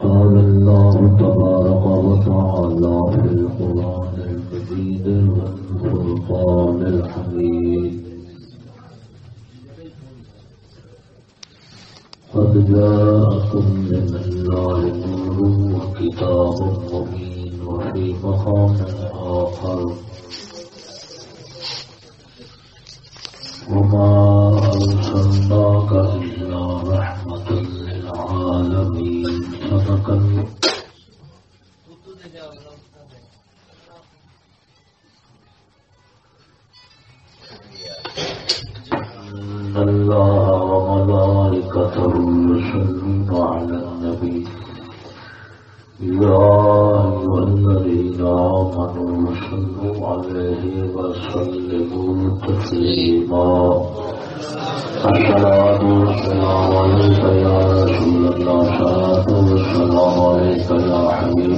قال الله تبارك وتعالى في القرآن المجيد والفرقان الحميد. قد جاءكم من الله نور وكتاب مبين وفي مقام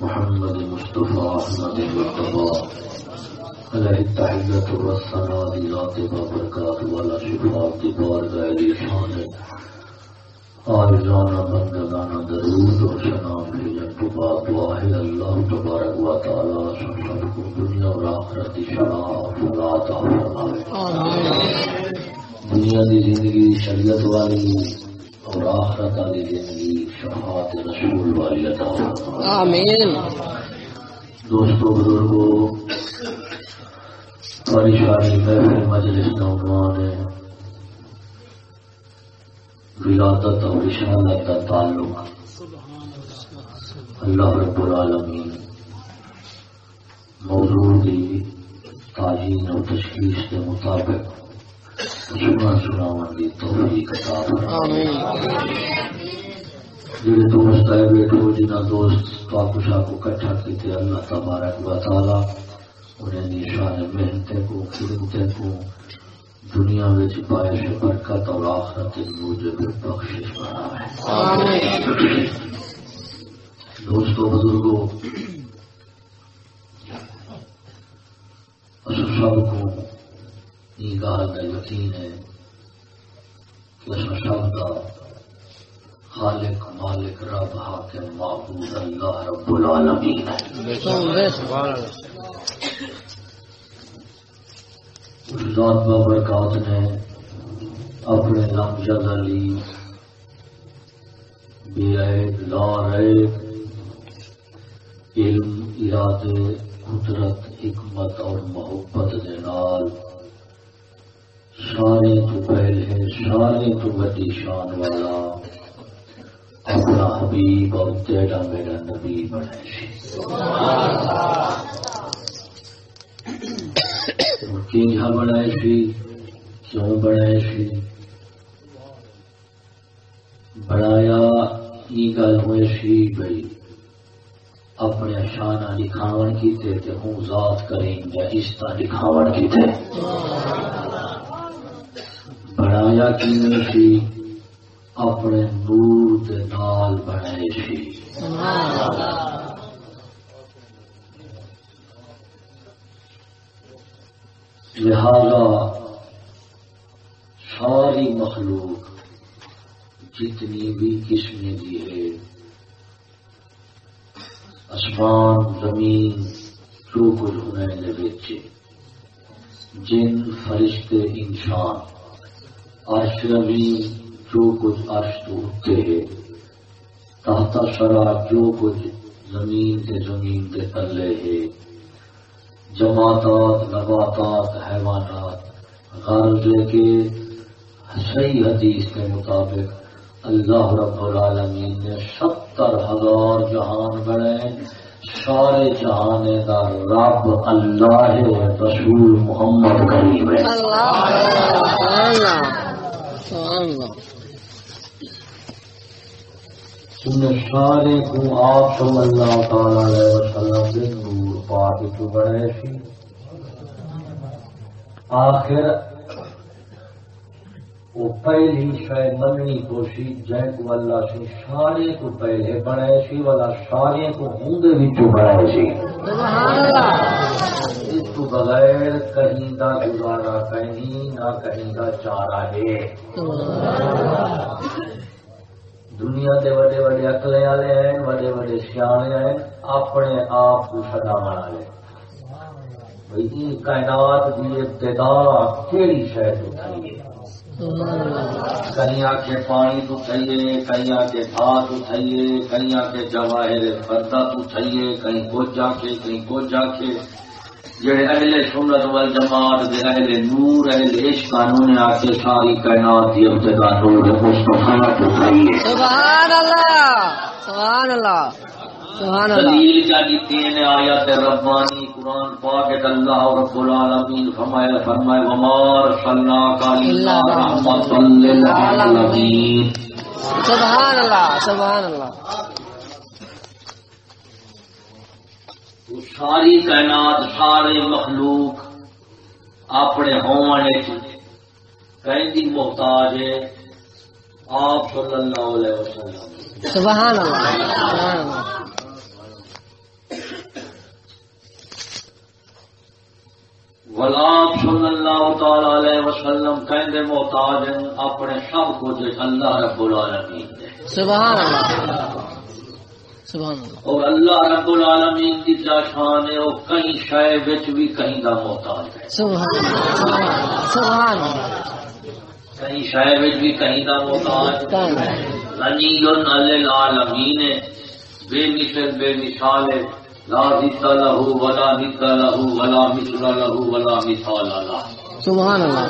محمد مصطفى أحمد المرتضى عليه التحية والصلاة ذات بابركات والا شفاعت بارگاہ لسان آرزانا بندگانا درود و سلام بھیجن تو بات واحد اللہ تبارک و تعالی سب سب کو دنیا اور آخرت شراب فلا تعالی دنیا دی زندگی شریعت والی اور آخرت والی زندگی شفاعت رسول والی عطا آمین۔ دوستو، بزرگو، ہماری شادی محفل مجلس کا عنوان ہے ولادت اور رشالت کا تعلق اللہ رب العالمین موضوع کی تعین اور تشخیص کے مطابق محنت کو دنیا میں پائش برکت اور آخرت دوستو بزرگوں سب کو دیگار کا یقین ہے کہ خالق، مالک، رب، حاکم، معبود اللہ رب العالمین ہے۔ ذات بابرکات نے اپنے نام جد علی لا علم، ارادے، قدرت، حکمت اور محبت کے نال سارے تو پہلے سارے تو بدی شان والا۔ اپنا حبیب اور تیرا میرا نبی بنے سی کیجا بنائے سی کیوں بنائے سی بنایا کی گل ہوئے سی بھائی اپنے شانا دکھاون کیتے تے ہوں ذات کریں یا اس طرح دکھاون کیتے بنایا کی اپنے نور نال بنائے سی لہذا ساری مخلوق جتنی بھی قسم دی ہے آسمان، زمین، جو کچھ ہونے جن فرشتے انسان عرش جو کچھ عرش تو تیرے تحت شرا جو کچھ زمین کے زمین کے تلے ہے جماعتات، نباتات، حیوانات۔ غرض لے کے صحیح حدیث کے مطابق اللہ رب العالمین نے ستر ہزار جہان بنے سارے جہان کا رب اللہ ہے رسول محمد کریم۔ ہے سارے کو آپ صلی اللہ تعالی علیہ وسلم دے نور پاک تو بڑے سی آخر وہ پہلی شاید مننی کوشی جائے کو اللہ سے سارے کو پہلے بڑھائے سی والا سارے کو ہوں بڑھائے سی۔ اس کو بغیر کہیں کا گزارا کہیں نہ کہیں کا چارہ ہے دنیا کے بڑے بڑے اکلے والے ہیں بڑے بڑے سیانے ہیں اپنے آپ کو سدا والے بھائی کائنات کی ابتدا کہڑی شہر اٹھائی ہے کہیں کے پانی تو تھئیے کہیں کے ہاتھ تھئیے کہیں کے جواہر پردہ تو تھئیے کہیں کو جا کے کہیں کو جا کے۔ جڑے اہل سنت وال جماعت دے اہل نور، اہل عشق قانون آ کے ساری کائنات دی ابتدا نور مصطفی تو تھئیے سبحان اللہ سبحان اللہ۔ دلیل ہے آیات ربانی قرآن پاک اللہ رب العالمین فرمائے فرمائے ومار صلی اللہ رحمت للعالمین سبحان اللہ سبحان اللہ۔ ساری کائنات سارے مخلوق اپنے ہونے کہیں محتاج ہے۔ آپ صلی اللہ علیہ وسلم۔ سبحان اللہ سبحان اللہ۔ غلام صلی اللہ تعالی علیہ وسلم کہندے محتاج ہیں اپنے سب کچھ اللہ رب العالمین دے۔ سبحان اللہ۔ سبحان اللہ۔ اور اللہ رب العالمین کی کیا شان ہے وہ کہیں شے وچ بھی کہیں دا محتاج ہے۔ سبحان اللہ۔ سبحان اللہ۔ کہیں شے وچ بھی کہیں دا محتاج غنی العالمین بے مثل بے مثال ہے۔ لا ضد له ولا ند له ولا مثل له ولا مثال له. سبحان اللہ.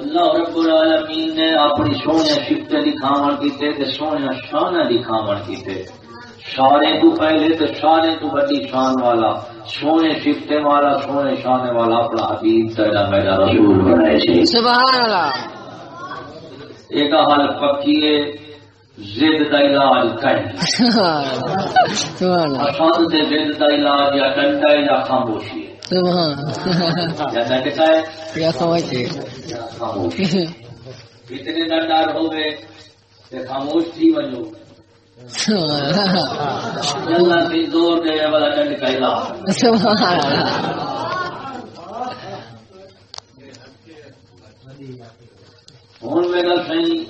اللہ رب العالمین نے اپنی سونے شفتے دکھاون کیتے تے سونے شان دکھاون کیتے. سارے تو پہلے تے سارے تو بڑی شان والا سونے شفتے والا سونے شان والا اپنا حبیب تیرا میرا رسول بنائے سبحان اللہ. ایک حال پکی ہے زد دا علاج اللہ۔ افاد دے زد دا علاج یا ڈنڈا یا خاموشی۔ یا ڈنڈا ہے۔ یا خاموشی۔ اتنے ڈنڈار ہو گئے کہ خاموش تھی وجو اللہ کی زور دے والا ڈنڈ کا علاج۔ سبحان اللہ ہوں میرا صحیح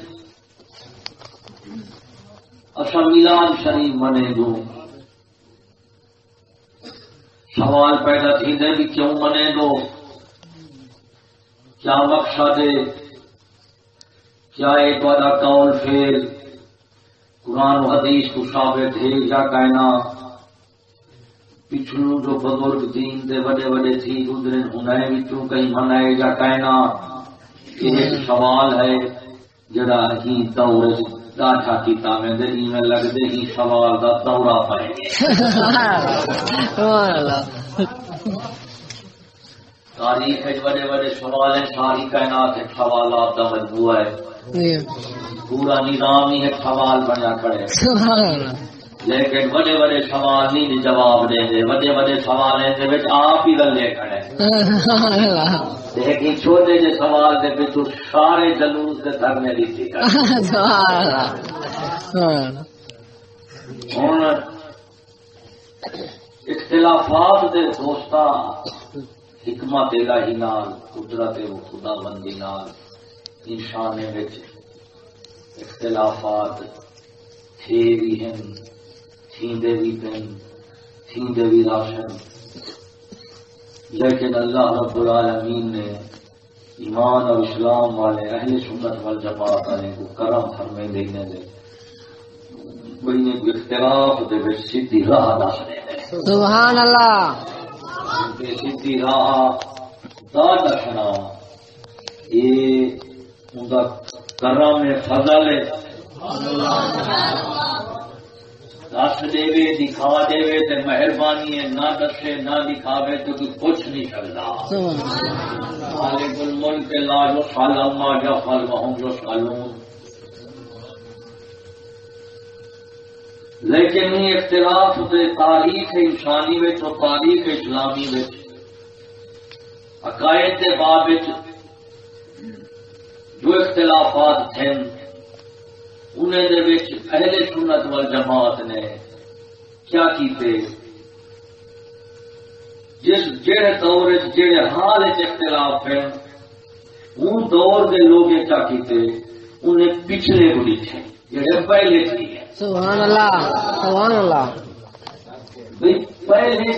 اصا میلاد شریف منے دو۔ سوال پیدا تھی بھی کیوں منے دو؟ کیا مقصد ہے؟ کیا ایک بڑا قول فیل؟ قرآن و حدیث کو ثابت ہے یا کہنا پچھلو جو بزرگ دین دے بڑے بڑے تھی گزرے انہیں بھی کیوں کہیں منائے یا کہنا یہ ایک سوال ہے، جڑا ہی دور ڈاٹا کیتا میں دے میں لگ دے ہی سوال دا دورہ پائے سبحان اللہ تاریخ ہے بڑے بڑے سوال ہیں ساری کائنات ایک سوالات کا مجموعہ ہے۔ پورا نظام ہی سوال بنیا کھڑے سبحان اللہ لیکن بڑے بڑے سوال نہیں جواب دیں دے۔ بڑے بڑے سوال ہیں دے وچ آپ ہی گلے کھڑے۔ لیکن چھوٹے جے سوال دے سارے جلوس دھرنے ہوں۔ اختلافات دے دوستا حکمت الہی نال قدرت و خدا بندی نال انسان اختلافات تھے بھی ہیں تھیندے بھی پن تھیندے بھی راشن۔ لیکن اللہ رب العالمین نے ایمان اور اسلام والے اہل سنت وال جماعت والے کو کرم فرمے دینے دے۔ بڑی اختلاف دے وچ سیدھی راہ دس دے سبحان اللہ۔ سیدھی راہ دا دسنا یہ ان کا کرم فضل ہے۔ دس دے دکھا دے تے مہربانی ہے، نہ دسے نہ دکھاوے تو کوئی کچھ نہیں سکتا مالک الملک لا جو سالم ما جا فل وہم جو سالون لیکن یہ اختلاف دے تاریخ انسانی وچ اور تاریخ اسلامی وچ، عقائد کے باب جو اختلافات تھے انہیں اہل سنت وال جماعت نے کیا کیتے؟ جس جڑے دور جڑے حال اختلاف ہیں ان دور کے لوگ کیا کیتے؟ انہیں پچھلے کو لکھے جڑے پہلے سبحان اللہ سبحان اللہ۔ بھئی پہلے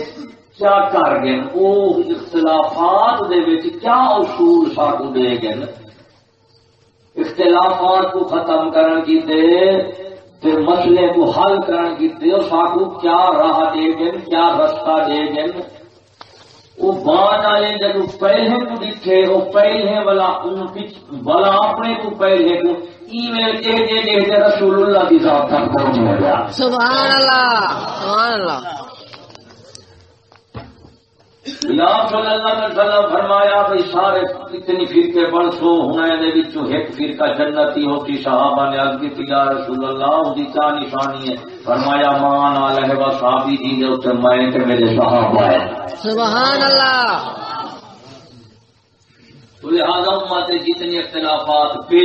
کیا کر گئے؟ وہ اختلافات دے کیا اصول ساکو دے گئے؟ اختلافات کو ختم کرن کی تے تے مسئلے کو حل کرن کی تے ساکو کیا راہ دے گئے، کیا رستہ دے گئے۔ وہ بعد والے جب پہلے کو دکھے وہ پہلے والا ان والا اپنے کو پہلے کو ای میل دے دے رسول اللہ کی ذات تک پہنچ گیا۔ سبحان اللہ سبحان اللہ۔ صلی اللہ علیہ وسلم فرمایا بھائی سارے اتنی فرقے بن سو ہونے وچوں ایک فرقہ جنتی ہوتی صحابہ نے عرض کی یا رسول اللہ اس کی کیا نشانی ہے؟ فرمایا مان علیہ و صحابی جی دے اوتے میں تے میرے صحابہ ہیں سبحان اللہ۔ تو لہذا امت کے جتنی اختلافات پہ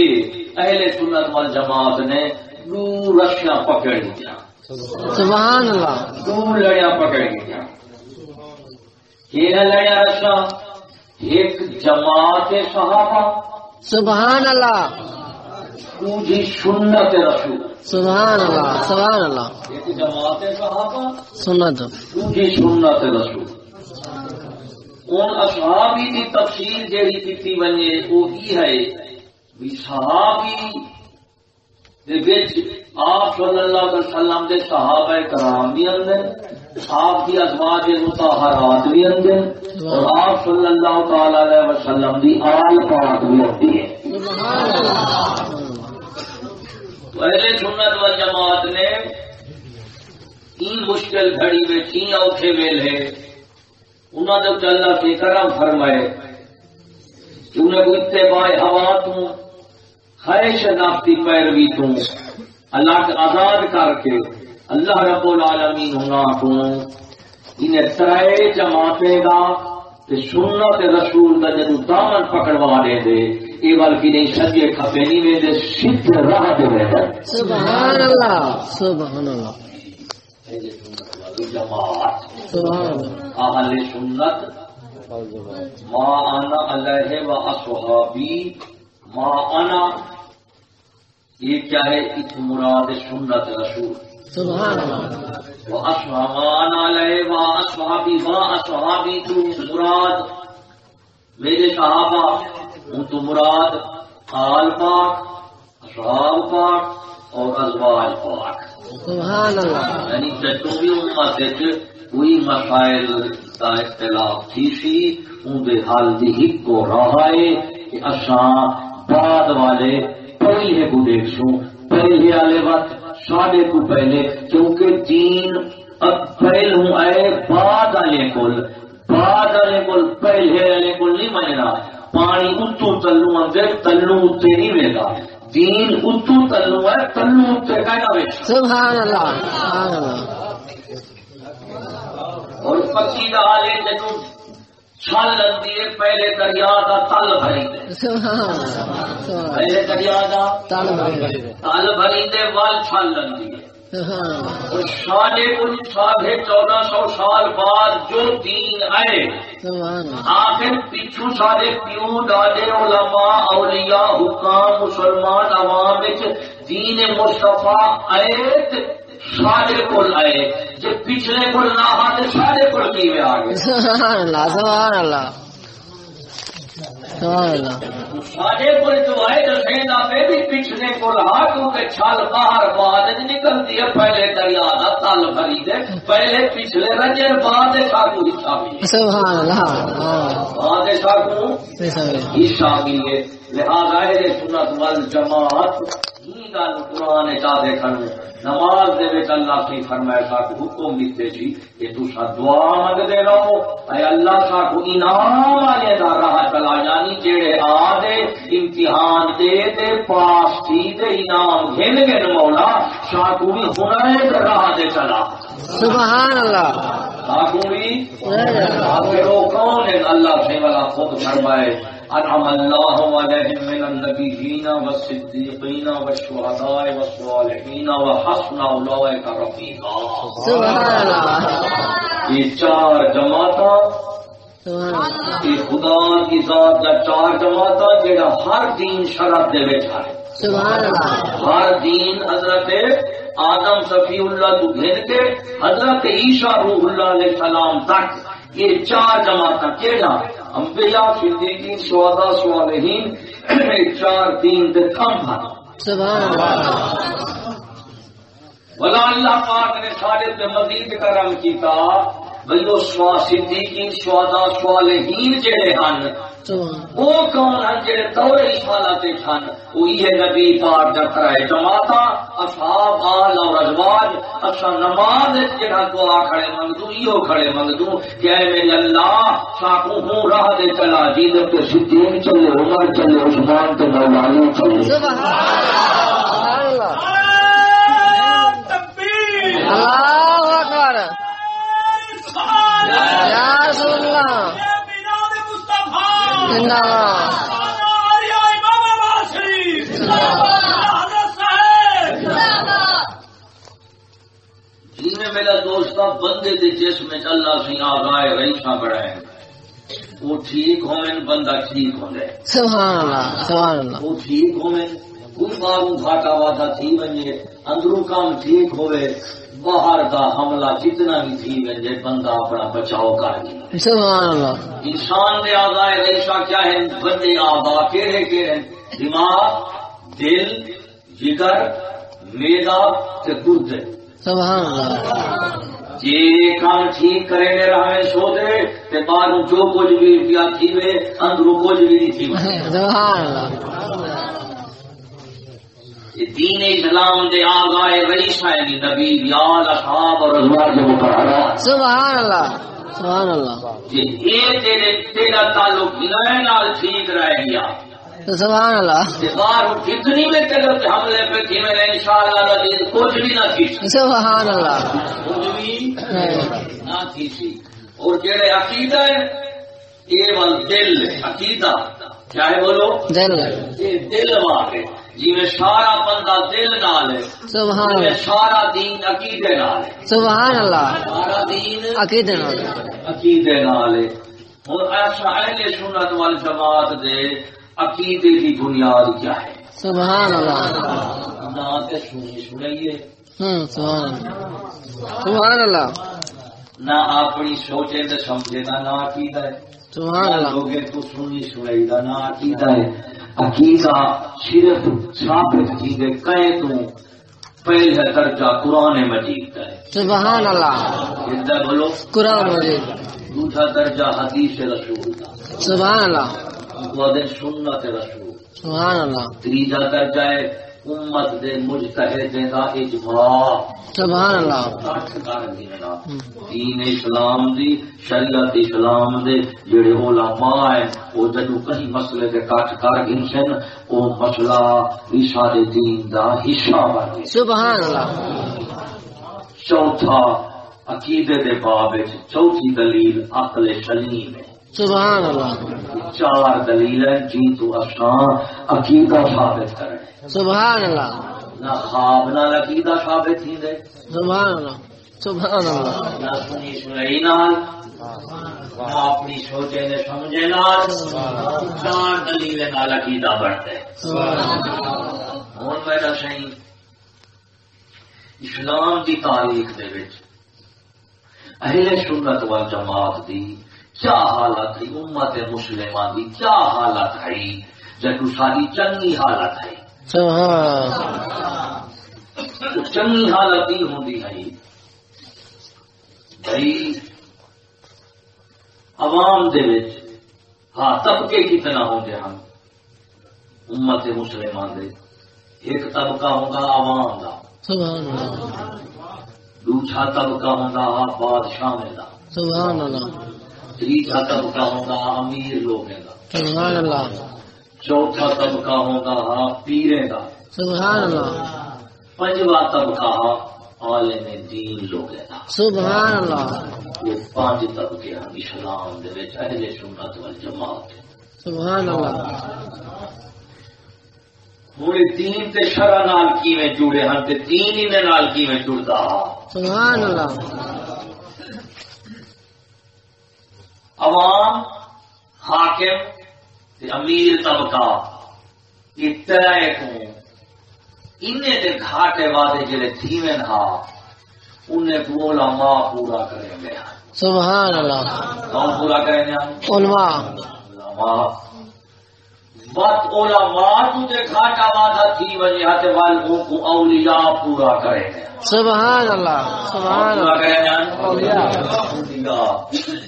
اہل سنت والجماعت نے دور رشیاں پکڑ لیا۔ سبحان اللہ۔ دور لڑیاں پکڑ لیا۔ رشا ایک جماعت صحابہ۔ سبحان اللہ۔ دوجی سنت رسول۔ سبحان اللہ سبحان اللہ۔ ایک جماعت صحابہ۔ سنت۔ دوجی سنت رسول۔ ان اصحابی کی تفصیل جیڑی کیتی ونجے وہ ہے صحابی آپ صلی اللہ علیہ وسلم دے صحابہ کرام بھی اندر، آپ کی ازواج مطہرات بھی اندر، اور آپ صلی اللہ تعالی علیہ وسلم دی آل پاک بھی ہوتی ہے۔ سبحان سنت و جماعت نے این مشکل گھڑی میں این اوکھے ویلے انہوں نے اللہ کے کرم فرمائے کہ انہیں کو اتباع ہوا تو خواہش نافتی پیروی تو اللہ کے آزاد کر کے اللہ رب العالمین ہونا تو انہیں ترائے جماعتیں گا کہ سنت رسول کا جدو دامن پکڑوا دے دے۔ یہ بلکہ نہیں سجے کھپے نہیں میں دے سدھ راہ دے رہے سبحان اللہ سبحان اللہ۔ جماعت۔ سبحان اللہ اہل سنت۔ ما انا علیہ و اصحابی ما انا یہ کیا ہے؟ اس مراد سنت رسول۔ سبحان اللہ و اصحابان علیہ و اصحابی و اصحابی تو مراد۔ میرے صحابہ ہوں تو مراد آل پاک اصحاب پاک اور ازواج پاک۔ سبحان اللہ یعنی جدوں بھی امت کوئی مسائل کا اختلاف تھی سی اندے حل دی ہک کو راہ ہے کہ اساں بعد والے پہلے کو دیکھوں پہلے والے وقت ساڈے کو پہلے کیونکہ دین اب پہلو آئے بعد والے کول بعد والے کول پہلے والے کول نہیں مننا پانی اتو تلو اندر تلو اتنے نہیں ویگا دین اتو تلو ہے تلو اتنے کہنا ویچ سبحان اللہ سبحان اللہ اور پکی دال ہے جنو چھل لگتی ہے پہلے دریا کا تل بھری دے پہلے دریا کا تل بھری دے وال چھل لگتی ہے۔ ساڑھے ساڑھے چودہ سو سال بعد جو دین آئے آخر پیچھو سارے پیو دادے علماء اولیاء حکام مسلمان عوام دین مصطفیٰ آئے سارے کول آئے جے پچھلے کول نہ آتے سارے کول کیویں آ گئے؟ سبحان اللہ سبحان اللہ۔ سبحان اللہ۔ سارے کول جو آئے تو سیدا پہ بھی پچھلے کول آ کیونکہ چھال باہر بعد نکلتی ہے پہلے دریا دا تل بھری دے پہلے پچھلے رجے بعد ساکو حصہ بھی سبحان اللہ۔ بعد ساکو بے شک حصہ بھی ہے۔ لہذا اہل سنت والجماعت گل قرآن چاہ دیکھن نماز دے وچ اللہ کی فرمایا سا کو حکم دیتے جی کہ تسا دعا منگدے رہو۔ اے اللہ سا کو انعام والے دا راہ چلا یعنی جڑے آ دے امتحان دے تے پاس تھی تے انعام گھن گن مولا سا کو بھی ہنر دے راہ دے چلا سبحان اللہ۔ سا کو بھی کون ہے اللہ سے والا خود فرمائے۔ انعم اللہ علیہم من النبیین والصدیقین والشہداء والصالحین وحسن اولئک رفیقا سبحان اللہ یہ چار جماعتاں سبحان اللہ یہ خدا کی ذات دا چار جماعتاں جڑا ہر دین شرط دے وچ ہے۔ سبحان اللہ۔ ہر دین حضرت آدم صفی اللہ تو گھن کے حضرت عیشا روح اللہ علیہ السلام تک یہ چار جماعت کیڑا؟ انبیاء صدیقین شہداء صالحین چار دین دے کم ہیں سبحان اللہ۔ بلا اللہ پاک نے سارے تے مزید کرم کیتا۔ بھئی سوا صدیقین شہداء صالحین جڑے سبحان وہ کون ہیں جڑے دور عیسیٰ تے چھن وہ یہ نبی پاک دا کرائے جماعتا اصحاب آل اور ازواج۔ اچھا نماز جڑا دعا کھڑے منگدو ایو کھڑے منگدو کہ اے میرے اللہ ساکو ہوں راہ دے چلا جی دے تے صدیق چلے عمر چلے عثمان تے مولا علی چلے۔ سبحان اللہ۔ اللہ اکبر۔ یا رسول اللہ۔ زندہ باد جی میں میرا دوست بندے دے جسم اللہ سی آگائے رئیساں بڑھائے وہ ٹھیک ہوئن بندہ ٹھیک سبحان اللہ سبحان اللہ۔ وہ ٹھیک ہوئے کوئی ماروں گھاٹا واٹا تھی ونجے اندروں کام ٹھیک ہوئے۔ باہر کا حملہ جتنا بھی تھی ونجے بندہ اپنا بچاؤ کر گیا سبحان اللہ۔ انسان دے آگائے ریشا کیا ہے؟ بندے آگا کہڑے کہڑے دماغ دل جگر میدا تے گردے سبحان اللہ۔ جی کام ٹھیک کرے نے رہے سو دے تے باہر جو کچھ بھی پیا تھی اندروں کچھ بھی نہیں تھی۔ سبحان اللہ۔ دین اسلام دے رئیس ہے نی نبی اصحاب اور ازواج سبحان اللہ سبحان اللہ۔ یہ اے تیرے تیرا تعلق ہدایت نال ٹھیک رہ گیا۔ سبحان اللہ۔ کتنی میں تیرے حملے پہ تھی میں انشاءاللہ العزیز کچھ بھی نہ سبحان اللہ۔ کچھ بھی نہ اور جڑے عقیدہ ہے یہ دل عقیدہ۔ چاہے بولو دل۔ یہ دل والے جی میں سارا بندہ دل نال ہے سبحان اللہ۔ سارا دین عقیدے نال ہے۔ سبحان اللہ۔ سارا دین عقیدے نال۔ عقیدے نال ہے۔ ہوں ایسا اہل سنت وال جماعت دے عقیدے کی بنیاد کیا ہے؟ سبحان اللہ۔ نہ تے سنی سنائیے۔ ہوں سبحان سبحان اللہ۔ نہ اپنی سوچے تے سمجھے دا نہ عقیدہ ہے۔ سبحان اللہ۔ لوگے تو سنی سنائی دا نہ عقیدہ ہے۔ عقیدہ صرف ثابت کی گئے کہے تو پہلا درجہ قرآن مجید کا ہے۔ سبحان اللہ۔ بولو۔ قرآن مجید۔ دوسرا درجہ حدیث رسول کا۔ سبحان اللہ۔ سنت رسول۔ سبحان اللہ۔ تیجا درجہ ہے امت دے مجتہد دا اجماع۔ سبحان اللہ دین اسلام دی شریعت اسلام دے جڑے علماء ہیں وہ جدو کہیں مسئلے دے کٹ کر گئی سن۔ وہ مسئلہ عیسیٰ دے دین دا حصہ بن گیا سبحان اللہ چوتھا عقیدے دے باب چوتھی دلیل عقل سلیم ہے سبحان اللہ۔ چار دلیل ہیں جی تو اساں عقیدہ ثابت کریں۔ سبحان اللہ۔ نہ خواب نہ عقیدہ ثابت تھی دے۔ سبحان اللہ۔ سبحان اللہ۔ نہ سنی سنائی نال نہ اپنی سوچے نے سمجھے نال۔ چار دلیل نال عقیدہ بڑھتے ہوں اسلام کی تاریخ دے وچ اہل سنت و جماعت دی کیا حالت ہے؟ امت مسلمان دی کیا حالت ہے؟ جدو ساری چنگی حالت ہے۔ چنگی حالت ہی ہے۔ بھائی عوام دے وچ ہاں طبقے کتنا ہوں گے ہم امت مسلمان دے۔ ایک طبقہ ہوگا عوام اللہ۔ دوسرا طبقہ ہوگا بادشاہ سبحان اللہ۔ تیسرا طبقہ ہوگا امیر لوگوں کا۔ سبحان اللہ۔ چوتھا طبقہ ہوگا پیرے کا۔ سبحان اللہ۔ پنجواں طبقہ عالم دین کا۔ سبحان اللہ۔ یہ پانچ طبقے ہیں اسلام دے وچ اہل سنت والجماعت۔ سبحان اللہ۔ ہوں دین تے شرع نال کیویں جڑے ہیں تے دین ہی دے نال کیویں جڑدا سبحان اللہ۔ عوام حاکم تے امیر طبقہ یہ کو انہیں تے گھاٹے وعدے جڑے تھیویں ہا انہیں کو علماء پورا کریں گے۔ سبحان اللہ۔ کون پورا کریں گے؟ علماء۔ علماء۔ بات علماء تو دے گھاٹا وعدہ تھی وجہ تے والوں کو اولیاء پورا کریں گے۔ سبحان اللہ سبحان پورا اللہ کریں گے؟ اولیاء۔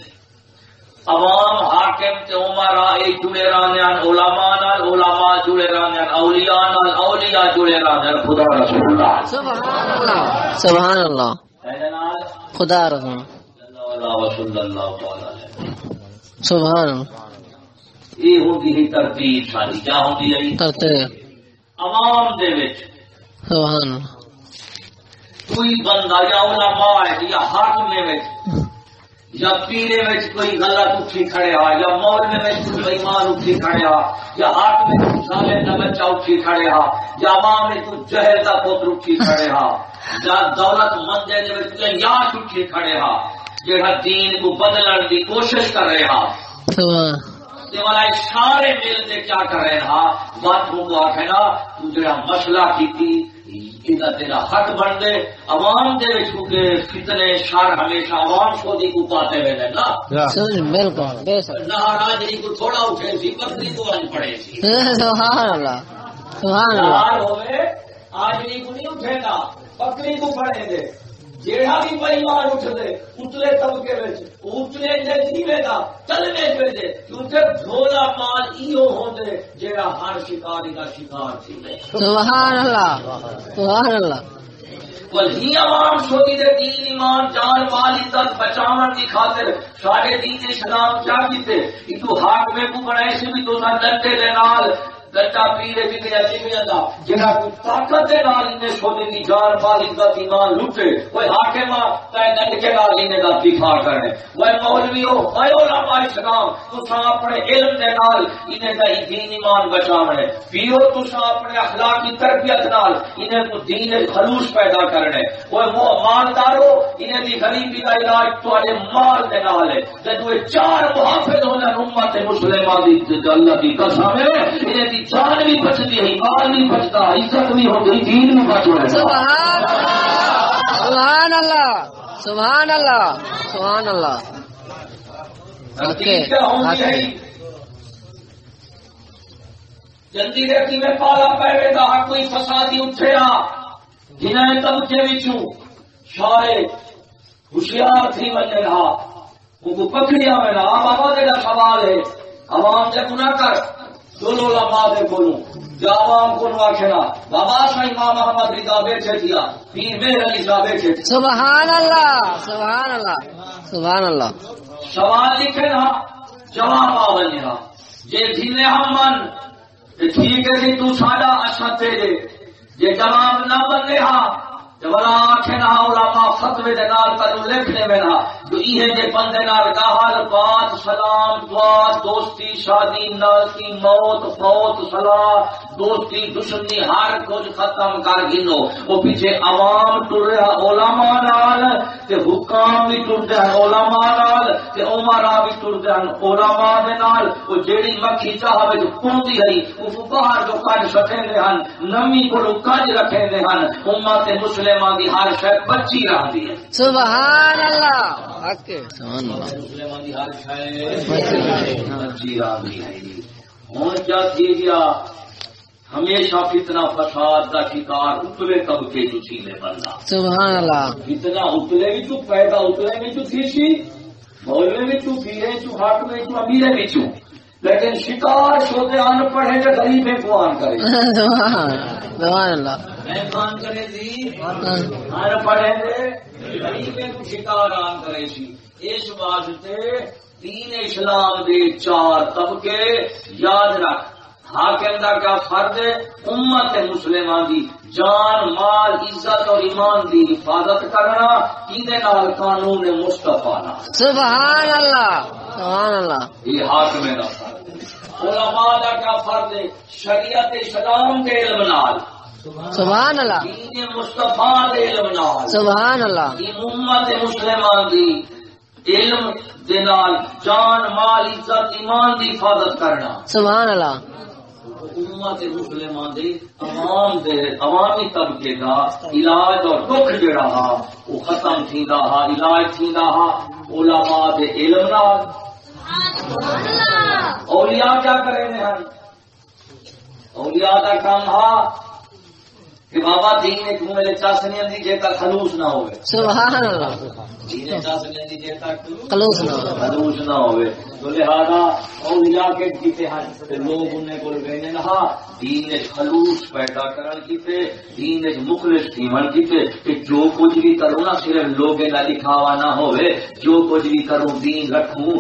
عوام حاکم تے عمرا اے جڑے ہیں علماء نال علماء جڑے ہیں اولیاء نال اولیاء جڑے ہیں خدا رسول اللہ۔ سبحان اللہ سبحان اللہ۔ خدا رحم صلی اللہ وسلم اللہ تعالی سبحان اللہ۔ یہ ہوندی ترتیب ساری کیا ہوندی ہے۔ ترتیب۔ عوام دے وچ سبحان اللہ۔ کوئی بندہ یا علماء ہے یا حاکم وچ یا پیرے وچ کوئی غلط اٹھی کھڑے ہا یا مولوی وچ کوئی بےمان اٹھی کھڑے ہا یا حاکم وچ کوئی ظالم دا بچہ اٹھی کھڑے ہا یا عوام وچ کوئی جہل دا پتر اٹھی کھڑے ہا یا دولت مند دے وچ کوئی یاش اٹھی کھڑے ہا جہاں دین کو بدلن دی کوشش کر رہے ہا سبحان تے والا سارے مل کے کیا کر رہے ہا بات کو آخے نا تو جڑا مسئلہ کیتی ادا تیرا حق بن دے عوام دے کیونکہ فتنے شر ہمیشہ عوام کو دی کو پاتے ہوئے نے نا۔ سمجھ بالکل بے شک۔ ناراضگی کو تھوڑا اٹھے سی پتری کو آج پڑے سی۔ سبحان اللہ سبحان اللہ۔ ہوئے آج نہیں کو نہیں اٹھے گا پکڑی کو پڑے گے۔ جیڑا بھی پریوار اٹھ دے اتلے طبقے وچ اتلے دے جیوے گا چلنے پہ دے کیونکہ بھولا مال ایو ہوندے جیڑا ہر شکاری کا شکار تھی۔ سبحان اللہ سبحان اللہ۔ وہی عوام شوقی دے دین ایمان جان مال عزت بچاون دی خاطر سارے دین اسلام کیا کیتے؟ ہاتھ میں کو سی بھی تو نہ ڈنڈے دے نال ڈنڈا پیرے بھی دا جڑا طاقت دے نال نے دی جان عزت ایمان لوٹے حاکم تے ڈنڈ کے نال نے دا دفاع کرنے۔ علماء اسلام اپنے علم دے نال دا دین ایمان بچاونے۔ پیو تو اپنے اخلاقی تربیت نال کو دین خلوص پیدا کرنے۔ وہ مالدارو، انہیں دی غریبی کا علاج تھوڑے مال دے نال ہے۔ جدو چار محافظ ہونے امت مسلمہ دی، اللہ دی قسم ہے دی جان بھی بچتی ہے مال بھی بچتا عزت بھی ہوتی دین بھی بچ رہا سبحان سبحان اللہ سبحان اللہ سبحان اللہ۔ اوکے جلدی ریتی میں پالا پہلے دا کوئی فسادی اٹھے آ۔ جنہیں طبقے سارے ہوشیار تھی وجہ رہا۔ ان کو پکڑیا میں بابا تیرا سوال ہے۔ عوام سے کر۔ دونوں لمبا دے کو آخنا بابا سا امام محمد رضا بیٹھے دیا پیر میر علی صاحب بیٹھے تھے سبحان اللہ سبحان اللہ سبحان اللہ۔ سوال لکھے نا جواب آ وجہ جے دھینے ہم من ٹھیک ہے جی تو ساڈا اچھا تیرے۔ جے جواب نہ بنے ہاں تے ولا آکھے نہ علماء فتوی دے نال کرو لکھنے میں نہ جو یہ جے بندے نال گاہل بات سلام دعا دوستی شادی ناسی موت فوت صلاح دوستی دشمنی ہر کچھ ختم کر گنو وہ پیچھے عوام ٹر رہا علماء نال تے حکام بھی ٹر رہا علماء نال تے عمرا بھی ٹر رہا علماء دے نال وہ جیڑی مکھی چاہ وچ پوندی ہے وہ باہر جو کج سکھیندے ہن نمی کولو کج رکھیندے ہن امت مسلمان دی ہر شے بچی رہندی ہے۔ سبحان اللہ۔ اوکے سبحان اللہ۔ مسلمان دی ہر شے بچی رہندی ہے۔ ہن کیا تھی گیا ہمیشہ فتنہ فساد کا شکار اتلے طبقے جو میں بننا سبحان اللہ۔ اتنا اتلے بھی تو پیدا اتلے بھی تو تھی سی مولوے بھی تو پیرے چو ہاتھ میں تو امیرے بھی چو لیکن شکار سوتے ان پڑھے جو غریب کو آن کرے۔ سبحان سبحان اللہ۔ مہمان کرے دی ہاں ہر پڑھے دے غریبے کو شکاران کرے سی اس واسطے دین اسلام دے چار طبقے یاد رکھ۔ حاکم دا کیا فرض ہے؟ امت مسلمان دی۔ جان مال عزت اور ایمان دی حفاظت کرنا کیدے نال قانون مصطفیٰ نال۔ سبحان اللہ سبحان اللہ۔ یہ حاکم دا ہے علماء دا کیا فرض ہے؟ شریعت اسلام دے علم نال۔ سبحان اللہ۔ سبحان اللہ۔ امت مسلمان دی علم دے نال جان مال عزت ایمان دی حفاظت کرنا۔ سبحان اللہ۔ امت مسلمان دی عوام دے عوامی طبقے دا علاج اور دکھ جڑا ہا وہ ختم تھیندا ہا علاج تھیندا ہا علماء دے علم نال۔ اولیاء کیا کریں گے ہم؟ اولیاء دا کام ہا کہ بابا دین ایک میرے دی جے تک خلوص نہ ہوئے۔ سبحان اللہ۔ دین چاسنی دی جے تک خلوص نہ ہو خلوص نہ ہوئے۔ تو لہذا اولیاء کے کیتے ہیں تے لوگ انہیں کو کہنے نہ دین وچ خلوص پیدا کرن کیتے دین وچ مخلص تھیون کیتے کہ جو کچھ بھی کروں نا صرف لوگے دا دکھاوا نہ ہوئے جو کچھ بھی کروں دین رکھوں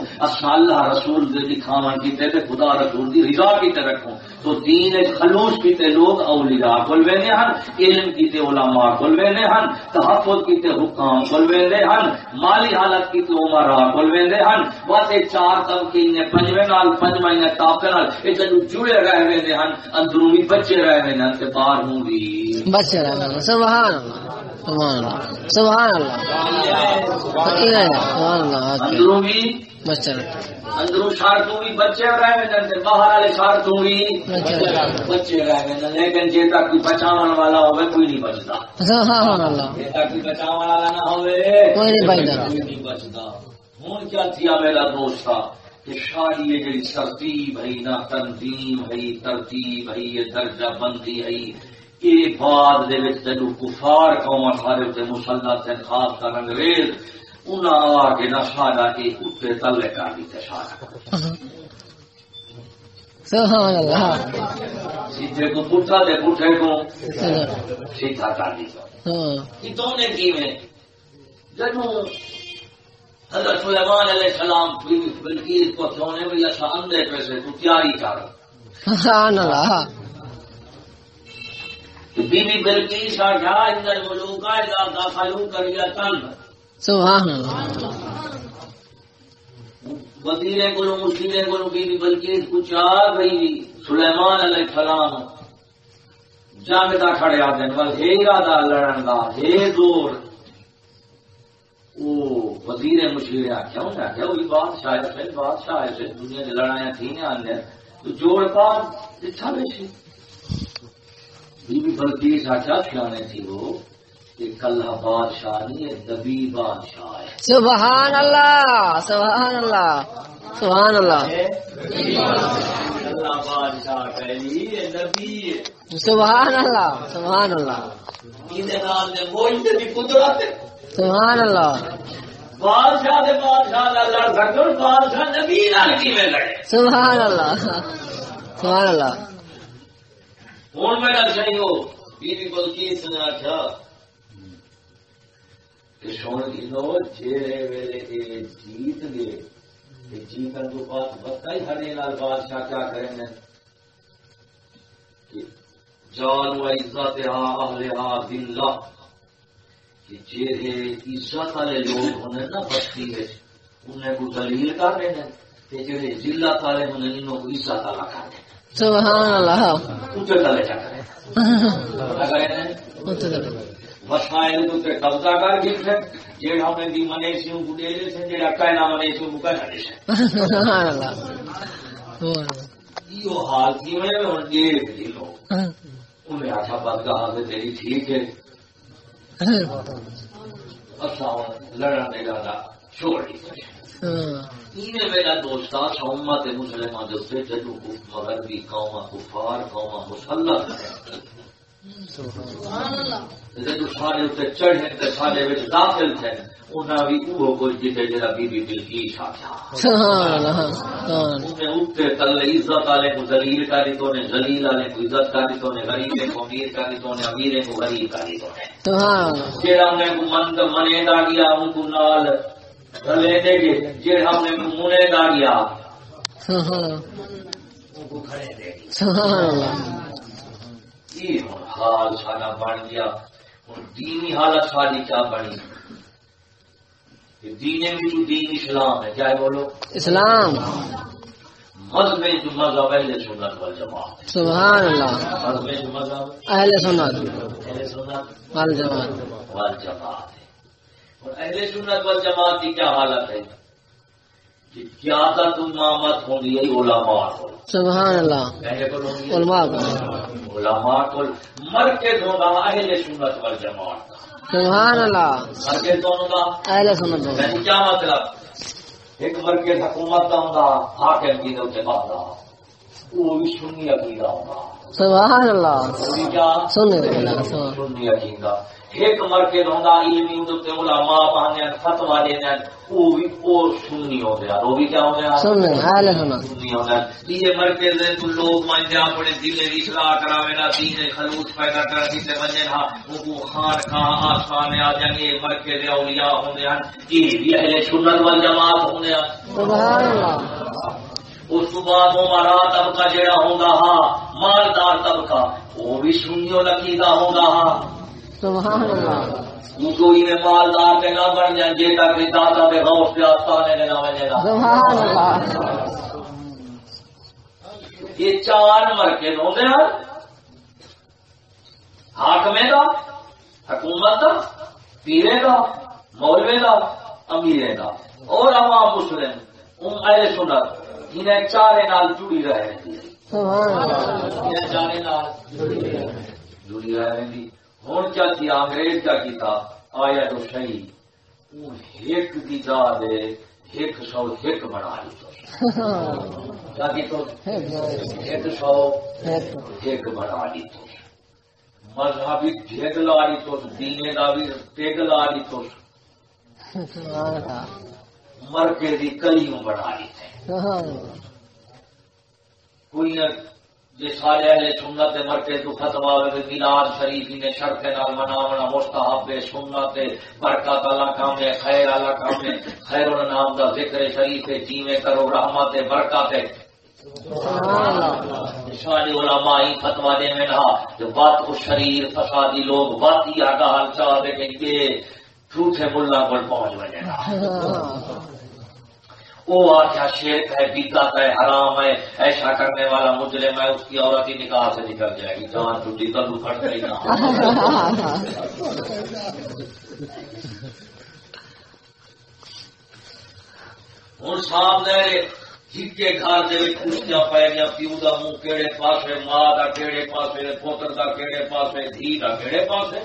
اللہ رسول دے دکھاون کیتے تے خدا رسول دی رضا کیتے رکھوں۔ تو دین خلوص کیتے لوگ اولیاء کول ویندے ہن، علم کیتے علماء کول ویندے ہن، تحفظ کیتے حکام کول ویندے ہن، مالی حالت کیتے عمرا کول ویندے ہن، بس یہ چار طبقے نے پنجویں نال پنجواں نے ٹاپے نال، یہ جنو جڑے رہ ویندے ہن اندروں بھی بچے رہ ویندے ہن، تے باہر ہوں بھی بچے رہنا سبحان اللہ۔ سبحان اللہ سبحان اللہ۔ سبحان اللہ اوکے اندروں بھی بچے بھی بچے رہ ویندے ہن تے باہر والے شارتوں بھی بچے رہنا بچے رہ ویندے ہن۔ لیکن جے تک کوئی بچاون والا ہوے کوئی نہیں بچدا سبحان اللہ۔ جے تک کوئی بچاون والا نہ ہوے کوئی نہیں بچدا کوئی نہیں بچدا ہوں کیا تھیا میرا دوست کہ شادی یہ جڑی ترتیب ہے نہ تنظیم ہے ترتیب ہے درجہ بندی ہے۔ یہ بعد دے وچ جدو کفار قوم سارے تے مسلط تے خاص کر انگریز انہاں آ کے نہ سارا کے تلے کر دیتے سارا۔ سبحان اللہ۔ سیدھے کو پٹھا دے پٹھے کو سیدھا کر دیتا ہاں۔ نے کی میں؟ حضرت سلیمان علیہ السلام کو سونے میں اندھے پیسے تو تیاری کر سبحان اللہ۔ کہ بی بی اندر ملوکا داخلو تن۔ سبحان اللہ۔ وزیرے کو بی بی پوچھا بھئی سلیمان علیہ السلام۔ کھڑے آتے ہیں بس ہے ارادہ لڑن دا ہے زور وہ وزیر مشیر آخیا انہیں آخیا وہی بادشاہ ہے بادشاہ ہے دنیا کی لڑائیاں تھیں آنے تو جوڑ پا بیشی بلقیس آخیا سیانے تھی وہ کلہ بادشاہ نہیں ہے دبی بادشاہ ہے۔ سبحان اللہ سبحان اللہ سبحان اللہ۔ کلہ بادشاہ کہلی ہے نبی سبحان اللہ سبحان اللہ۔ قدرت سبحان اللہ۔ بادشاہ بادشاہ لڑ بادشاہ نبی لڑے؟ سبحان اللہ سبحان اللہ۔ ہوں میرا صحیح ہو بی بی بلکیس نے آخیا کہ سن لو، جیڑے ویلے یہ جیت گئے جیتن تو بعد بتا ہی ہرے نال بادشاہ کیا کریں گے؟ کہ جان و عزت ہا، اہل ہا دلہ کہ جیڑے عزت والے لوگ ہونے نا بستی میں انہیں کو دلیل کر رہے ہیں کہ جڑے ذلت والے ہونے، انہوں کو عزت والا کر رہے ہیں سبحان اللہ اونچے تلے چا کریں وسائل تے قبضہ کر گئے جیڑا میں دی منیشیوں کو دے دے سے جیڑا کہنا منیشیوں کو کہنا دے سے سبحان اللہ سبحان اللہ یہ حال کی میں ہن دیکھ دی لو انہیں آخا بدگاہ سے تیری ٹھیک ہے اسا لڑن دے گا چھوڑ دی یہ میرا دوست امت مسلمان دے اوتے جدوں مغربی قوم کفار قوم مسلط ہے۔ جدو سارے اتنے چڑھے تو سارے بچ داخل تھے انہیں بھی وہ کچھ جیتے جا بی بی بلکیس آخیا سبحان اللہ سبحان انہیں اتنے تلے عزت والے کو ذلیل کری تو نے ذلیل والے کو عزت کری تو نے غریب کو امیر کری تو نے امیر کو غریب کری تو نے سبحان اللہ۔ انہیں کو مند منے دا گیا ان کو نال گیا یہ ہن حال سارا بن گیا۔ دینی حالت ساری کیا بنی؟ کہ دین بھی تو دین اسلام ہے۔ کیا بولو؟ اسلام۔ مذہب جو مذہب اہل سنت والجماعت سبحان اللہ۔ مذہب جو مذہب اہل سنت۔ اہل سنت والجماعت۔ والجماعت ہے۔ اور اہل سنت والجماعت کی کیا حالت ہے؟ کہ قیادت امامت ہونی ہے علماء کو؟ سبحان اللہ۔ علماء کو۔ علماء کو۔ مرکز ہوگا اہل سنت والجماعت کا۔ سبحان اللہ۔ مرکز دونوں کا اہل سنت یعنی کیا مطلب؟ ایک مرکز حکومت کا ہوگا حاکم کی دو سے بات وہ بھی سنی عقیدہ ہوگا۔ سبحان اللہ۔ سنی عقیدہ۔ ایک مرکز ہوگا علمی علماء فتوا وہ بھی وہ سنی ہو گیا وہ بھی کیا ہو گیا سننے اہل سنت سنی۔ ہو گیا یہ مرکز تو لوگ مان جا اپنے دل اصلاح کراوے نا دین خلوص پیدا کر تے ونجن ہا وہ کو خان کہاں آسان آ جان یہ مرکز اولیاء ہوندے یہ بھی اہل سنت والجماعت ہوندے سبحان اللہ۔ اس بعد ہمارا طبقہ جڑا ہاں مالدار طبقہ وہ بھی سنیو لکیدہ ہوگا ہاں سبحان اللہ۔ کوئی میں مالدار کے نہ بن جائیں جے تک کہ دادا کے غوث کے آستانے کے نہ بنے گا۔ سبحان اللہ۔ یہ چار مرکز ہیں حاکمے کا حکومت کا پیرے کا مولوے کا امیرے کا۔ اور عوام مسلم ان اہل سنت انہیں چارے نال جڑی رہے۔ سبحان اللہ۔ انہیں چارے نال جڑی رہے۔ ہوں کیا کیا انگریز کیا کیتا آیا تو صحیح۔ ایک دی جا دے ایک سو ایک بنا لی تو۔ کیا کی تو؟ ایک سو ایک بنا لی تو۔ مذہبی ڈھیگ لا لی تو دینے دا بھی ٹیگ لا لی تو۔ سبحان اللہ۔ مرکے دی کلیوں بنا لی تھے سبحان اللہ کوئی نہ سارے اہل سنت دے تو ختم آوے میلاد شریف نے شرط نال مناونا مستحب سنت برکت، اللہ کام ہے، خیر، اللہ کام ہے، خیر نام دا ذکر شریف ہے، جیویں کرو، رحمت برکت ہے۔ سارے علماء ہی فتوا دے میں رہا کہ بات کو شریر فسادی لوگ بات ہی آگا حال چاہ دے کہ یہ جھوٹے ملا پر پہنچ بنے گا وہ آخیا شیخ ہے بدعت ہے حرام ہے ایسا کرنے والا مجرم ہے اس کی عورت ہی نکاح سے نکل جائے گی۔ جان ٹوٹی تو لکڑ گئی ہوں سامنے جھکے گھر دے وچ کشتیاں پی گیا پیو دا منہ کہڑے پاسے، ماں دا کہڑے پاسے، پوتر دا کہڑے پاسے، دھی دا کہڑے پاسے۔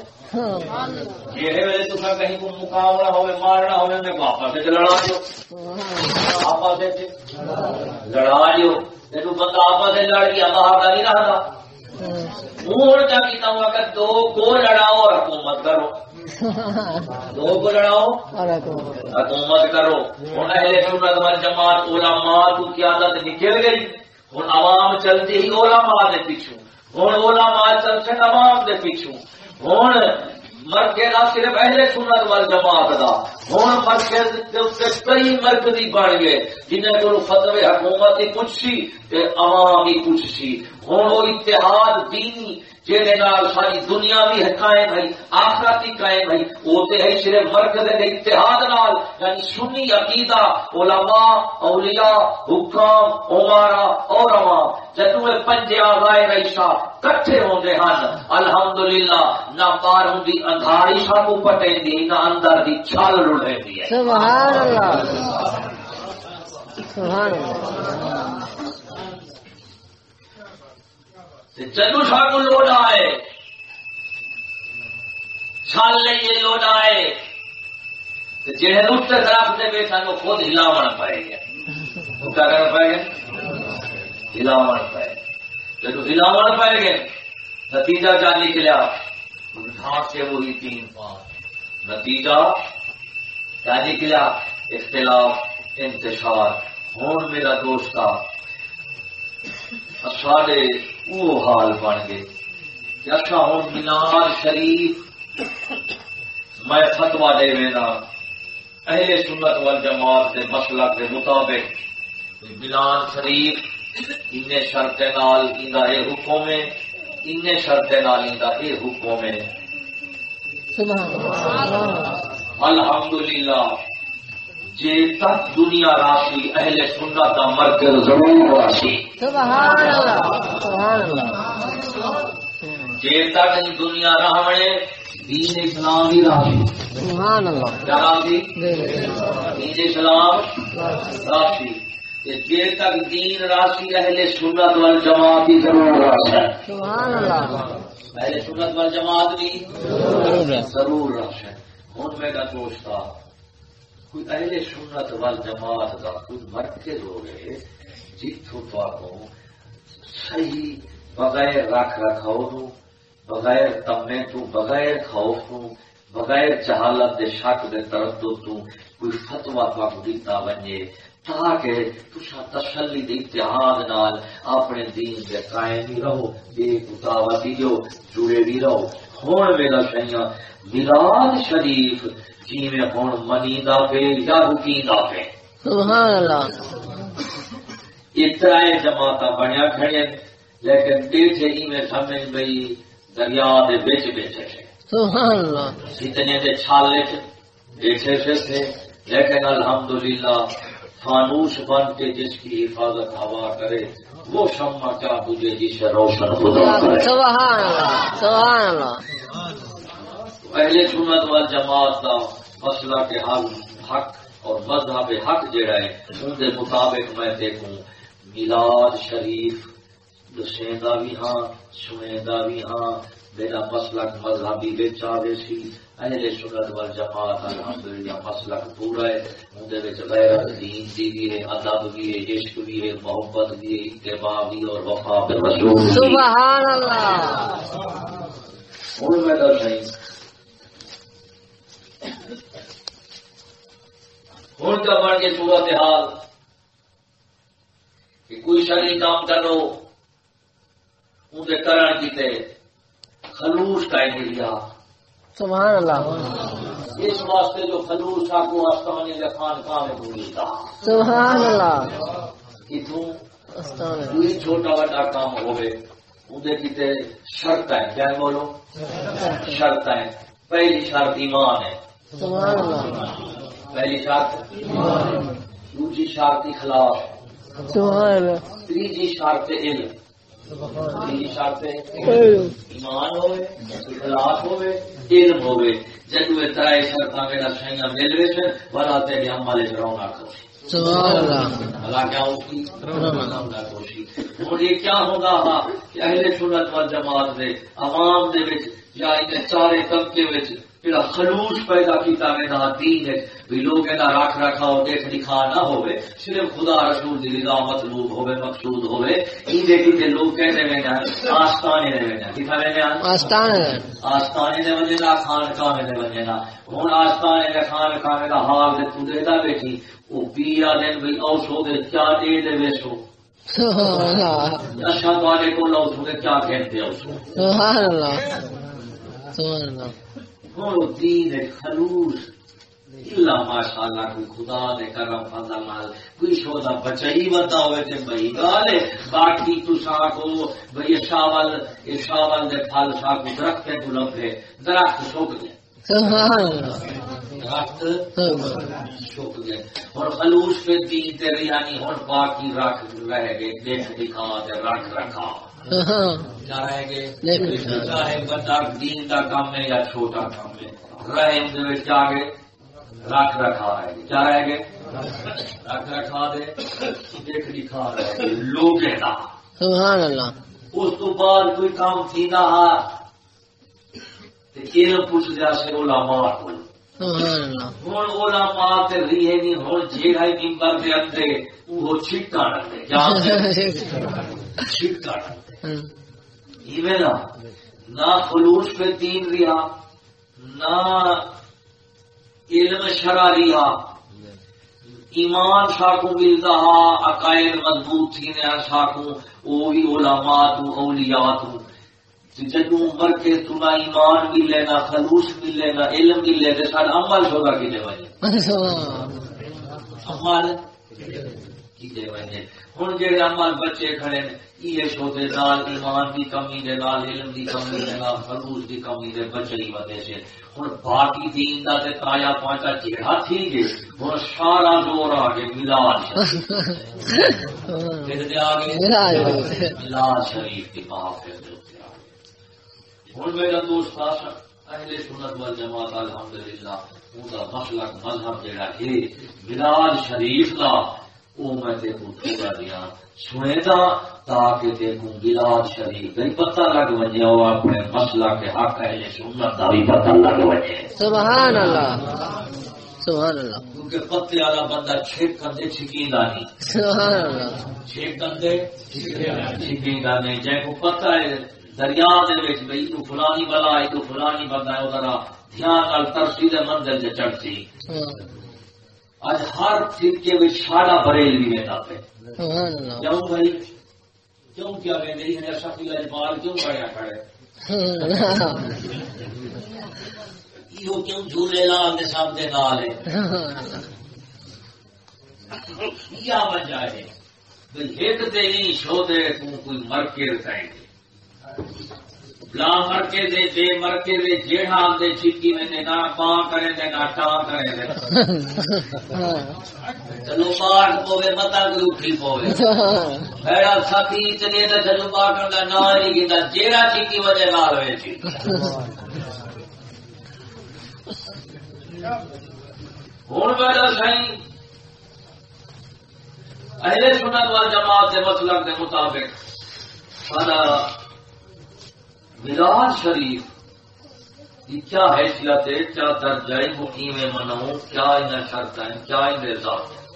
جہے ویلے تسا کہیں کو مقابلہ ہوے مارنا ہوے میں واپس تے لڑا دیو۔ آپس تے لڑا دیو۔ تے بندہ آپس لڑ گیا، باہر دا نہیں رہتا۔ ہوں کیا کیتا ہوا کہ دو کو لڑاؤ اور حکومت کرو۔ دو کو لڑاؤ حکومت۔ کرو۔ ہوں اہل سنت وال جماعت علماء تو قیادت نکل گئی۔ ہوں عوام چلتی ہی علماء دے پیچھو ہوں علماء چلتے عوام دے پیچھو ہوں مرکز کا صرف اہل سنت وال جماعت دا ہن مرکز دے اتنے کئی مرکزی بن گئے، جنہیں کو فتوی حکومت ہی پوچھ سی تے عوام ہی پوچھ سی ہوں وہ اتحاد دینی جہے نال ساری دنیا بھی ہے قائم ہے، آخرت بھی قائم ہے۔ وہ تے ہے صرف مرکز دے اتحاد نال یعنی سنی عقیدہ، علماء، اولیاء، حکام عمارا اور عوام جدو یہ پنجے آگائے رئیسا کٹھے ہوندے ہن، الحمدللہ، نہ باہر دی اندھاری سانو پٹے دی نہ اندر دی چھال رڑے دی ہے۔ سبحان اللہ۔ سبحان اللہ۔ جدو سانو لوٹ آئے چھال لئیے لوٹ آئے تے جہے رٹ طرف دے وے سانو خود ہلاون پائے گا تو کیا کرنا پائے گا ہلاون پائے جدو ہلاون پائے گا نتیجہ کیا نکلا سے وہی تین پانچ نتیجہ کیا نکلا اختلاف، انتشار، ہون میرا دوست سارے وہ حال بن گئے۔ کہ اچھا ہوں مینار شریف میں فتوا دے دینا اہل سنت وال جماعت کے مسئلہ کے مطابق مینار شریف ان شرط نال اندا اے حکم ہے ان شرط نال اندا اے حکم ہے الحمدللہ۔ جے تک دنیا راشی اہل سنت کا مرکز ضرور راشی۔ سبحان اللہ سبحان اللہ۔ جے تک دنیا رہنے دین اسلام ہی راشی سبحان اللہ۔ کیا راشی دے دین اسلام راشی۔ جے تک دین راشی اہل سنت وال جماعت ہی ضرور راشی۔ سبحان اللہ۔ اہل سنت وال جماعت بھی ضرور راشی۔ ہوں میرا دوست تھا کوئی اہل سنت وال جماعت کا کوئی مرکز ہو گئے جتوں تو صحیح بغیر رکھ رکھاؤ نو، بغیر تمے تو، بغیر خوف تو بغیر جہالت دے شک دے تردد تو کوئی فتوا تو دیتا بنے تاکہ تسا تسلی دے اتحاد نال اپنے دین دے قائم ہی رہو، بے کتاوتی جو، جڑے بھی رہو۔ ہون میرا شہیاں میلاد شریف جی میں ہون منی دا یا رکی دا پہ سبحان اللہ اتنا جماعت بنیا کھڑے لیکن بیٹھے ہی میں سمجھ گئی دریا دے بچ بیٹھے تھے سبحان اللہ اتنے دے چھالے بیٹھے سے تھے لیکن الحمدللہ فانوس بن کے جس کی حفاظت ہوا کرے وہ شمع کیا بجے جسے روشن خدا کرے۔ سبحان اللہ سبحان اللہ پہلے سنت وال جماعت کا مسئلہ کے حل حق اور مذہب حق جڑا ہے ان کے مطابق میں دیکھوں۔ میلاد شریف دسیندا بھی ہاں سنیندا بھی ہاں میرا مسلک مذہبی بچ آوے سی۔ اہل سنت وال جماعت الحمدللہ مسلک پورا ہے۔ ان دے وچ غیرت دین دی بھی ہے ادب بھی ہے عشق بھی ہے محبت بھی ہے اتباع بھی اور وفا بھی۔ سبحان اللہ۔ ہوں میں دس ہوں کا بن کے صورت حال؟ کہ کوئی شرعی کام کرو اندر کرن کیتے خلوص کا لیا سبحان اللہ۔ اس واسطے جو خلوص آ کو آستانے خان کام بھولی تھا سبحان اللہ۔ کتوں. کوئی چھوٹا بڑا کام ہوئے اندر کیتے شرط ہے۔ کیا بولو؟ شرط ہے۔ پہلی شرط ایمان ہے۔ سبحان اللہ۔ پہلی شرط دوسری شرط اخلاص اللہ۔ تیجی شرط علم۔ تیجی شرط ایمان ہوئے اخلاص ہوئے علم ہوئے۔ جدو یہ ترائے شرط میرا شہیاں مل ویسے بڑا تیرے عمل رونا کرو۔ سبحان اللہ۔ اللہ کیا یہ ہوگا ہاں کہ اہل سنت و جماعت دے عوام دے وچ یا ان چارے طبقے وچ جڑا خلوص پیدا کیتا نہ دین ہے۔ بھی لوگ دا رکھ رکھاؤ دیکھ دکھا نہ ہوے صرف خدا رسول دی رضا مطلوب ہوے مقصود ہوے دے کیتے لوگ کہتے ہیں نا آستانے دے وینا کیتا وینا آستان ہے آستانے۔ دے نا خان کانے دے نا ہن آستانے دے خان کانے دا حال تو دے دا بیٹھی۔ او پیا دین بھی او سو دے کیا دے دے سبحان اللہ اچھا سو دے کیا کہتے سو سبحان اللہ۔ سبحان اللہ۔ ہن دین دے خلوص۔ اللہ ماشاءاللہ کوئی خدا دے کرم فضل نال کوئی شودا بچائی وتا ہوئے تے بھئی۔ گال ہے باقی تو کو بھئی شاول یہ شاول دے پھل سا کو درخت کو لبے درخت سوک گئے۔ اللہ درخت اللہ سوک گئے۔ اور خلوص پہ دین تے یعنی ہن باقی رکھ رہ گئے۔ دیکھ دکھا تے رکھ رکھا۔ کیا رہ گئے دیکھ دکھا۔ چاہے بڑا دین کا کام ہے یا چھوٹا کام ہے؟ رہے ان دے وچ آگے رکھ رکھا ہے۔ کیا رہ گئے رکھ رکھا دے دیکھ دکھا رہے گئے لوگ دا سبحان اللہ۔ اس تو بعد کوئی کام تھی نہ پوچھ سے علماء کو۔ علماء تے نہیں جیڑا ہی دے اندے وہ چھٹکا رکھتے ایویں نہ نہ خلوص پہ دین رہا نہ علم شرع رہا۔ ایمان ساکو ملتا ہا عقائد مضبوط تھی نے ساکو او بھی علماء تو اولیاء تو۔ جدو عمر کے تنا ایمان ملے نہ خلوص ملے نہ علم ملے تے سارا عمل ہوگا کتے وجہ عمل کتے وجہ ہن جڑے عمل بچے کھڑے نے یہ شوتے نال ایمان دی کمی دے نال علم دی کمی دے نال خلوص دی کمی دے بچے ہی ودے سے ہن باقی دین دا تے تایا پانچا جیڑا تھی گے ہن سارا زور آ گئے ملاد ملاد شریف کی اوتے آ گئے ہن میرا دوست اہل سنت والجماعت الحمدللہ ان کا مسلک مذہب جڑا ہے ملاد شریف دا وہ میں تھوڑا دیا۔ سنے دا تاکہ ملاد شریف پتہ لگ وہ اپنے مسئلہ کے حق اہل سنت دا بھی پتہ لگ وجے۔ سبحان اللہ۔ سبحان اللہ۔ کیونکہ پتے والا بندہ کندے چھکیندا نہیں سبحان اللہ۔ چھیک کندے چھکیندا نہیں جے کو پتہ ہے دریا دے وچ بھئی تو فلانی بلا ہے تو فلانی بندہ ہے دھیان نال ترسی دے منزل تے اج ہر فرقے وچ ساڈا بریلوی پہ سبحان اللہ۔ کیوں بھائی کیوں کیا ویندے ہیں شفیع اجمال کیوں بڑا کھڑے یہ کیوں جھولے لال دے سب دے نال ہے؟ کیا وجہ ہے؟ ایک تے نہیں شو دے کوئی مرکے رکھائیں بلا مرکے دے دے مرکے دے جیڑا دے چھکی میں دے نہ پاں کرے دے نہ ٹاں کرے دے چلو باہر پوے متا اٹھی پوے بھڑا ساتھی چلے تے چلو باہر کردا نہ نہیں گیندا جیڑا چھکی وجہ نال ہوئے سی ہوں میرا سائیں۔ اہل سنت وال جماعت کے مسلک کے مطابق۔ سارا ملاد شریف۔ کی کیا حیثیت ہے؟ کیا درجہ کیویں مناؤں کیا ان شرط ہیں کیا ان ذات ہیں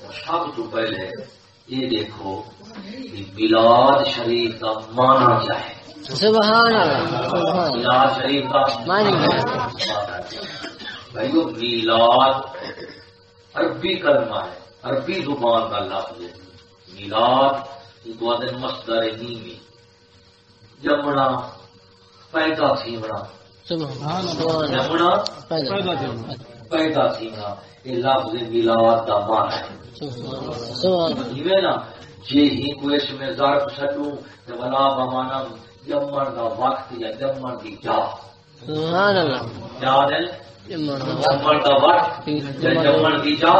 سب تو پہلے یہ دیکھو کہ ملاد شریف کا مانا کیا ہے۔ سبحان اللہ۔ شریف کا ہے؟ بھائی وہ میلاد عربی کلمہ ہے۔ عربی زبان کا لفظ ہے۔ میلاد کو مصدر نیمی جمنا پیدا جمنا پیدا تھیمنا یہ لفظ میلاد کا مانا ہے۔ نا جی ہی میں ظرف تو بلا بمانا جمن کا وقت یا جمن کی جا یاد ہے؟ جمن کا وقت یا جمن کی جا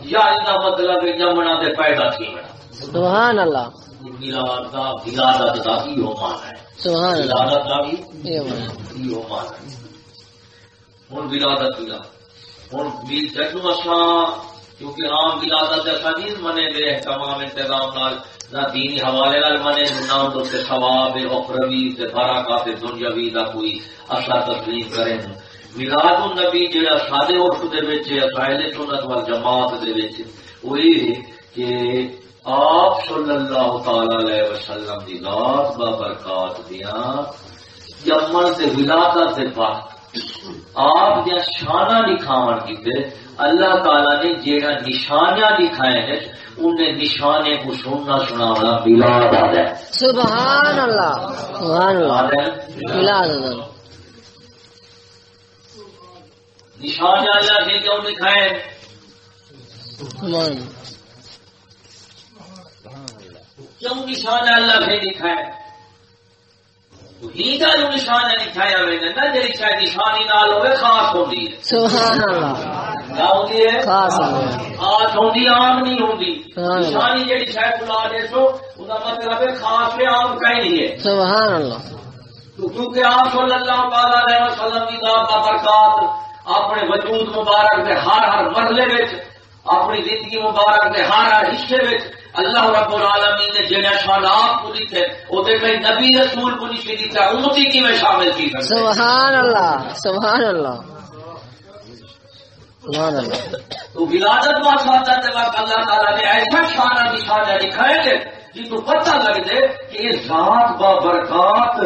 یا اس کا مطلب ہے جمنا دے پیدا تھیمنا سبحان اللہ۔ کا ولادت کا ہی ہو مانا ہے۔ سبحان اللہ۔ ولادت کا بھی یہ معنی ہی ہو مانا ہے۔ ہوں ولادت ولا ہوں میل جدو اساں کیونکہ عام ولادت نہیں منے دے تمام انتظام نال نہ دینی حوالے نال منے نہ ان سے ثواب اخروی دنیاوی دا کوئی اثر تسلیم کریں میلاد النبی جڑا سادے دے وچ اہل سنت وال جماعت دے وچ کہ آپ صلی اللہ تعالی علیہ وسلم دی ذات با برکات دیاں جمن سے ولادت سے بعد آپ جا شانہ دکھاون کیتے اللہ تعالی نے جیڑا نشانیاں دکھائے ہیں انہیں نشانے کو سننا سناونا بلاد آ ہے سبحان اللہ سبحان اللہ اللہ نشانیاں اللہ نے کیوں دکھائے سبحان اللہ کیوں نشان اللہ نے دکھائے ہی کا جو نشان دکھایا ہوئے نہ جی شاید نشانی نال ہوئے خاص ہوتی ہے۔ سبحان اللہ۔ کیا ہوتی ہے؟ خاص اللہ خاص ہوندی عام نہیں ہوندی۔ ہاں۔ نشانی جڑی شاید بلا دے سو اس کا مطلب ہے خاص پہ عام کہیں نہیں ہے۔ سبحان اللہ۔ تو کیونکہ آپ صلی اللہ تعالی علیہ وسلم کی ذات کا برکات اپنے وجود مبارک ہر ہر مرحلے وچ اپنی زندگی مبارک ہر ہر حصے وچ اللہ رب العالمین نے شان آپ کو وہ دے کئی نبی رسول کو نہیں دیتا امتی کی میں شامل کی سبحان اللہ سبحان اللہ۔ سبحان اللہ۔ تو ولادت واقعات کے وقت اللہ تعالیٰ نے ایسا شانہ نشانہ دکھائے تھے جی تو پتہ لگ دے کہ یہ ذات با برکات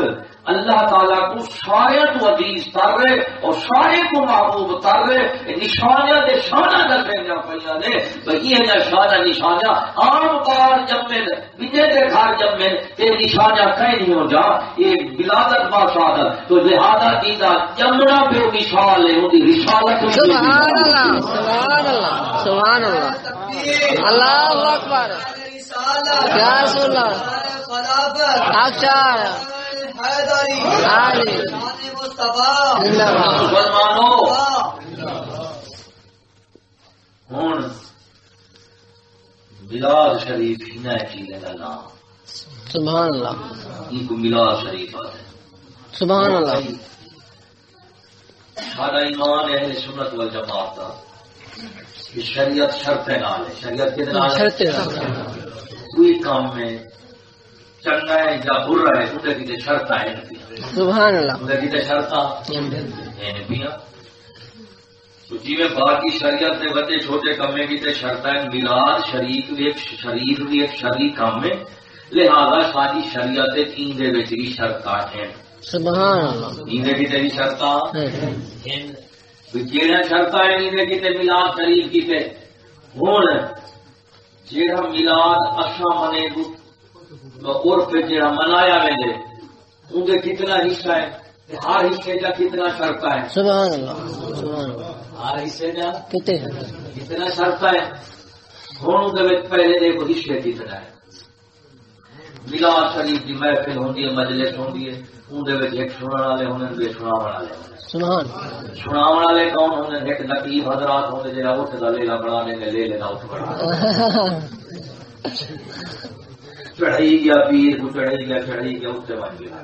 اللہ تعالیٰ کو سارے تو عزیز تر رہے اور سارے کو محبوب تر رہے نشانیاں دے شانہ دسے گیا پہیا نے بھئی یہ جا شانہ نشانیاں۔ عام بار جمے بجے دے گھر جمے تے نشانیاں کہیں نہیں ہو جا یہ بلادت با شہادت۔ تو لہذا دیدہ جمنا پہ نشان لے ان کی رسالت سبحان اللہ سبحان اللہ سبحان اللہ۔ اللہ اکبر۔ یا رسول اللہ اچھا۔ ہوں بلال شریف ہی نہ کا نام۔ سبحان اللہ۔ ان کو بلال شریف آتا ہے۔ سبحان اللہ۔ سارا ایمان اہل سنت وال جماعت کا شریعت شرط نال ہے شریعت کے نال شرط کوئی کام میں چنگا ہے یا برا ہے انہیں کتنے شرط ہے سبحان اللہ۔ انہیں کتنے شرط پیاں۔ جی میں باقی شریعت نے بڑے چھوٹے کمے کی تے شرط ہے میلاد شریک بھی ایک شریف بھی ایک شریک کام ہے۔ لہذا ساری شریعت تین دے وچ بھی شرط ہیں۔ سبحان اللہ۔ تین دے بھی شریف کتنے ہوں جہاں ملاد اچھا منے عرف جہاں منایا ویندے اندر کتنا حصہ ہے؟ ہر حصے کا کتنا شرط ہے۔ سبحان اللہ سبحان اللہ۔ ہر حصے کا کتنا شرط ہے۔ ہوں پہلے دیکھو حصے کتنا ہے۔ ملاد شریف کی محفل ہوتی ہے مجلس ہوتی ہے۔ اندر ایک سننے والے ہونے دو سنا والے ہونے سبحان سنا والے کون ہونے ایک نقیب حضرات ہونے جہاں اٹھ کا لیلا بڑھانے میں لے لینا اٹھ بڑھا چڑھائی گیا پیر کو چڑھائی گیا چڑھائی گیا اس سے بن گیا۔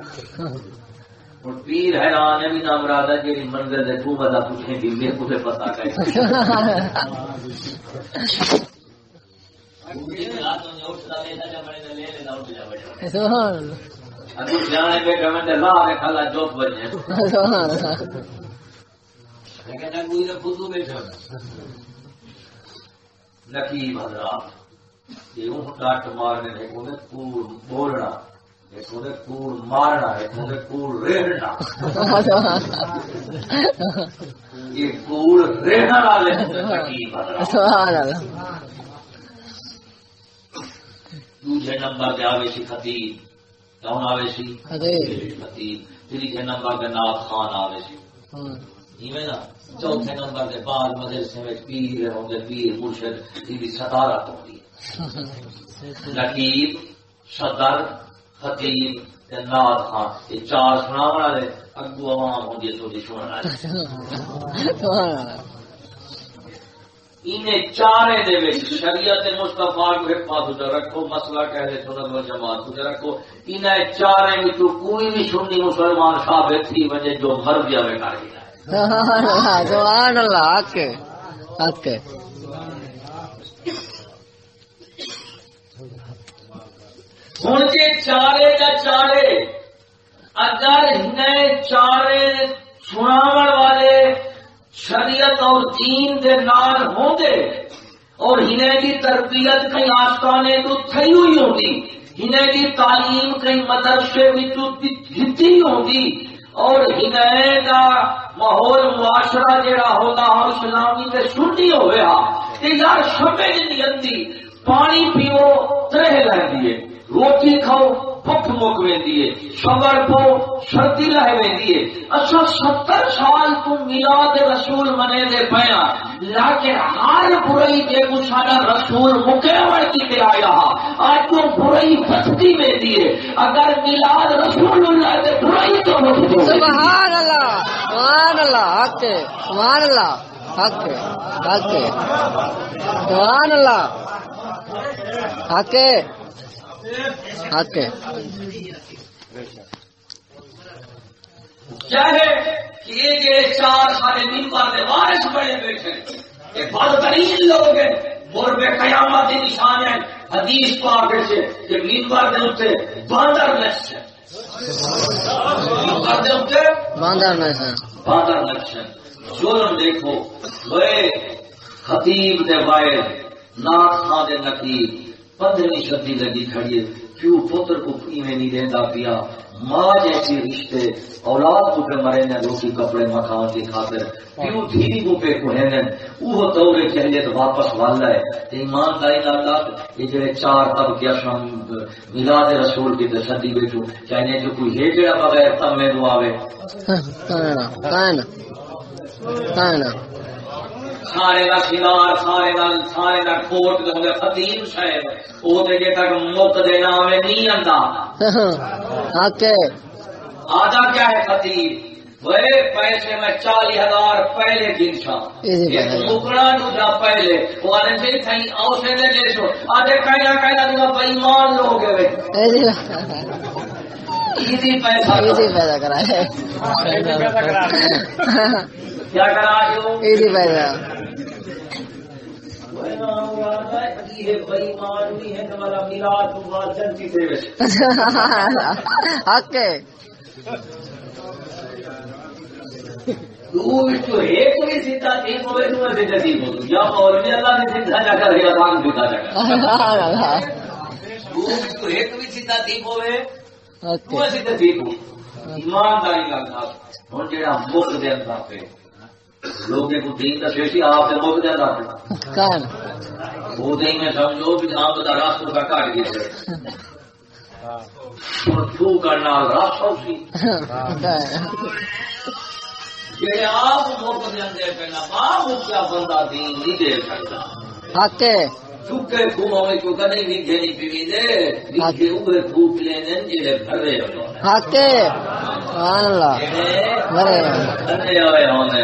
اور پیر حیران ہے بھی نام رادا جی منزل ہے تو بتا پوچھیں بھی میرے کو پتا جانے پہ کمنٹ لا کے کھلا جوت بجے سبحان اللہ۔ لیکن اب کوئی نہ خود بیٹھا۔ نقیب حضرات۔ اون ڈاٹ مارنے ایک کوڑ بولنا ایک کوڑ مارنا ایک کوڑ ریڑنا یہ کوڑ والے سبحان اللہ۔ دوسرے نمبر پہ آوے سی خطیب۔ کون آوے سی؟ خطیب۔ تیسرے نمبر پہ ناز خان آوے سی۔ نا چوتھے نمبر کے بعد مدرسے میں پیر ہوندے پیر مرشد دی صدارت ہوندی ہے نقیب صدر خطیب ناز خان یہ چار سنا والے اگو عوام ہوندی ہے تھوڑی سنن والے۔ سبحان اللہ انہیں چارے دے وچ شریعت مصطفیٰ کو حفاظت رکھو مسئلہ کہہ دے سنت و جماعت کو رکھو۔ انہیں چارے وچ کوئی بھی سنی مسلمان ثابت تھی وجہ جو آوے کر گیا سبحان اللہ سبحان اللہ حق ہے حق ہے ہوں جی چارے کا چارے اگر انہیں چارے سناو والے شریعت اور دین دے نال ہوں دے اور انہیں کی تربیت کئی آستانے تو تھئی ہوئی ہوگی انہیں کی تعلیم کئی مدرسے بھی تو دیتی ہوگی اور انہیں کا ماحول معاشرہ جڑا ہوتا ہر اسلامی تے سننی ہوئے ہا تے یار سمجھ نہیں آتی پانی پیو، ترہ لہدی ہے روٹی کھاؤ بھوک مک ویندی ہے صبر پو سردی رہ ویندی ہے اچھا ستر سال تو میلاد رسول منے دے پیا لیکن ہر برائی جے کو سارا رسول مکمل کی آیا ہاں۔ آج تو برائی بستی ویندی ہے اگر میلاد رسول اللہ دے برائی تو بستی سبحان اللہ سبحان اللہ، حق سبحان اللہ، حق حق سبحان اللہ۔ چاہے کہ یہ چار سارے ممبر کے وارث بڑے بیٹھے یہ بدترین لوگ ہیں۔ بے قیامت نشان حدیث پاک سے کہ ممبر باندر ممبر سے باندر لکشن ظلم دیکھو وہ خطیب دے ناک خاں دے پندرہویں صدی لگی کھڑی ہے۔ پیو پتر کو ایویں نہیں دینا پیا؟ ماں جیسی رشتے، اولاد کو پہ مرے نے روٹی کپڑے مکان کی خاطر۔ پیو دھیری کو پہ کوہے نے وہ دورے چلے تو واپس والا ہے۔ ایمانداری اللہ یہ جڑے چار تب کیا شام میلاد رسول کی تے بیٹھو۔ چاہنے جو کوئی ہے جڑا بغیر تم میں دعا آوے ہاں، کائنا کائنا کائنا سارے کا سنگار سارے کا سارے کا کوٹ دے ہوئے خطیب صاحب وہ تے جے تک مت دے نام نہیں حق آدھا کیا ہے خطیب؟ وہ پیسے میں چالی ہزار پہلے دن تھا۔ ٹکڑا ڈوڈا پہلے۔ وہ آنے سے کہیں اوسے دے دے سو آدھے کہنا کہنا دوں بےمان لوگ ایزی پیدا کرا۔ ہے کیا کرا پیدا۔ ہے۔ تو ایک بھی سیدھا ٹھیک ہوئے تو میں سیدھا ٹھیک ہو یا مولوی اللہ نے سیدھا جا کر یا دان سیدھا جا کر۔ تو جو ایک بھی سیدھا ٹھیک ہوئے حق تو میں سیدھا ٹھیک ہوں ایمانداری کا ساتھ ہوں جڑا مک دے اندر پہ لوگوں کو دین کا شیشی آپ سے مک دے اندر پہ کائنا وہ دیں میں سمجھو بھی آپ کا راستوں کا کاٹ گیا اور تو کرنا راستوں سی۔ جڑے آپ مک دے اندر پہنا باپ کیا بندہ دین نہیں دے سکتا۔ حق چکے کھوئے کو کدی نیچے نہیں پیوی دے نیچے اوپر پھوک لینے جڑے بھرے ہوئے حق سبحان اللہ بڑے بھرے ہوئے ہونے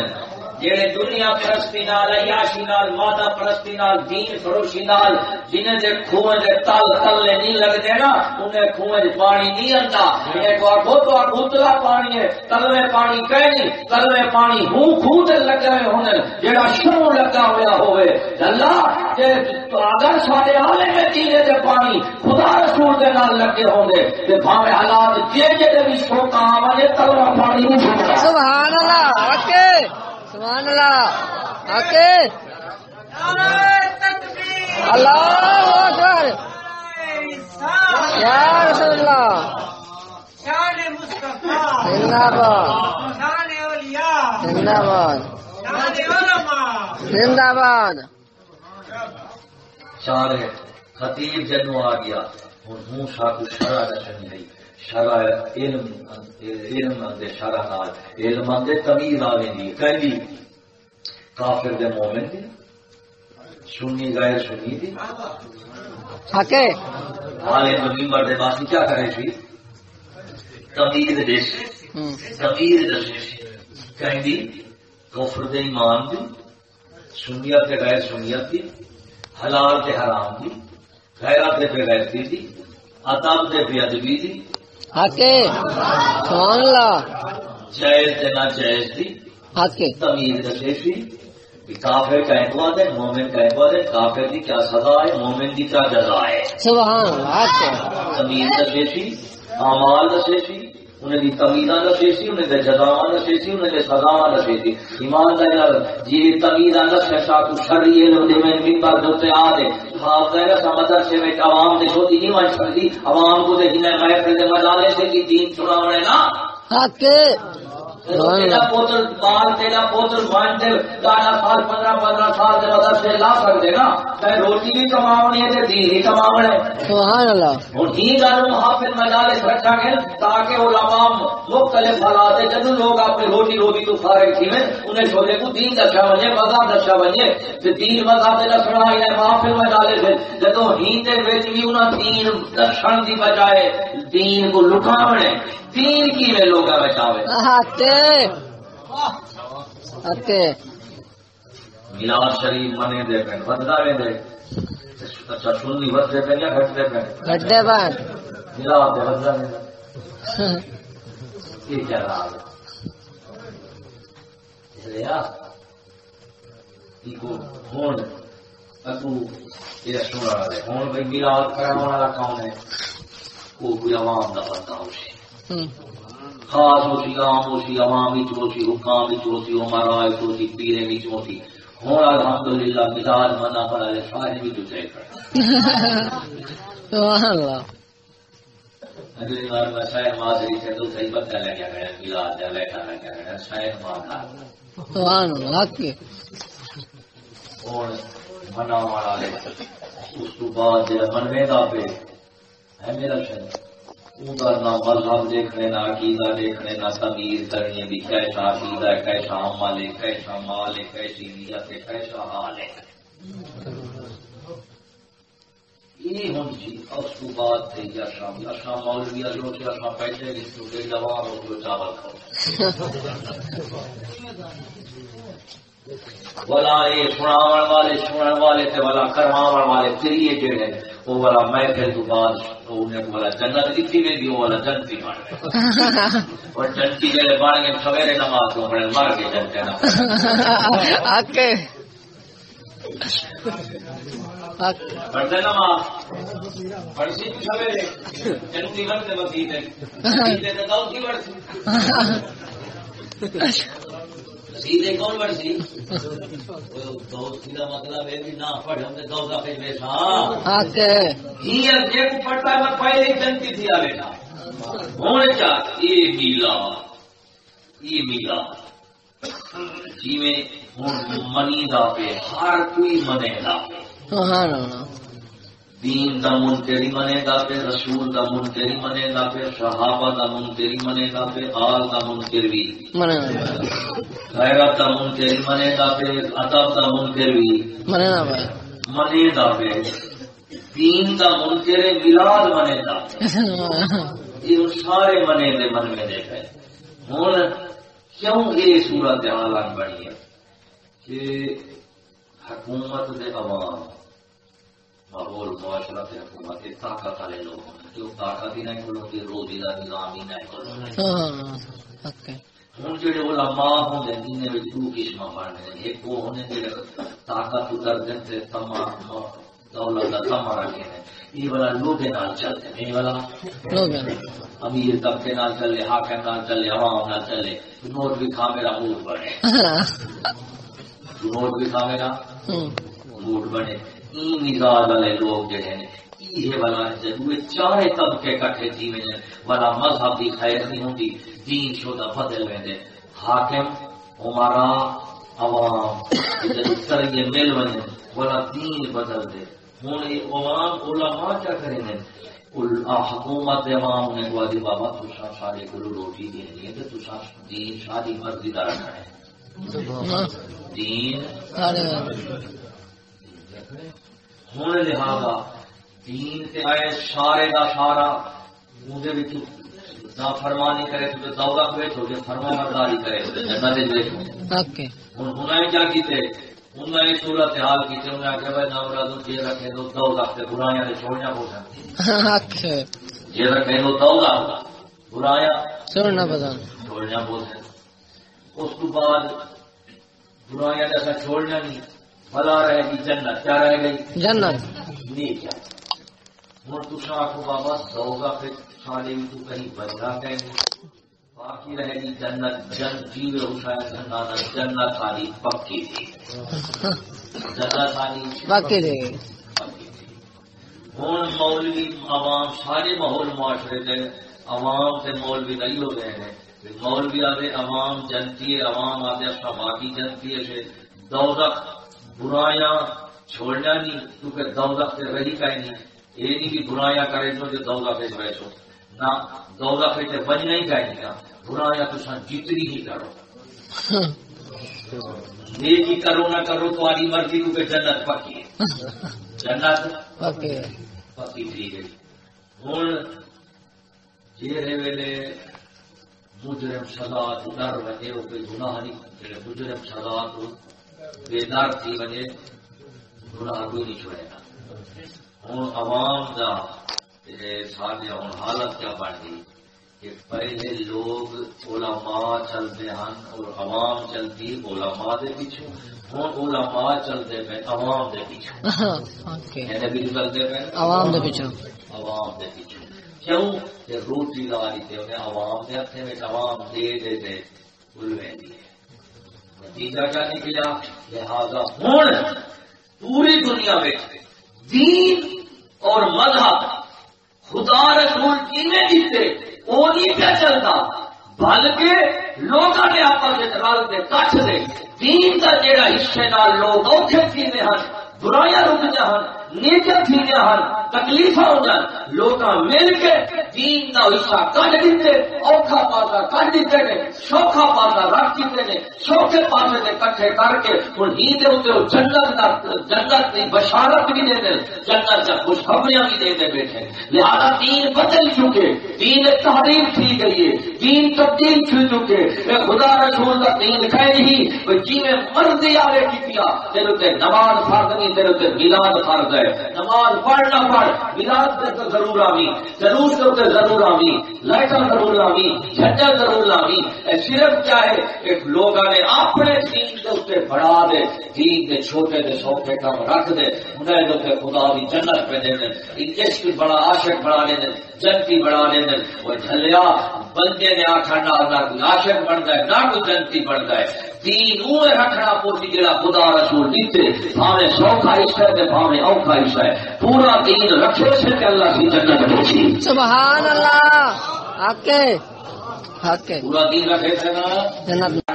جڑے دنیا پرستی نال عیاشی نال مادہ پرستی نال دین فروشی نال جنہیں دے کھوئے دے تل تلے نہیں لگتے نا انہیں کھوئے دے پانی نہیں آتا انہیں کو آگو تو آگو اتلا پانی ہے تلوے پانی کہیں نہیں تلوے پانی ہوں کھو تے لگا ہوئے ہونے جڑا شروع لگا ہوا ہوئے اللہ جے تو اگر سارے آلے میں تیرے دے پانی خدا رسول دے نال لگے ہوندے تے بھاوے حالات جے جے دے بھی سوکا آوانے تلوہ پانی نہیں سکتا سبحان اللہ حق سبحان اللہ حق اللہ اکبر! یا رسول اللہ! شان مصطفی زندہ باد زندہ باد! زندہ باد! سارے خطیب جنو آ گیا۔ ہوں ہوں ساکو شرع دسنی گئی شرع علم علم دے شرع نال۔ علم دے تمیز آویں دی۔ کہندی کافر دے مومن دی۔ سنی غیر سنی دی۔ حق حالے ممبر دے باسی کیا کرے سی تمیز دے تمیز سی کہندی کفر دے ایمان دی۔ سنیت تے غیر سنیت دی حلال تے حرام دی غیرت تے بے غیرتی دی ادب تے بے ادبی دی حق سبحان اللہ جائز تے نہ جائز دی حق تمیز سی کہ کافر کا انکوا دے مومن کا انکوا دے کافر دی کیا سزا ہے مومن دی کیا جزا ہے۔ سبحان اللہ تمیز دسے سی اعمال دسے سی انہیں دی تمیزاں دسے سی انہیں دے جزاواں دسے سی انہیں دے سزاواں دسے سی ایمانداری نال جی تمیزاں دسے سا تو شرعی علم دے میں بھی پر دوتے آ دے۔ خواب حافظ ہے سمدر سے میں عوام دے چھوٹی نہیں ون سکتی۔ عوام کو دے جنہیں محفل دے مزالے سے کی دین سناونے نا حق تیرا پوتر بال تیرا پوتر ون دے گانا سال پندرہ پندرہ سال دے مدرسے لا سکتے نا؟ میں روٹی بھی کماونی ہے تے دین ہی کماونا ہے۔ سبحان اللہ۔ ہوں ہی گل محافظ مجالس رکھا گے تاکہ علماء مختلف حالات جدو لوگ اپنی روٹی روٹی تو فارغ تھی میں انہیں چھوڑے کو دین دسا ونجے مذہب دین دسنا ہے محافظ مجالس جدو ہی دے وچ بھی انہاں دین دسن دی بجائے دین کو لکاونے دین کی میں لوگا بچاوے۔ شریف منے دے پین بدلا وے دے۔ اچھا سننی ود دے پین یا گھٹ دے پین میلاد دے بدلا وے یہ کیا رہا ہے؟ لیا۔ کو ہون اکو یہ سنا رہا ہے ہون بھائی میلاد کرانے والا کون ہے؟ وہ کوئی عوام دا بندہ ہو سی خاص ہو سی عام ہو سی عوام وچ ہو سی حکام وچ ہو سی عمرا وچ ہو سی پیرے وچ ہو سی ہوں الحمدللہ مزاج منا پڑا لے سارے بھی دوسرے کر سبحان اللہ۔ اگلی بار میں شاید مادری سے تو صحیح گیا جا گیا سبحان اللہ منا والا اس بعد منوے دا پہ ہے میرا شہر۔ ادھر نہ مذہب دیکھنے نہ عقیدہ دیکھنے نہ تمیز کرنی بھی کیسا عقیدہ ہے، کیسا عمل ہے، کیسا مال ہے، کیسی نیت ہے، کیسا حال ہے۔ یہ ہوں جی اس کو بعد تھے جی یشام یشام مولوی جو کہ یشام پیسے جس کو دے بلا یہ سناون والے سنن والے تے کرواون والے تریے جڑے وہ والا میں پھر تو بعد انہیں والا جنت دکھی ویندی وہ والا جنتی بن اور جنتی جڑے بن گئے سویرے نماز تو پڑھن مر کے جنتے ہے۔ حق۔ پڑھتے نماز۔ پڑھسی سویرے۔ جنتی بنتے مسیح مسیح تے گاؤں کی بڑھتی سیدھے کون بڑھسی دوستی کا مطلب ہے نہ یہ میں پہلے جنتی تھی آ بیٹا ہوں چاہ یہ میلا۔ یہ میلا۔ جی میں منی دا پہ ہر کوئی منے دا پہ۔ سبحان اللہ دین دا منکری منے دا پہ رسول دا منکری منے دا پہ صحابہ دا منکری منے دا پہ آل دا منکر بھی غیرت دا منکری منے دا پہ ادب دا منکر بھی منے دا پہ۔ دین دا منکر ملاد منے پہ یہ سارے منے دے من میں دے گئے ہوں کیوں یہ صورت حال بنی ہے؟ کہ حکومت دے عوام ماحول معاشرت حکومت یہ طاقت والے لوگ ہیں جو طاقت ہی نہیں کھلو گی روزی کا نظام ہی نہیں کھلو۔ ہے۔ ہوں علماء ہوں گے جن میں دو قسم بننے ایک وہ ہونے جڑے طاقت اتر تے تمام دولت کا تما رکھے ہیں۔ یہ والا لوگ نال چلتے ہیں یہ والا؟ امیر طبقے نال چلے حاکم نال چلے عوام نال چلے نوٹ بھی کھا میرا موڈ بنے۔ نوٹ بھی کھا میرا موڈ بنے۔ مزاج والے لوگ جڑے ہیں یہ والا طبقے کٹھے تھی وجن والا مذہب دی خیر نہیں ہوندی دین شودا بدل ویندے حاکم عمرا عوام سرگے مل والا دین بدل دے۔ عوام علماء کیا کریں گے؟ حکومت عوام نے دی بابا تسا سارے روٹی دینی ہے تسا دین شادی مرضی دا رکھنا ہے۔ ہاں دین ہوں لہذا دین تے آئے سارے دا سارا نہ فرمانی کرے تو دودا بیٹھو جو فرما برداری کرے جنت ہن انہیں کیا کیتے انہیں یہ صورت حال کیتے انہیں آخیا بھائی نامراد جی رکھے تو دودا تے برائیاں نے چھوڑنا پوچھا جی رکھے تو برائیاں پتا چھوڑنا پوچھا اس کو بعد برائیاں جیسا چھوڑنا نہیں بلا رہے گی جنت کیا رہ گئی جنت۔ نہیں کیا؟ ہوں تصا آخو بابا دوگا پھر بھی تو کہیں بچا کہیں۔ باقی رہے گی جنت جن جیو حسین جنت جنت ساری پکی تھی۔ جنت ساری پکی تھی۔ ہوں مولوی عوام سارے ماحول معاشرے دے عوام سے مولوی نہیں ہو گئے ہیں۔ مولوی آدھے عوام جنتی ہے عوام آدھے اپنا باقی جنتی ہے دوزخ برائیاں چھوڑنا نہیں کیونکہ دوزخ سے رہی کا نہیں۔ یہ نہیں کہ برائیاں کرے تو جو دوزخ سے بیٹھو نہ دوزخ سے بجنا ہی کا نہیں برائیاں تو سن جتنی ہی کرو۔ نیکی کرو نہ کرو تمہاری مرضی کیونکہ جنت پکی ہے۔ جنت ہے۔ پکی تھی گئی ہوں جہے ویلے مجرم سزا تو ڈر وجے وہ کوئی گناہ نہیں۔ مجرم سزا تو ڈر تھی وجے گناہ کوئی نہیں چھوڑے گا ہوں عوام دا سارے ہوں حالت کیا بن گئی کہ پہلے لوگ علماء چلتے ہیں اور عوام چلتی علماء دے پیچھے۔ ہوں علماء چلتے پہ عوام دے پیچھے۔ بھی چلتے پہ۔ عوام دے پیچھے۔ عوام دے پیچھے۔ کیوں؟ کہ روٹی لاری تے انہیں عوام دے ہتھے میں عوام دے دے دے۔ بلوے دیے نتیجہ کیا نکلا؟ لہذا ہوں پوری دنیا میں دین اور مذہب خدا رسول کی میں دیتے وہ نہیں پہ چلتا، بلکہ لوگوں نے آپس رل کے کچھ دے۔ دین کا جڑا حصے نال لوگ اوکھے تھیندے ہن، برائیاں رکدیاں ہن نیچے تھیندیاں ہن، تکلیفاں ہو جان لوگ مل کے دین کا حصہ کڈ دیتے اوکھا پاسا کڈ دیتے نے سوکھا پاسا رکھ دیتے نے سوکھے پاسے دے کٹھے کر کے ہن ہی دے اوتے جنت دا جنت دی بشارت بھی دے دے جنت دا خوشخبریاں بھی دے دے بیٹھے۔ لہذا دین بدل چکے، دین تحریر تھی گئی ہے، دین تبدیل تھی چکے۔ اے خدا رسول دا دین کہہ ہی جی میں مرضی آوے کی پیا، تیرے تے نماز فرض نہیں، تیرے تے میلاد فرض ہے۔ نماز پڑھنا پڑھ، میلاد تے ضرور آوی جلوس تے تے ضرور آوی لائٹاں ضرور آوی جھنڈا ضرور آوی اے صرف چاہے ایک لوگاں نے اپنے دین دے اوتے بڑھا دے، دین دے چھوٹے دے سوکھے کام رکھ دے۔ انہیں دے تے خدا دی جنت پہ دے دے۔ عشق بڑا عاشق بڑھا دے دے جنتی بڑھا دے دے۔ وہ جھلیا، بندے نے آخر نہ نہ عاشق بنتا ہے، نہ کوئی جنتی بنتا ہے۔ دین رکھنا جڑا خدا رسول دیتے بھاوے سوکھا حصہ ہے بھاوے اوکھا حصہ ہے۔ پورا دین رکھے سے کہ اللہ کی جنت پہنچی سبحان اللہ۔ حق ہے۔ حق ہے۔ پورا دین رکھے سے نا۔ جنت۔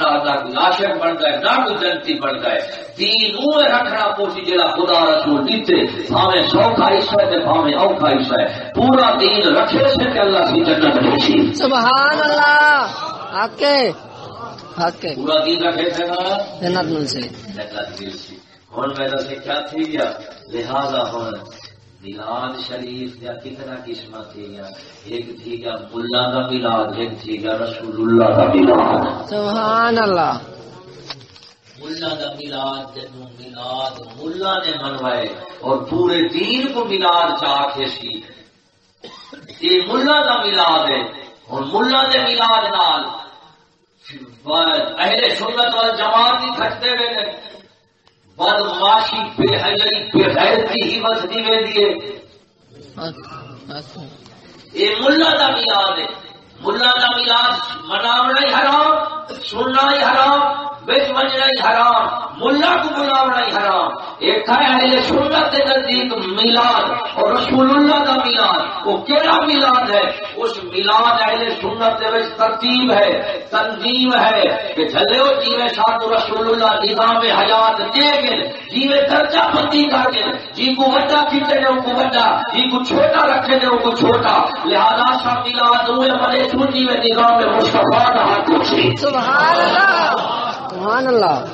بنتا ہے نہ کوئی جنتی بنتا ہے۔ دین رکھنا جڑا خدا رسول دیتے بھاوے سوکھا حصہ ہے بھاوے اوکھا حصہ ہے۔ پورا دین رکھے سے کہ اللہ کی جنت پہنچی سبحان اللہ۔ حق ہے۔ حق ہے پورا دین رکھے سے نا۔ جنت مل سے دسے کیا تھی گیا لہذا میلاد شریف یا کتنا قسم تھی گیا ایک تھی گیا ملا کا میلاد ایک تھی گیا رسول اللہ کا میلاد سبحان اللہ۔ ملا کا میلاد جنو میلاد ملا نے منوائے اور پورے دین کو میلاد چاہ کے سی۔ یہ ملا کا میلاد ہے۔ اور ملا نے میلاد نال اہل سنت وال جماعت ہی کھٹتے ہوئے بدماشی بے حیائی بے غیرتی ہی وسدی حق ہے یہ ملا کا میلاد ہے۔ ملا کا میلاد مناونا ہی حرام، سننا ہی حرام، بچ بجنا ہی حرام، ملا کو بلاونا ہی حرام۔ ایک ہے اہل سنت کے نزدیک میلاد اور رسول اللہ کا میلاد وہ کیڑا میلاد ہے؟ اس میلاد اہل سنت کے وچ ترتیب ہے، تنظیم ہے کہ جلو جیوے ساتھ رسول اللہ نظام حیات دے گئے جیوے درجہ بندی کر گئے جی کو وڈا کھچے نے کو وڈا جی کو چھوٹا رکھے نے کو چھوٹا۔ لہذا سا میلاد ہوئے بڑے سن جیوے نظام مصطفیٰ کا حق اچھی سبحان اللہ! سبحان اللہ!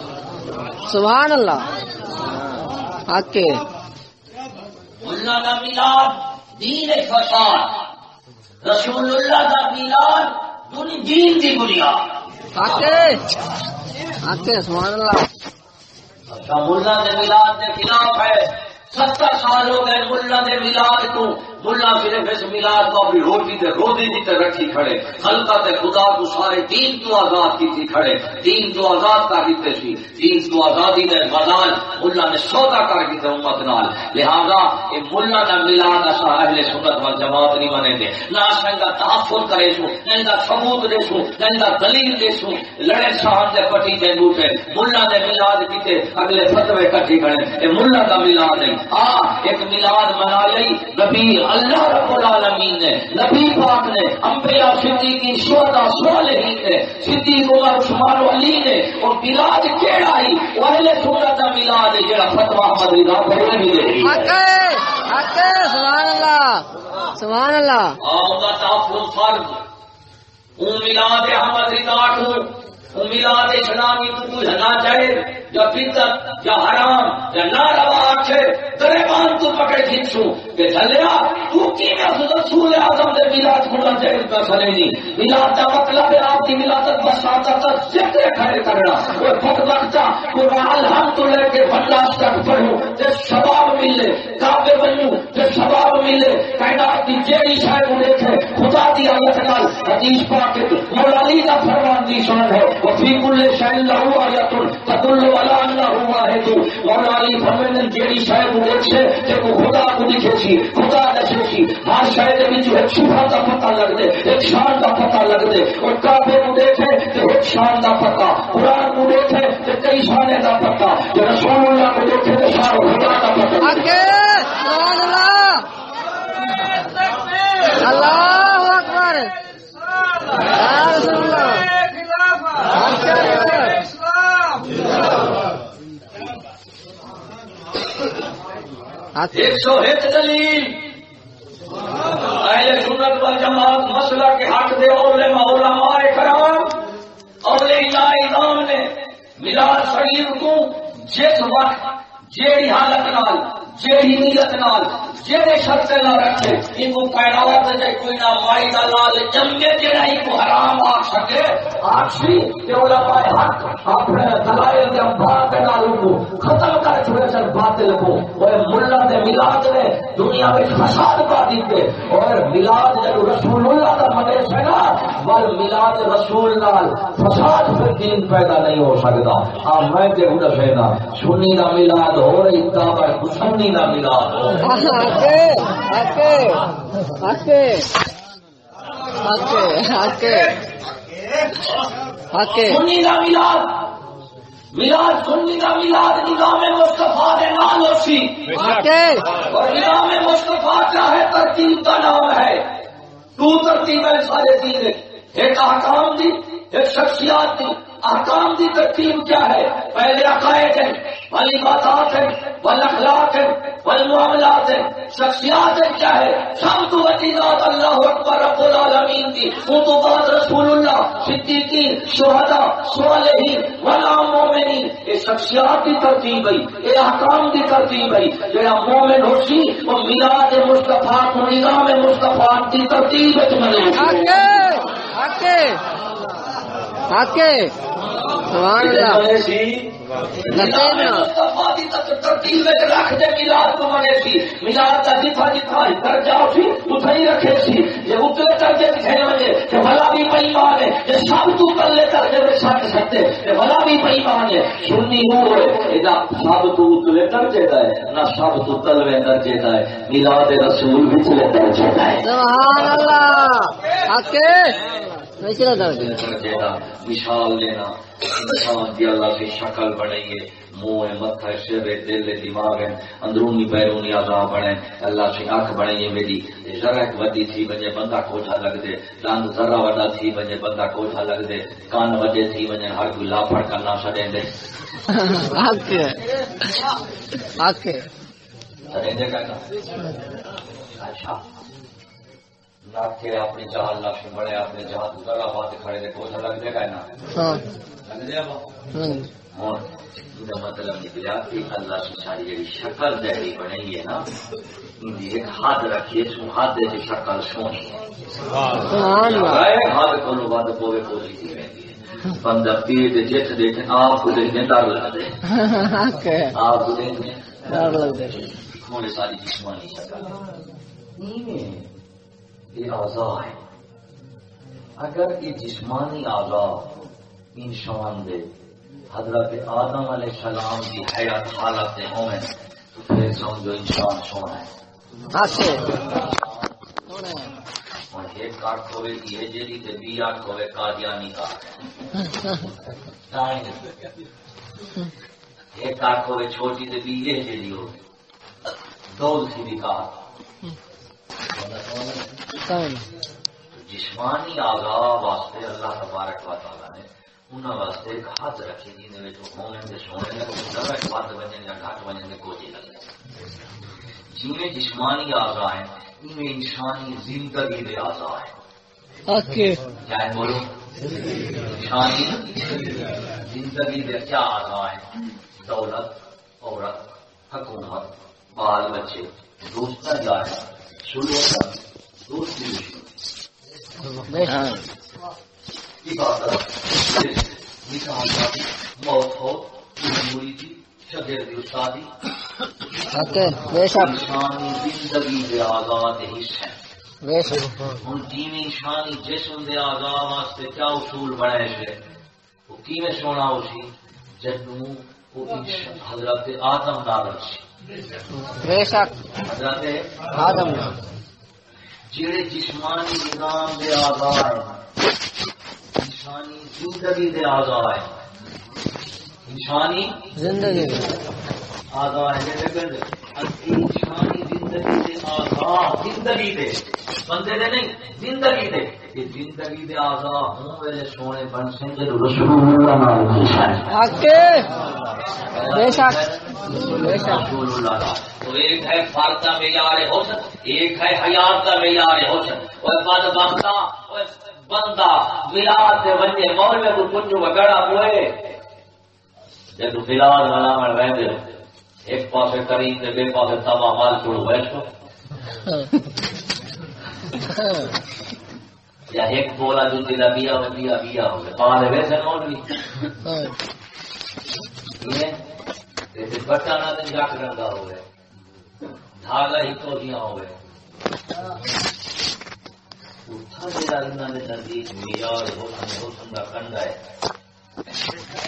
سبحان اللہ! حق اللہ کا میلاد دین فساد۔ رسول اللہ کا میلاد دین کی بنیاد۔ حق ہے۔ سبحان اللہ! ملا نے میلاد کے خلاف ہے۔ ستر سال ہو گئے ملا نے میلاد کو ملا صرف اس میلاد کو اپنی روٹی تے روزی دی تے رکھی کھڑے۔ خلقہ تے خدا کو سارے دین تو آزاد کی تھی کھڑے۔ دین تو آزاد کر دیتے سی۔ دین تو آزادی دے بدال ملا نے سودا کر دیتے امت نال۔ لہذا یہ ملا کا میلاد اسا اہل سنت وال جماعت نہیں منے دے۔ نہ اساں دا تحفظ کرے سو، نہ دا ثبوت دے سو، نہ دا دلیل دے سو۔ لڑے شاہن دے پٹی تے بوٹے ملا دے میلاد کیتے اگلے فتوی کٹھی کھڑے۔ اے ملا کا میلاد ہے۔ آ، ایک میلاد منا لئی نبی اللہ رب العالمین نے نبی پاک نے انبیاء صدیقین شہداء صالحین نے صدیق عمر عثمان علی نے اور میلاد کیڑا ہی اہل سنت دا میلاد ہے جڑا فتوی احمد رضا پہلے بھی دے رہی حق ہے ہے حق ہے سبحان اللہ سبحان اللہ۔ فرض اون میلاد احمد رضا کو اون میلاد اسلامی کو کوئی ہنا چاہے یا بدت یا حرام یا ناروا آکھے گریبان تو پکڑ کھینچوں کہ جھلیا تو کی میں رسول اعظم دے میلاد ہونا چاہیے اس کا سنے نہیں میلاد کا مطلب ہے آپ کی ولادت بس آتا تھا ذکر خیر کرنا۔ وہ خود وقتا قرآن الحمد لے کے برداشت تک پڑھوں تے ثواب ملے، کعبے بنوں تے ثواب ملے، کائنات کی جیڑی شاید وہ دیکھے، خدا دی آیت نال حدیث پاک مولا علی کا فرمان دی شان ہے وفی کل شاء له آیت تدل على انه واحد. مولا علی فرمانے جیڑی شاید وہ دیکھے تے وہ خدا کو دکھے سی خدا دسے سی ہر شاید وچ ایک شبہ دا پتہ لگ دے ایک شان دا پتہ لگ دے اور کعبے کو دیکھے تے ایک شان دا پتہ، قرآن کو دیکھے تو کئی سارے کا پتا جو رسول اللہ کو دیکھے تو سارا خدا کا پتا آگے! سبحان اللہ! اللہ اکبر! اللہ ایک سو ایک دلیل۔ اہل سنت و جماعت مسئلہ کے حق دے علماء علماء کرام۔ اولیاء امام نے میلاد شریف کو جس وقت جیڑی حالت نال جیڑی نیت نال جیڑے شرط نہ رکھے، ان کو پیداوار دے کوئی نہ مائی دا لال جمے جیڑا ان کو حرام آ سکے آخری کہ علماء حق، اپنے دلائل دے بات نال کو ختم کر چھوڑے سر باطل کو۔ اور ملا دے میلاد نے دنیا میں فساد پا دیتے اور میلاد جب رسول اللہ کا منے سے نا ول میلاد رسول نال فساد پھر دین پیدا نہیں ہو سکتا۔ آ، میں تے ہوں دسے نا سنی دا میلاد ہو رہی تاب سنی دا میلاد ہو سنی دا میلاد میلاد سنی دا میلاد نظام مصطفیٰ دے نام آگے اور نظام مصطفیٰ کیا ہے ترتیب کا نام ہے تو ترتیب ہے سارے دین ایک احکام دی ایک شخصیات دی احکام دی ترتیب کیا ہے؟ پہلے عقائد ہیں والعبادات ہیں والاخلاق ہیں والمعاملات ہیں۔ شخصیات ہیں کیا ہے؟ سب تو وڈی اللہ اکبر رب العالمین کی۔ وہ تو بعد رسول اللہ صدیقین، شہداء، صالحین والعام مومنین۔ یہ شخصیات کی ترتیب ہے، یہ احکام کی ترتیب ہے۔ جڑا مومن ہوسی وہ میلاد مصطفیٰ کو نظام مصطفیٰ کی ترتیب ہے تمہیں۔ سبحان اللہ۔ ترتیب رکھ دے کو سی کا سی ہی رکھے سی یہ درجے دکھے کہ بھلا بھی ہے یہ سب تو پلے درجے میں سکتے بھلا بھی ہے سنی سب تو اتلے درجے کا ہے نہ سب تو تلوے درجے کا ہے رسول درجے کا ہے سبحان اللہ آگے نچلا درجے درجے کا مثال دینا انسان کی اللہ کی شکل بنائیے منہ متھا سر دل دماغ ہے اندرونی بیرونی اعضاء بنے اللہ کی اکھ بنائیے میری ذرا وڈی تھی بنے بندہ کوٹھا لگ دے دند ذرا وڈا تھی بنے بندہ کوٹھا لگ دے کان وڈے تھی بنے ہر کوئی لاپڑ کرنا چھڈے دے دے۔ کہنا اچھا۔ نہ کہ اپنی اللہ سے بڑے اپنے جہاں ذرا بات کھڑے دے لگ دے کہنا ہاں۔ لگ دے یہ مطلب نکلا کہ اللہ ساری جی شکل جہی بنی ہے نا ایک حد رکھیے سو حد کی شکل سونی ہے۔ سبحان اللہ۔ حد کو ود پوے پولی تھی رہتی ہے۔ بندہ پیٹ جت دیکھ آپ کو دیکھنے ڈر لگ دے آگے آپ کو دیکھنے ڈر لگ دے تھوڑے ساری جسمانی شکل۔ نیویں یہ اعضاء ہے اگر یہ جسمانی اعضاء انسان دے حضرت آدم علیہ السلام کی حیات حالت ہوں تو پھر سمجھو انسان سونا ہے۔ ایک کاٹ ہوئے یہ جیری تے بی آٹھ ہوئے قادیانی کاٹ ایک ہوئے چھوٹی تے بی یہ جیری ہو دول سی بھی جسمانی آغا واسطے اللہ تبارک و تعالیٰ نے انہوں واسطے ایک حد رکھی جن مومن دے سونے وہ درک ود بنے یا گھٹ بنے دے کوئی لگے جنہیں جسمانی آغا ہیں ان میں انسانی زندگی دے ہیں۔ آگے کیا ہے بولو۔ انسانی زندگی دے کیا آغا ہیں؟ دولت عورت حکومت بال بچے دوست جائے۔ بے شک۔ زندگی دے بے شک جسم دے آزاد واسطے کیا اصول بنائے سے وہ کیویں سونا اسی جنوں وہ حضرت آدم نادر سی۔ بے شک۔ آدم۔ جڑے جسمانی نظام دے آزاد انسانی زندگی دے آزاد انسانی زندگی آزاد ہے لیکن انسانی زندگی دے آزاد زندگی دے۔ بندے دے نہیں زندگی دے۔ یہ زندگی دے آزاد ہوں ویلے سونے بن سن جے رسول اللہ بے شک بے شک۔ رسول اللہ تو ایک ہے فرد کا معیار حسن ایک ہے حیات کا معیار حسن اور بد بختا بندہ ملاد سے ونجے مول میں تو کچھ وگڑا ہوئے۔ جب ملاد ملاوڑ رہندے ایک پاسے کریم تے بے پاسے تما مال چھوڑو بیٹھو۔ یا ایک بولا جو دلا بیا ہو بیا بیا ہو گیا پالے ویسے مولوی یہ تے بچہ نہ تے جاک رنگا ہو گئے دھاگا ہی تو دیا ہو گئے اٹھا جڑا انہاں دے نزدیک معیار حسن حسن دا کنڈا ہے۔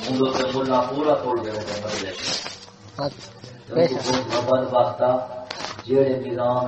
مولو تے ملا پورا توڑ دے تے بدلے محبت واسطہ جیڑے نظام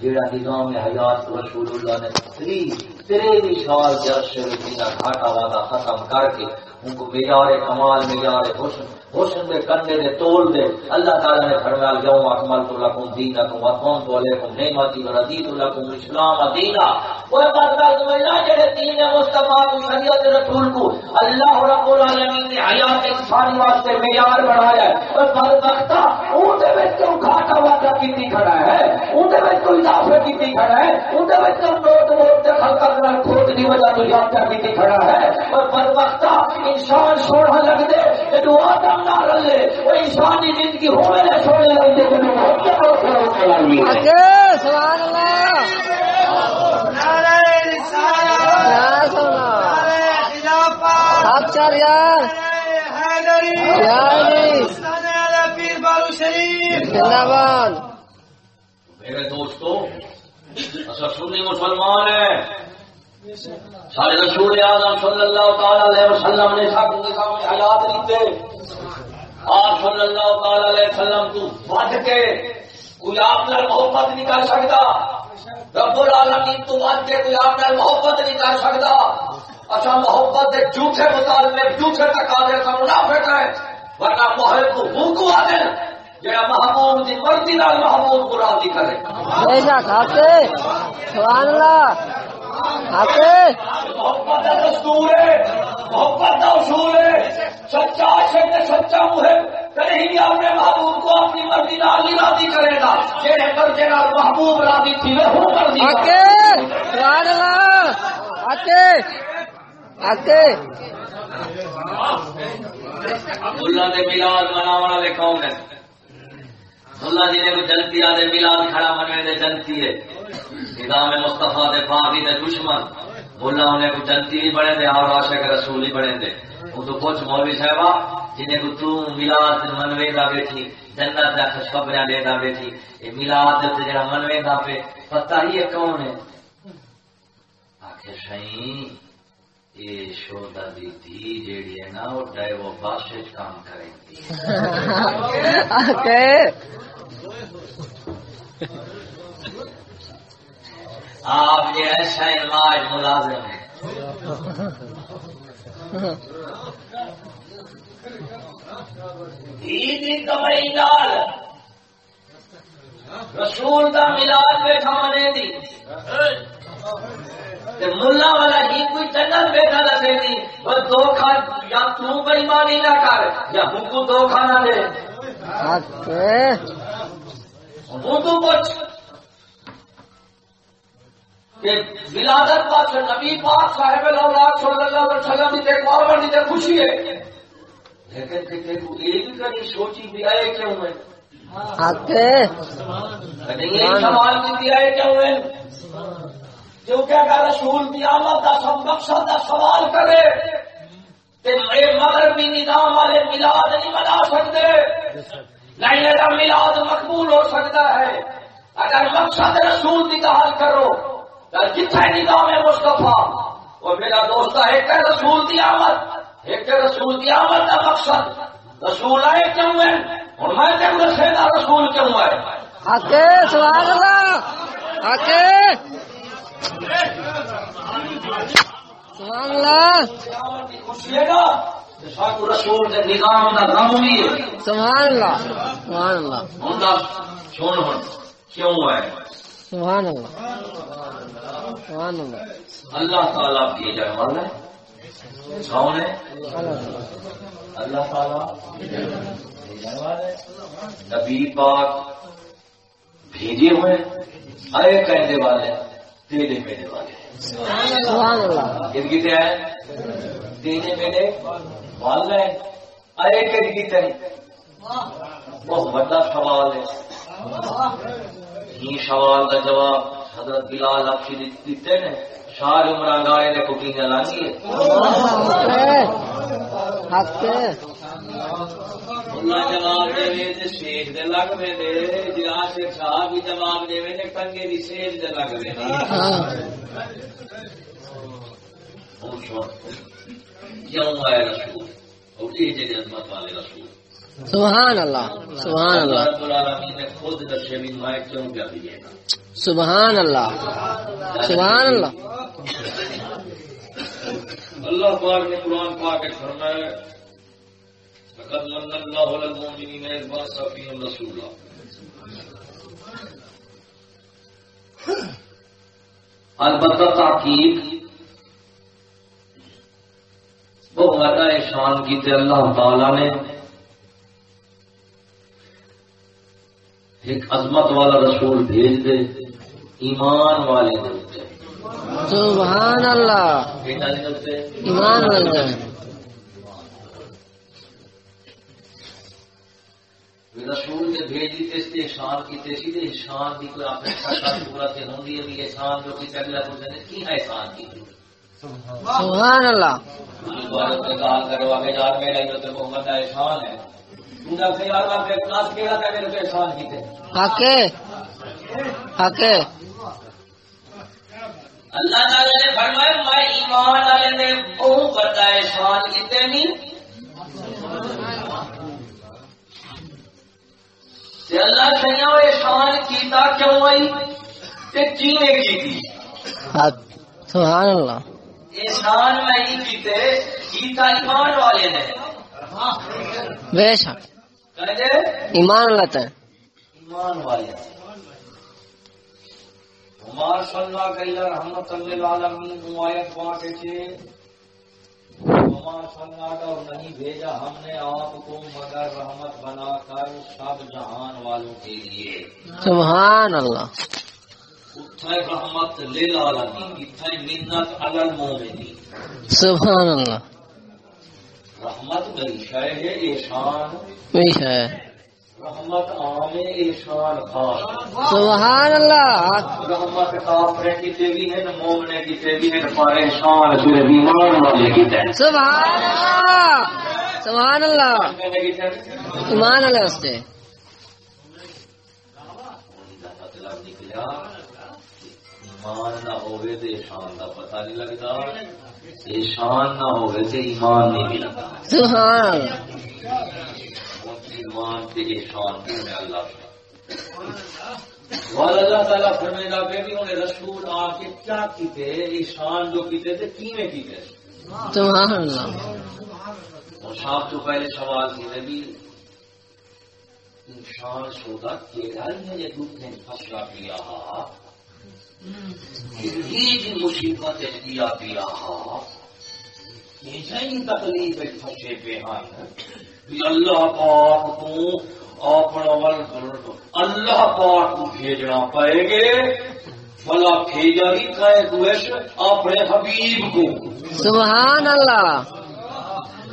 جیڑا نظام حیات رسول اللہ نے تری تیرے سال کے عرصے گھاٹا وادا ختم کر کے ان کو معیار کمال معیار حسن حسن دے، کندے دے، تول دے۔ اللہ تعالی نے فرمایا یوم اکملت لکم دینکم واتممت علیکم نعمتی ورضیت لکم الاسلام دینا۔ وہ بات بات اللہ جڑے دین مصطفی کو شریعت رسول کو اللہ رب العالمین نے حیات انسانی واسطے معیار بنایا ہے۔ اور بدبختہ، اون دے وچ تو گھاٹا وادا کیتی کھڑا ہے۔ اون دے وچ تو اضافہ کیتی کھڑا ہے۔ اون دے وچ تو نوٹ ووٹ دے خلقت نال کھوٹ دی وجہ تو یاد کیتی کھڑا ہے۔ اور بدبختہ انسان سونا لگ دے تے دعا دا نہ رلے۔ وہ انسانی زندگی ہوے نہ سونے لگ دے تے حق سبحان اللہ۔ یا سونا حق چار یار۔ یا علی زندہ باد۔ میرے دوستو اصل سنی مسلمان ہیں۔ سارے رسول اعظم صلی اللہ تعالی علیہ وسلم نے سب کے سامنے حالات دیتے۔ آپ صلی اللہ تعالی علیہ وسلم تو بچ کے کوئی آپ نال محبت نہیں کر سکتا۔ رب العالمین تو بچ کے کوئی آپ نال محبت نہیں کر سکتا۔ اچھا محبت کے جھوٹے مطالبے جھوٹے تقاضے کا منافق ہے۔ ورنہ محب کو منہ کو آدھے جڑا محبوب کی مرضی نال محبوب کو راضی کرے۔ بے شک، حق سبحان اللہ۔ محبت کا دستور ہے۔ محبت کا اصول ہے۔ سچا عاشق ہے سچا محب کہیں بھی اپنے محبوب کو اپنی مرضی نال نہیں راضی کرے گا۔ جہے مرضی نال محبوب راضی تھی وہ ہوں مرضی حق کرے گا۔ سبحان اللہ۔ حق حق اللہ دے میلاد مناون والے کون ہیں؟ اللہ جی نے جنتی آدھے میلاد کھڑا منوے دے جنتی ہے۔ نظام مصطفیٰ دے باغی دے دشمن ملا انہیں کو جنتی بھی بڑے دے اور عاشق رسول ہی بڑے دے۔ وہ تو کچھ مولوی صاحبہ جنہیں کو تو میلاد منوے دا بیٹھی جنت دا خوشخبریاں دے دا بیٹھی یہ میلاد دے جڑا منوے دا پہ پتہ ہی ہے کون ہے؟ آخر سائیں یہ شودا دی دھی جیڑی ہے نا وہ ڈائے وہ بادشاہ کام کریں گی۔ آپ ایسا نماز ملازم ہے کمائی نال رسول دا ملاد بیٹھا منے دی۔ ملا والا ہی کوئی جنت بیٹھا لگے دی۔ وہ دھوکھا یا تو بےمانی نہ کر یا ہم کو دھوکھا نہ دے تو کچھ کہ ولادت پاک نبی پاک صاحب الاولاد صلی اللہ علیہ وسلم کی ایک اور بڑی تے خوشی ہے۔ لیکن کہ تے کو یہ بھی کری سوچی بھی آئے کیوں ہے حق کہیں یہ سوال بھی آئے کیوں ہے کیونکہ اگر رسول کی آمد کا سب مقصد کا سوال کرے۔ میں مغربی نظام والے ملاد نہیں بنا سکتے۔ نہیں میرا ملاد مقبول ہو سکتا ہے۔ اگر مقصد رسول کی حل کرو تو جتنے نظام ہے مصطفیٰ وہ میرا دوست ہے کہ رسول کی آمد ایک ہے رسول کی آمد کا مقصد رسول آئے کیوں ہے اور میں کیوں دسے گا؟ رسول کیوں ہے؟ حق سبحان اللہ حق سبحان اللہ۔ آمد کی خوشی ہے نا سانو رسول دے نظام دا غم بھی ہے۔ سبحان اللہ سبحان اللہ۔ ہوں دس سن ہن کیوں ہے؟ سبحان اللہ. سبحان اللہ. اللہ تعالیٰ بھیجن والا ہے کون ہے اللہ تعالیٰ ہے نبی پاک بھیجے ہوئے آئے کہنے والے تیرے میرے والے. سبحان اللہ. کس کی ہے؟ تیرے میرے والے. آئے کس کی بہت بڑا سوال ہے. یہ سوال کا جواب حضرت بلال افشی دیتے نے سارے عمر گائے نے کوٹی لانی ہے؟ جواب دے شیخ دے لگ دے صاحب بھی جواب دے نے کنگے دی شیخ دے لگ میں کیوں آئے رسول اور یہ جڑے عظمت والے رسول۔ سبحان اللہ سبحان اللہ۔ رب العالمین نے خود دسے بھی میں کیوں کیا دیے گا سبحان اللہ سبحان اللہ۔ اللہ پاک نے قرآن پاک کے فرمایا لقد من الله على المؤمنين إذ بعث فيهم رسولا۔ البتہ تاکید وہ بڑا احسان کیتے اللہ تعالی نے۔ ایک عظمت والا رسول بھیج دے ایمان والے دے اوتے سبحان اللہ۔ ایمان جائے رسول نے بھیجی تے اس تے احسان کیتے سی تے احسان دی کوئی صورت ہوندی ہے بھی احسان جو کہ اگلا کو نے کی احسان کی۔ سبحان اللہ۔ کہا کرو رہی تو محمد کا احسان ہے۔ اللہ تعالی نے فرمایا میں ایمان والے نے بڑا احسان کیتے نہیں تے اللہ وہ احسان کیتا کیوں آئی تے کینے کیتی سبحان اللہ احسان میں کیتے کیتا ایمان والے نے بے شک ایمان لیتے ہیں ایمان والے۔ عمر صلی اللہ علیہ رحمت للعالمین تھے عمر صلی اللہ کا نہیں بھیجا ہم نے آپ کو مگر رحمت بنا کر سب جہان والوں کے لیے۔ سبحان اللہ۔ اتھے رحمت للعالمین اتھے منت علی المومنین۔ سبحان اللہ۔ رحمت ہے احسان رحمت عام ہے احسان خاص۔ سبحان اللہ رحمت کافرے کی ہے مومنے کی ہے پر احسان صرف ایمان والے کی تے سبحان اللہ سبحان اللہ ایمان والے واسطے۔ ایمان نہ ہوئے تو احسان کا پتہ نہیں لگتا۔ احسان نہ ہوئے تو ایمان نہیں ملتا سبحان۔ ایمان تے میں اللہ اور اللہ تعالیٰ فرمائے گا کہ بھی انہیں رسول آ کے کیا کیتے؟ احسان جو کیتے تھے کیویں کیتے؟ سبحان۔ اللہ اور صاحب تو پہلے سوال کی نبی انسان سودا کیڑا ہی ہے یہ دکھ نے پھنسا پیا یہ جی مصیبت دیا پیا یہ جی تکلیف پھنسے پہ ہیں۔ بھی اللہ پاک تو اپنا ول اللہ پاک کو بھیجنا پائے گے۔ بلا بھیجا ہی کہے تو اپنے حبیب کو۔ سبحان اللہ۔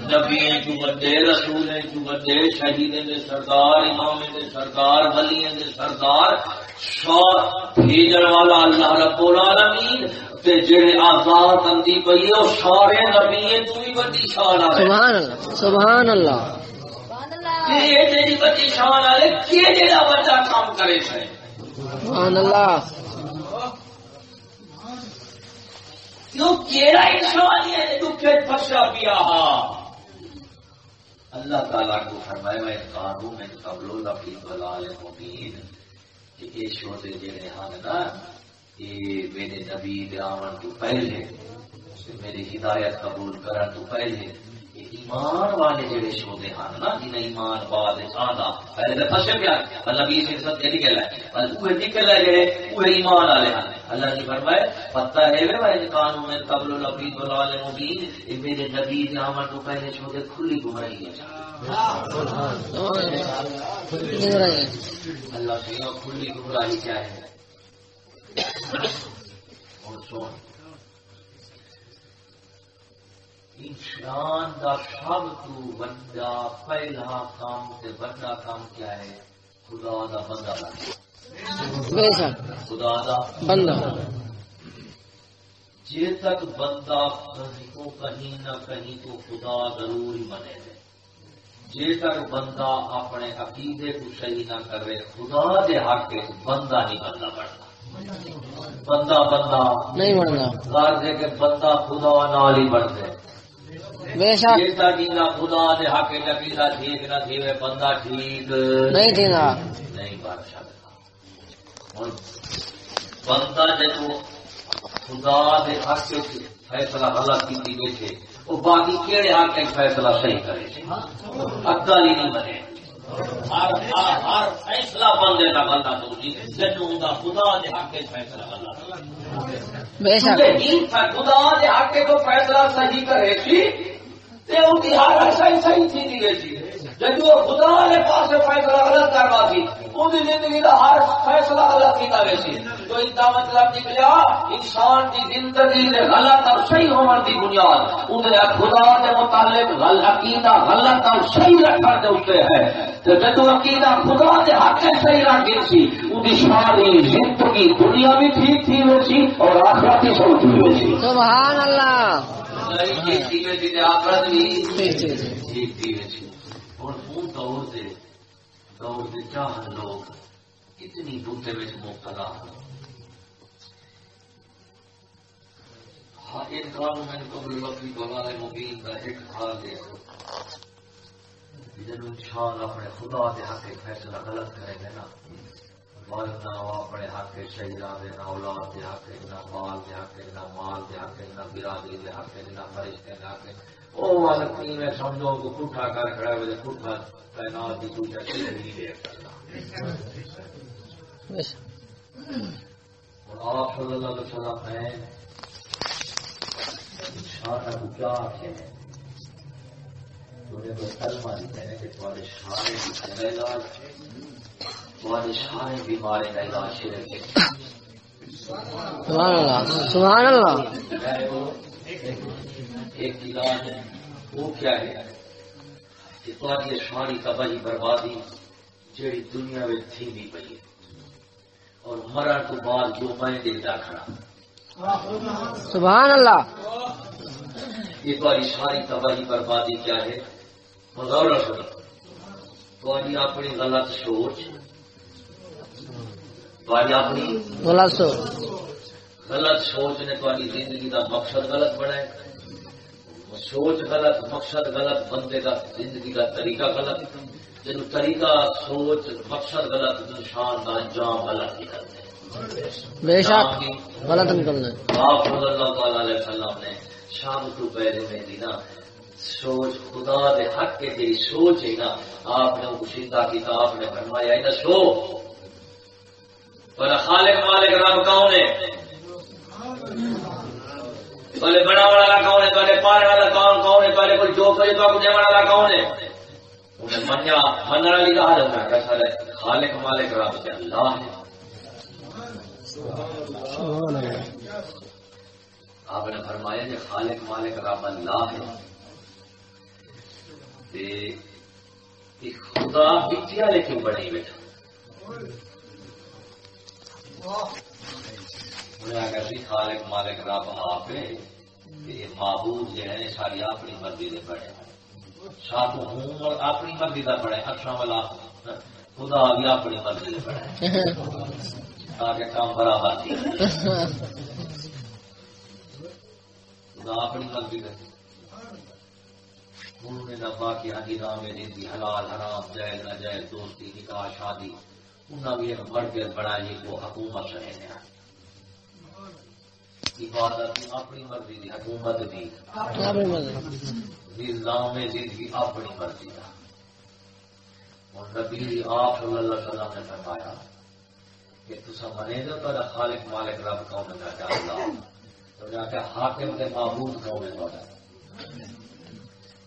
نبی بندے رسول بندے شہید دے سردار امام دے سردار ولی دے سردار شاہ بھیجن والا اللہ رب العالمین تے جڑے آزاد بندی پئی ہے او سارے نبی تو ہی بڑی شان ہے سبحان اللہ سبحان اللہ۔ کہ یہ جڑی بڑی شان ہے کہ جڑا بچہ کام کرے سے سبحان اللہ۔ کیوں کیڑا انسان ہے جو کہ پھسا پیا ہا اللہ تعالیٰ کو فرمایا میں قانون میں قبل لفی بلال مبین۔ کہ یہ شوتے جڑے ہیں نا یہ میرے نبی دے آمن تو پہلے میری ہدایت قبول کرن تو پہلے۔ ایمان والے جڑے شوتے ہیں نا جن ایمان بعد آندا، پہلے تے پھسے پیا، اللہ بھی اس سب دی گل ہے پر وہ نکل ہے جڑے وہ ایمان والے ہیں اللہ جی نے فرمایا پتہ ہے وہ قانون میں قبل الابید والعالم مبین یہ میرے نبی نے آمد تو پہلے شوتے کھلی گمراہی ہے اللہ سے کھلی گمراہی کیا ہے؟ اور سن۔ انسان کا سب تو بڑا پہلا کام سے بڑا کام کیا ہے؟ خدا دا بندہ بننا خدا دا بندہ۔ جی تک بندہ کو کہیں نہ کہیں تو خدا ضرور ہی بنے گا۔ جی تک بندہ اپنے عقیدے کو صحیح نہ کرے خدا دے حق بندہ نہیں بندہ بنتا بندہ بندہ۔ نہیں بننا۔ کے بندہ خدا نال ہی بنتے بے شک۔ خدا دے حق عقیدہ ٹھیک نہ تھی وہ بندہ ٹھیک۔ نہیں تھی نا بندہ خدا دے حق فیصلہ کیتی بیٹھے باقی کیڑے حق فیصلہ صحیح کرے؟ نہیں بنے۔ ہر ہر ہر فیصلہ بندے دا بندہ تو جی خدا دے حق فیصلہ بے شک۔ خدا دے حق کو فیصلہ صحیح کرے سی۔ تے ان کی ہر صحیح صحیح تھی سی وہ خدا نے پاس فیصلہ غلط کروا دی ان زندگی کا ہر فیصلہ غلط کیتا گیا سی۔ تو اس کا مطلب نکلیا انسان کی زندگی نے غلط اور صحیح ہونے کی بنیاد۔ انہیں خدا کے متعلق غلط عقیدہ غلط اور صحیح رکھنے کے اتنے ہے۔ تو جب عقیدہ خدا کے حق سے صحیح رکھ گئی سی ان کی ساری زندگی دنیا بھی ٹھیک تھی ویسی اور آخرت بھی سب تھی ویسی سبحان اللہ۔ ٹھیک تھی ویسی آخرت بھی ٹھیک ٹھیک ٹھیک تھی اور ان دور سے دور سے چاہن لوگ کتنی بوتے میں مبتلا ہیں ہاں، ایک کام میں قبل وقتی بغال مبین کا ایک حال دیکھو جن انسان اپنے خدا کے حق کے فیصلہ غلط کرے گا نا مرد نہ اپنے حق کے شہیدان دے نہ، اولاد کے حق کے نہ، مال کے حق کے نہ، مال کے حق کے نہ، برادری کے حق کے نہ، فرشتے کے حق وہ والدین میں سمجھو کو پٹھا کر کھڑا ہوئے پٹھا تعینات کی کوئی چیز نہیں دے سکتا بے شک اور آپ صلی اللہ علیہ وسلم ہیں انسان کو کیا آخر ہے انہیں کوئی کلمہ دیتے ہیں کہ تمہارے سارے کا علاج تمہارے سارے بیماری کا علاج شرک ہے سبحان اللہ سبحان اللہ ہے وہ ایک علاج ہے وہ کیا ہے؟ کہ تمہاری ساری تباہی بربادی جیڑی دنیا میں تھی بھی پئی ہے۔ اور مرن تو بعد جو میں دیکھتا کھڑا۔ سبحان اللہ۔ یہ تمہاری ساری تباہی بربادی کیا ہے؟ مزورہ سنو تمہاری اپنی غلط سوچ اپنی غلط سو غلط سوچ نے تمہاری زندگی کا مقصد غلط بنایا۔ سوچ غلط مقصد غلط بندے کا زندگی کا طریقہ غلط جن طریقہ سوچ مقصد غلط انسان کا انجام غلط نکلتے ہیں بے شک غلط نکلنا آپ صلی اللہ تعالی علیہ وسلم نے شام کو پہلے میں دی نا سوچ خدا دے حق کے تیری سوچ ہے نا آپ نے سیدھا کیتا آپ نے فرمایا ہے نا سو۔ پر خالق مالک رب کون ہے؟ پہلے والا کون ہے؟ پہلے پالنے والا کون کون ہے؟ پہلے کوئی جو کرے تو والا کون ہے؟ انہیں منیا کہا جاتا خالق مالک رب سے اللہ ہے آپ نے فرمایا کہ خالق مالک رب اللہ ہے خدا بچیا لیکن بڑی بیٹھا؟ انہیں اگر بھی خالق مالک رب آپ ہے یہ معبود جو ہے ساری اپنی مرضی دے بڑے ساتھ ہوں اور اپنی مرضی کا بڑے اکثر والا خدا بھی اپنی مرضی دے بڑے تاکہ کام برابر تھی خدا اپنی مرضی دے۔ انہوں نے باقی حدی دی، حلال، حرام، جائز نہ جائز دوستی، نکاح، شادی انہوں نے بھی ایک مرکز بنائی کو حکومت رہے ہیں عبادت اپنی مرضی دی حکومت دی۔ نظام زندگی اپنی مرضی کا اور نبی آپ صلی اللہ علیہ وسلم نے فرمایا کہ تسا منے دو تو خالق مالک رب کون ہے؟ کیا اللہ۔ تو جا کے حاکم کے معبود کون ہے تھوڑا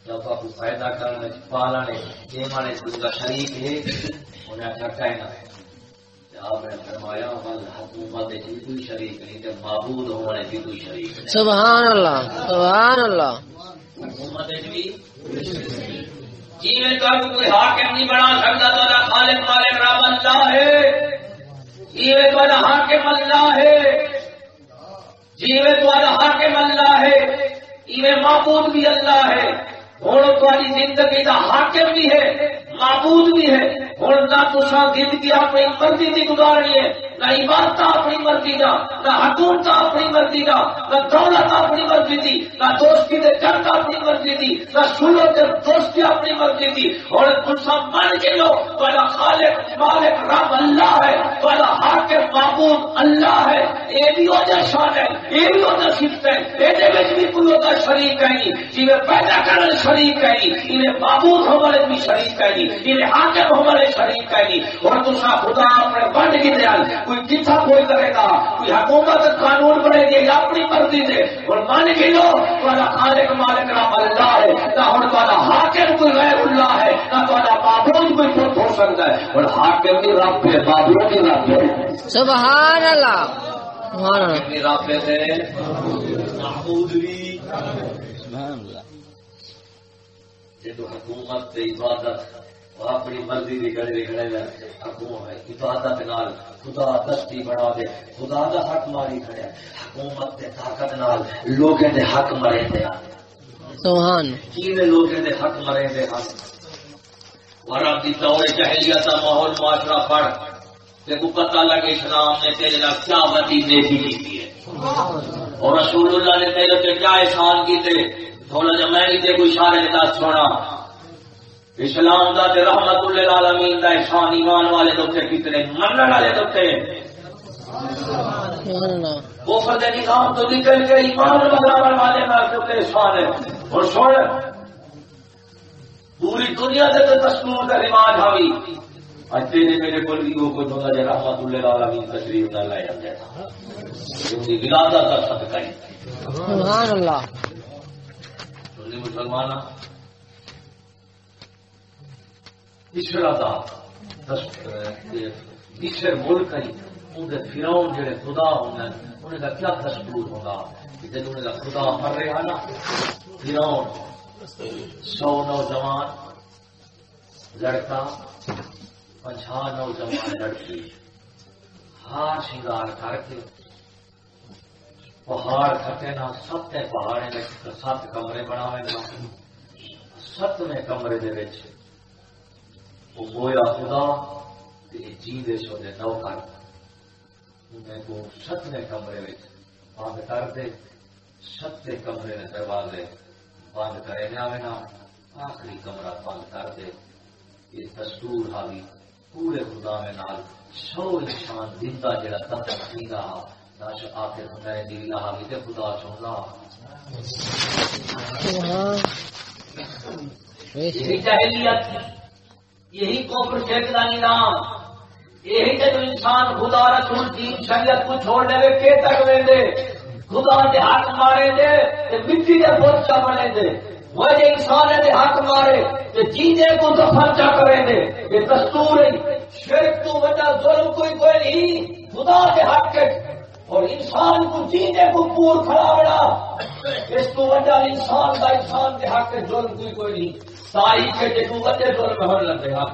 جب آپ پیدا کرنے پالنے یہ مانے شریک ہے انہیں آخر کہنا آپ نے فرمایا مل حکومت کی کوئی شریک نہیں تے معبود ہونے کی کوئی شریک نہیں سبحان اللہ سبحان اللہ۔ حکومت بھی جی میں تو کوئی حاکم نہیں بنا سکتا تو خالق مالک رب اللہ ہے۔ جی میں تو حاکم اللہ ہے۔ جی میں تو حاکم اللہ ہے۔ یہ معبود بھی اللہ ہے۔ ہوں تاری زندگی کا حاکم بھی ہے۔ معبود بھی ہے۔ ہوں نہ تو زندگی اپنی مرضی کی گزارنی ہے، نہ عبادت اپنی مرضی کا نہ حکومت اپنی مرضی کا نہ دولت اپنی مرضی کی نہ دوستی کے چرک اپنی مرضی کی نہ سورت دوستی اپنی مرضی کی اور تم من کے لو تو خالق، مالک، رب اللہ ہے تو حاکم، معبود اللہ ہے۔ یہ بھی وجہ شان ہے یہ بھی وجہ صفت ہے یہ بھی کوئی وجہ شریک ہے نہیں۔ جی پیدا کرنے شریک ہے نہیں، انہیں معبود ہمارے بھی شریک ہے نہیں ہمارے شریک ہے نہیں اور تم خدا اپنے بنڈ کی دیا کوئی کتنا کوئی کرے گا کوئی حکومت قانون بنے گی یا اپنی مرضی سے۔ اور مان کے لو تھوڑا خالق مالک رب اللہ ہے نہ ہوں تھوڑا حاکم کوئی غیر اللہ ہے نہ تھوڑا معبود کوئی خود ہو سکتا ہے۔ اور حاکم بھی رب ہے معبود بھی رب ہے۔ سبحان اللہ سبحان اللہ حاکم بھی رب ہے۔ معبود بھی سبحان اللہ جدو حکومت عبادت وہ اپنی مرضی دی گڑے گڑے میں حکومت عبادت نال خدا دستی بنا دے خدا دا حق ماری کھڑے حکومت تے طاقت نال لوگوں دے حق مرے دے سبحان۔ کیویں لوگوں دے حق مرے دے ہن ورب دی دور جہلیت دا ماحول معاشرہ پڑھ تے کو پتہ لگے اسلام نے تیرے نال کیا وتی نیکی کی ہے۔ اور رسول اللہ نے تیرے تے کیا احسان کیتے؟ تھوڑا جا میں کوئی اشارے کے ساتھ سونا اسلام دا تے رحمت للعالمین دا احسان ایمان والے دوتے کتنے منن والے اللہ کفر دے نظام تو نکل کے ایمان برابر والے نال تے احسان ہے۔ اور سن پوری دنیا دے تے دستور دا رواج ہوئی اج تیرے میرے کول بھی وہ کوئی بندہ جے رحمت للعالمین تشریف نہ لے جاندے۔ تھا کیونکہ ولادت دا صدقہ ہے۔ سبحان اللہ۔ سنی مسلمان مصر دا۔ مصر ملک ہے اندر فراؤن جڑے خدا ہوں انہیں کا کیا دستور ہوگا؟ کہ جب انہیں کا خدا مر رہا نا فراؤن سو نوجوان لڑکا پنچھا نوجوان لڑکی، ہار شنگار کر کے پہاڑ کھٹے نا، ستے پہاڑے میں سات کمرے بناوے نا۔ ستویں کمرے دے وہ گویا خدا جی دے سو دے نوکر انہیں کو ستویں کمرے وچ بند کر دے ستے کمرے دے دروازے بند کرے جاوے نا آخری کمرہ بند کر دے یہ دستور حاوی پورے خدا میں نال سو انسان زندہ جڑا تک نہیں رہا ناش آخر میں دل نہ حاوی تے خدا چوندا سبحان یہی جاہلیت کوپر شرک کا نظام یہی جب انسان خدا رسول دین شریعت کو چھوڑ دے کے تک ویندے خدا دے حق مارے دے تے مٹی دے بوجھ چا بنے دے۔ وہ جے انسان دے حق مارے تے جینے کو دفن چا کرے دے۔ یہ دستور ہے، شرک تو وجہ ظلم کوئی کوئی نہیں، خدا دے حق کے اور انسان کو جینے کو پور کھڑا بڑا اس کو وجہ انسان کا انسان کے حق کے ظلم کوئی کوئی نہیں۔ تاریخ کے جے کو وجہ ظلم ہر لگے ہاں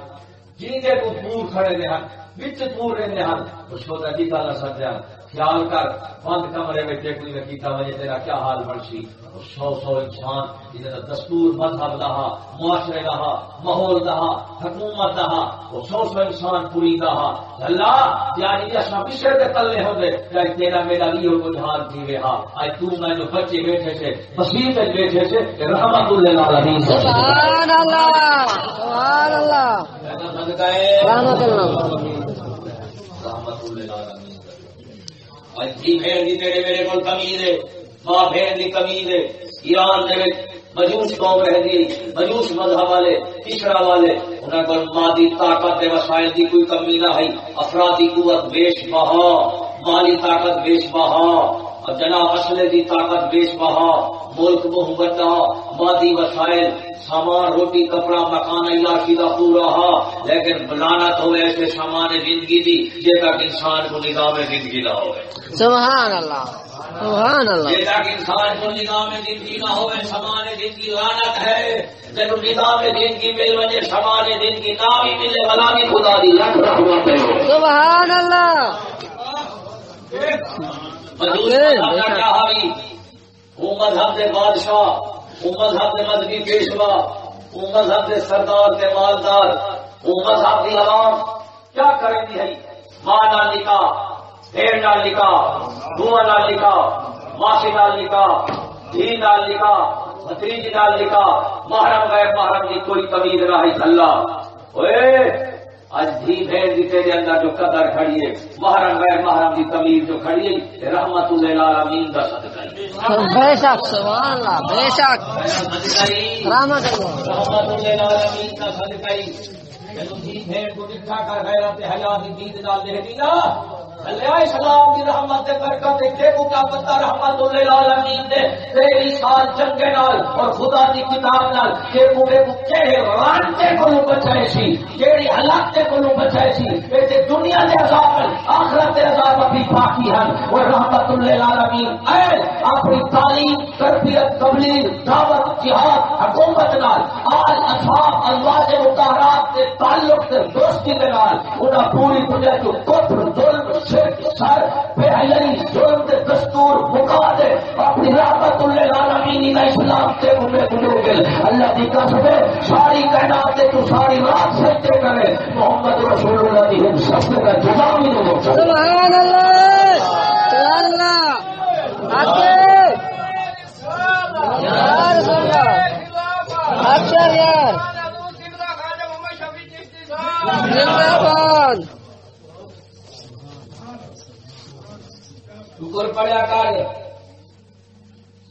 جینے کو پور کھڑے دے حق۔ بچ پور رہنے حق اس کو دی گل سجا خیال کر بند کمرے میں کوئی نے کیتا وجہ تیرا کیا حال بنسی سو سو انسان جنہیں دستور مذہب رہا معاشرے رہا ماحول رہا حکومت رہا وہ سو سو انسان پوری رہا اللہ یعنی اصا پچھڑے دے تلے ہوں گے یعنی تیرا میرا لیو کو جہان تھی رہا آج تو میں جو بچے بیٹھے تھے مسیح بیٹھے تھے رحمت اللہ العالمین سبحان اللہ سبحان اللہ صدقہ ہے رحمت اللہ رحمت اللہ بھیڑ دی تیرے میرے کو ہے، ماں بھیڑ دی ہے، ایران دے مجوس قوم رہ مجوس مذہب والے تیسرا والے انہیں کو مادی طاقت دے وسائل دی کوئی کمی نہ ہے افرادی قوت بیش بہا، مالی طاقت بیش بہا۔ اور جناب اسلے دی طاقت بیش بہا ملک محبت مادی وسائل سامان روٹی کپڑا مکان علاقی کا پورا ہا لیکن بلانا تو ایسے سامان زندگی دی جے تک انسان کو نظام زندگی نہ ہوئے۔ سبحان اللہ سبحان اللہ۔ جے تک انسان کو نظام زندگی نہ ہوئے سامان زندگی لانت ہے جب نظام زندگی مل وجے سامان زندگی نہ بھی ملے بلا بھی خدا دی لاکھ رحمت ہے۔ سبحان اللہ۔ کیا حاوی وہ مذہب دے بادشاہ مذہب دے مذہبی پیشوا وہ مذہب دے سردار کے مالدار مذہب دی عوام کیا کریں گی ہے ماں نہ لکھا پھر نہ لکھا دھواں نہ لکھا ماسی نہ لکھا دھی نہ لکھا بتیج نہ لکھا محرم غیر محرم کی کوئی تمیز نہ ہے اللہ آج دھی بھیڑ دی تیرے اندر جو قدر کھڑی ہے محرم غیر محرم کی تمیز جو کھڑی ہے رحمت للعالمین کا صدقہ بے شک سبحان اللہ بے شک۔ رحمت اللہ۔ رحمت للعالمین کا صدقہ دھی بھیڑ کو ڈٹھا کر غیرت دی دید نال دے اللہ اسلام دی رحمت دے برکت دے کو کا پتہ رحمت للعالمین دے تیری سال چنگے نال اور خدا دی کتاب نال کو بے کو کیڑے رانتے کو بچائے سی کیڑی حالات تے کو بچائے سی۔ اے تے دنیا دے عذاب آخرت دے عذاب بھی باقی ہیں اور رحمت للعالمین اے اپنی تعلیم، تربیت، تبلیغ، دعوت، جہاد، حکومت نال، آل اصحاب اللہ کے مقررات کے تعلق دوستی نال، انہاں پوری دنیا کو کفر، ظلم سر دے دستور مکا دے اپنی رحمت للعالمین کا اسلام سے انہیں گزر گئے اللہ۔ دی قسم ہے ساری کائنات تے تو ساری رات سجدے کرے محمد رسول اللہ۔ دی ہم سب کا جزا بھی نہیں ہو سکتا سبحان اللہ۔ سبحان اللہ۔ آگے یار سننا اچھا یار زندہ باد۔ شکر پڑیا کر۔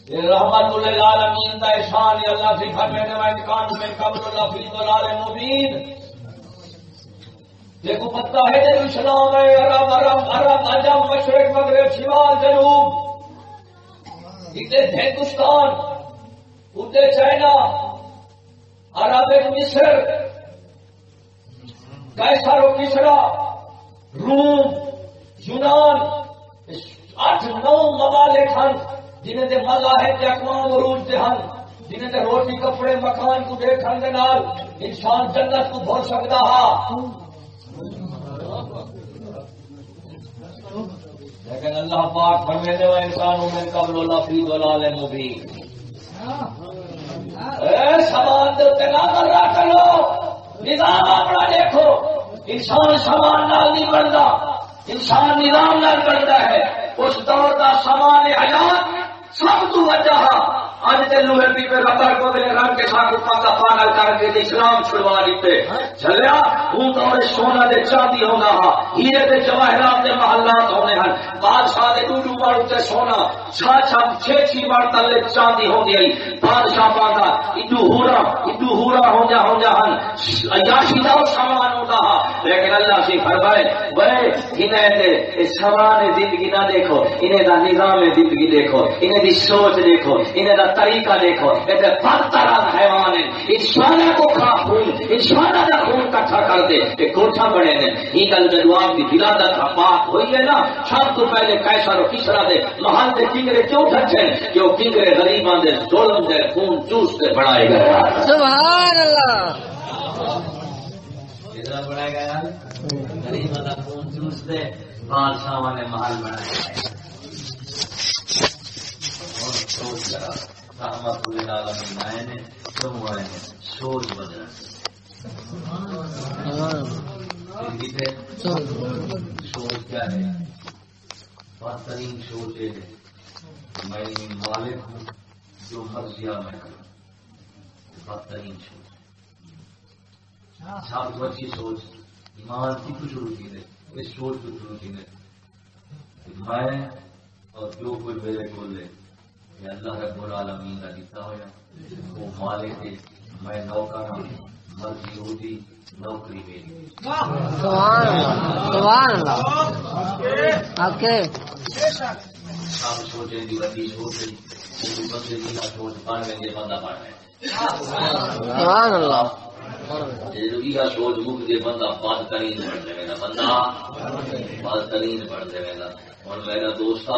یہ رحمت للعالمین کا احسان اللہ سے کھٹے نے میں کان میں قبل اللہ فی ضلال مبین۔ دیکھو، پتہ ہے جو اسلام ہے، عرب عرب عرب، عجم، مشرق، مغرب، شمال، جنوب۔ ادھر ہندوستان ادھر چائنا، عرب مصر کیسر و کسرا، روم، یونان۔ اٹھ نو ممالک ہیں جنہیں دے مذاہب دے اقوام عروج دے ہیں جنہیں دے روٹی، کپڑے، مکان کو دیکھن دے نال انسان جنت کو بھول سکتا ہا۔ لیکن اللہ پاک فرمے دے انسانوں میں قبل اللہ فی ضلال مبین۔ اے سامان دے تے نظر رکھ لو، نظام اپنا دیکھو۔ انسان سامان نال نہیں بنتا انسان نظام نال بنتا ہے۔ اس دور کا سامان حیات سب تو وجہ اج ربر کو دے رنگ کے ساتھ کا پاگل کر کے اسلام چھڑوا دیتے۔ چلیا ہوں سونا دے چاندی ہونا ہا، ہیرے جواہرات دے محلات ہونے بادشاہ دے ڈوڈو بڑ تے سونا، چھا چھا چھ چھ بڑ تلے چاندی ہوندی بادشاہ ہورا ہورا ہو جا ہو جا ہن۔ عیاشی دا سامان ہا۔ لیکن اللہ سے فرمائے تے اس سامان زندگی نہ دیکھو۔ انہیں دا نظام زندگی دیکھو۔ انہیں دی سوچ دیکھو۔ انہیں دا طریقہ دیکھو۔ ایسے بدتر حیوان ہے انسان کو کھا خون انسان کا خون کٹھا کر دے۔ کہ کوٹھا بڑے نے یہ گل جدو آپ کی دلادہ تھا بات ہوئی ہے نا۔ سب تو پہلے کیسا رو کسرا دے۔ محل دے کنگرے کیوں ٹچے کہ وہ کنگرے غریباں دے ظلم دے خون چوس سے بڑھائے گئے۔ سبحان اللہ۔ بڑھائے گیا غریباں دا خون چوس دے بادشاہ نے محل بنائے۔ گئے اور سوچ لگا۔ رحمت للعالمین آئے نے کیوں آئے ہیں سوچ بدل سوچ کیا ہے؟ بہترین سوچ یہ ہے۔ میں مالک ہوں، جو مرضیہ میں کروں۔ بہترین سوچ سب کو اچھی سوچ ایمان کی کچھ روٹی ہے، اس سوچ کو شروع کی ہے۔ میں اور جو کچھ میرے کو لے یہ اللہ رب العالمین کا دیتا ہوا وہ مالک ہے۔ میں نوکر ہوں مرضی ہوتی نوکری میری سبحان اللہ سبحان اللہ۔ ہے سب سوچے دی وڈی سوچ کہ بندے دی نہ سوچ بن ویندے بندہ بن ویندے سبحان اللہ۔ سوچ مک بندہ بد ترین بن جائے گا بندہ بن جائے گا اور میرا دوست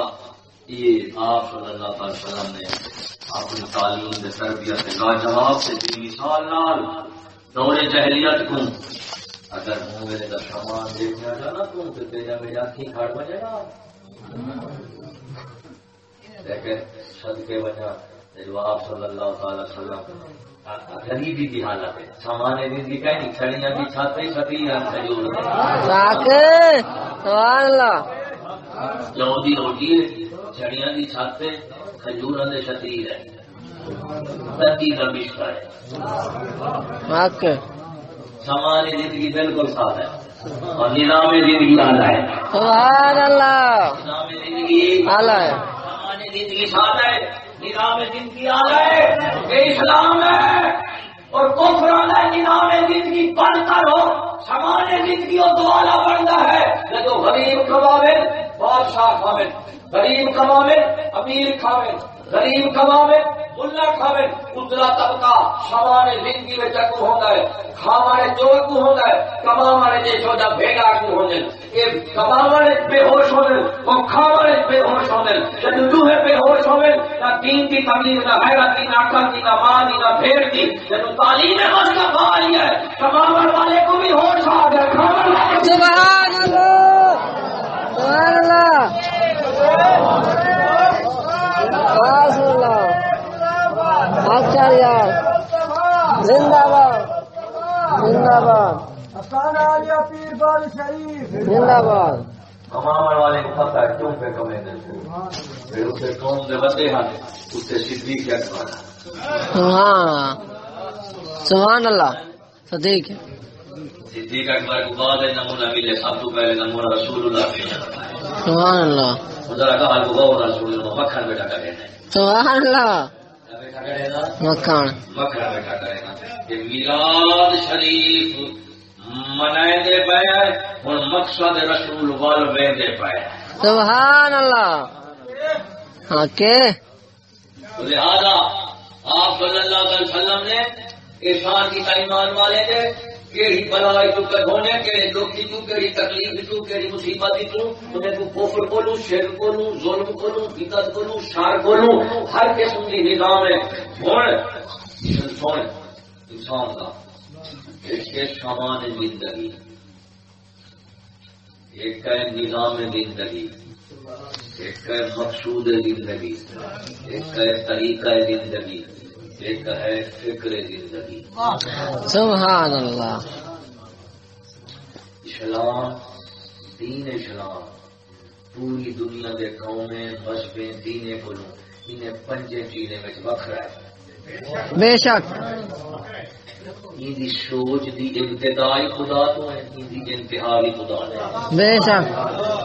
یہ آپ صلی اللہ علیہ وسلم نے اپنی تعلیم سے تربیت لاجواب سے دی مثال نال دور جہلیت کو اگر منہ میرے کا سامان دیکھنا تھا نا تم تو تیرا میرا کی کھاڑ بجے گا۔ لیکن صدقے وجہ جو آپ صلی اللہ تعالی وسلم غریبی کی حالت ہے۔ سامان زندگی کا نہیں چھڑیاں بھی چھاتے ہی چھتی ہیں۔ کھجور سبحان اللہ۔ جو دی روٹی ہے۔ چھڑیاں دی چھاتے کھجور دے شتیر ہے۔ ترکی کا مشکا ہے۔ سامان زندگی بالکل ساتھ ہے۔ اور نظام زندگی آلہ ہے۔ سبحان اللہ۔ نظام زندگی آلہ ہے۔ سامان زندگی ساتھ ہے۔ نظام زندگی آلہ ہے۔ یہ اسلام ہے۔ اور کفران ہے نظام زندگی بن کر ہو سامان زندگی اور دوالا بنتا ہے۔ جو غریب کماوے بادشاہ کھاوے غریب کماوے امیر کھاوے، غریب کماوے ملا کھاوے اتلا طبقہ سامان زندگی میں چکو ہوتا ہے کھاوانے جو کو ہوتا ہے کماوانے جے چودا بھیگا کو ہونے یہ کماوانے بے ہوش ہونے اور کھاوانے بے ہوش ہونے جب دوہے بے ہوش ہونے نہ دین کی تمیز، نہ غیرت کی، نہ عقل کی، نہ مال کی، نہ پھیر کی، جب تعلیم بس کا بھائی ہے کماون والے کو بھی ہوش آ گیا کھاون والے سبحان اللہ! سبحان اللہ! سبحان اللہ زندہ باد۔ زندہ باد زندہ باد کماون والے کو پتہ ہے کیوں پہ کمے دے پھر اسے قوم دے بندے ہیں اسے صدیق کیا کرنا سبحان سبحان اللہ صدیق ہے صدیق اکبر کو بعد ہے نمونہ ملے سب تو پہلے نمونہ رسول اللہ کے سبحان اللہ ذرا کہا کو غور رسول اللہ مکھن بیٹا کرے سبحان اللہ مکھن۔ بیٹا کرے کہ میلاد شریف منائے دے مقصد رسول وال پائے سبحان اللہ ہاں کے؟ لہذا آپ صلی اللہ علیہ وسلم نے ارشاد کی ایمان والے کیڑی بلائی تو ہونے کے لوکی تو کیڑی تکلیف تو کیڑی مصیبت تو، تمہیں کو کفر کولو شر کولو ظلم کولو بدعت کولو شر کولو ہر قسم دی نظام ہے۔ ہن سن انسان کا اس کے سامان زندگی۔ ایک ہے نظام زندگی۔ ایک ہے مقصود زندگی۔ ایک ہے طریقہ زندگی۔ ایک ہے فکر زندگی۔ سبحان اللہ اسلام دین اسلام پوری دنیا کے قومیں مذہبیں دینے کو انہیں پنجے چیزیں میں وکھرا ہے۔ بے شک۔ ان دی سوچ دی ابتدائی خدا تو ہے ان دی انتہائی خدا ہے بے شک۔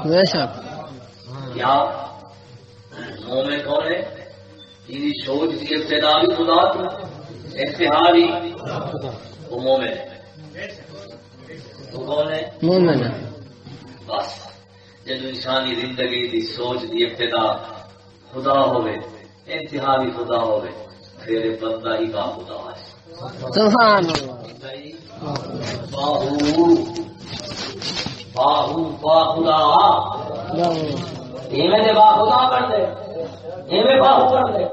بے شک۔ کیا مومن کون ہے؟ دی سوچ دی ابتدائی خدا تو ہے انتہائی وہ مومن ہے۔ وہ کون ہے؟ مومن ہے۔ بس جب انسانی زندگی دی سوچ دی ابتدا خدا ہوئے انتہائی خدا ہوئے پھر بندہ ہی کا خدا ہے۔ سبحان اللہ باہو باہو با خدا ایویں دے خدا بن دے ایویں باہو بن دے۔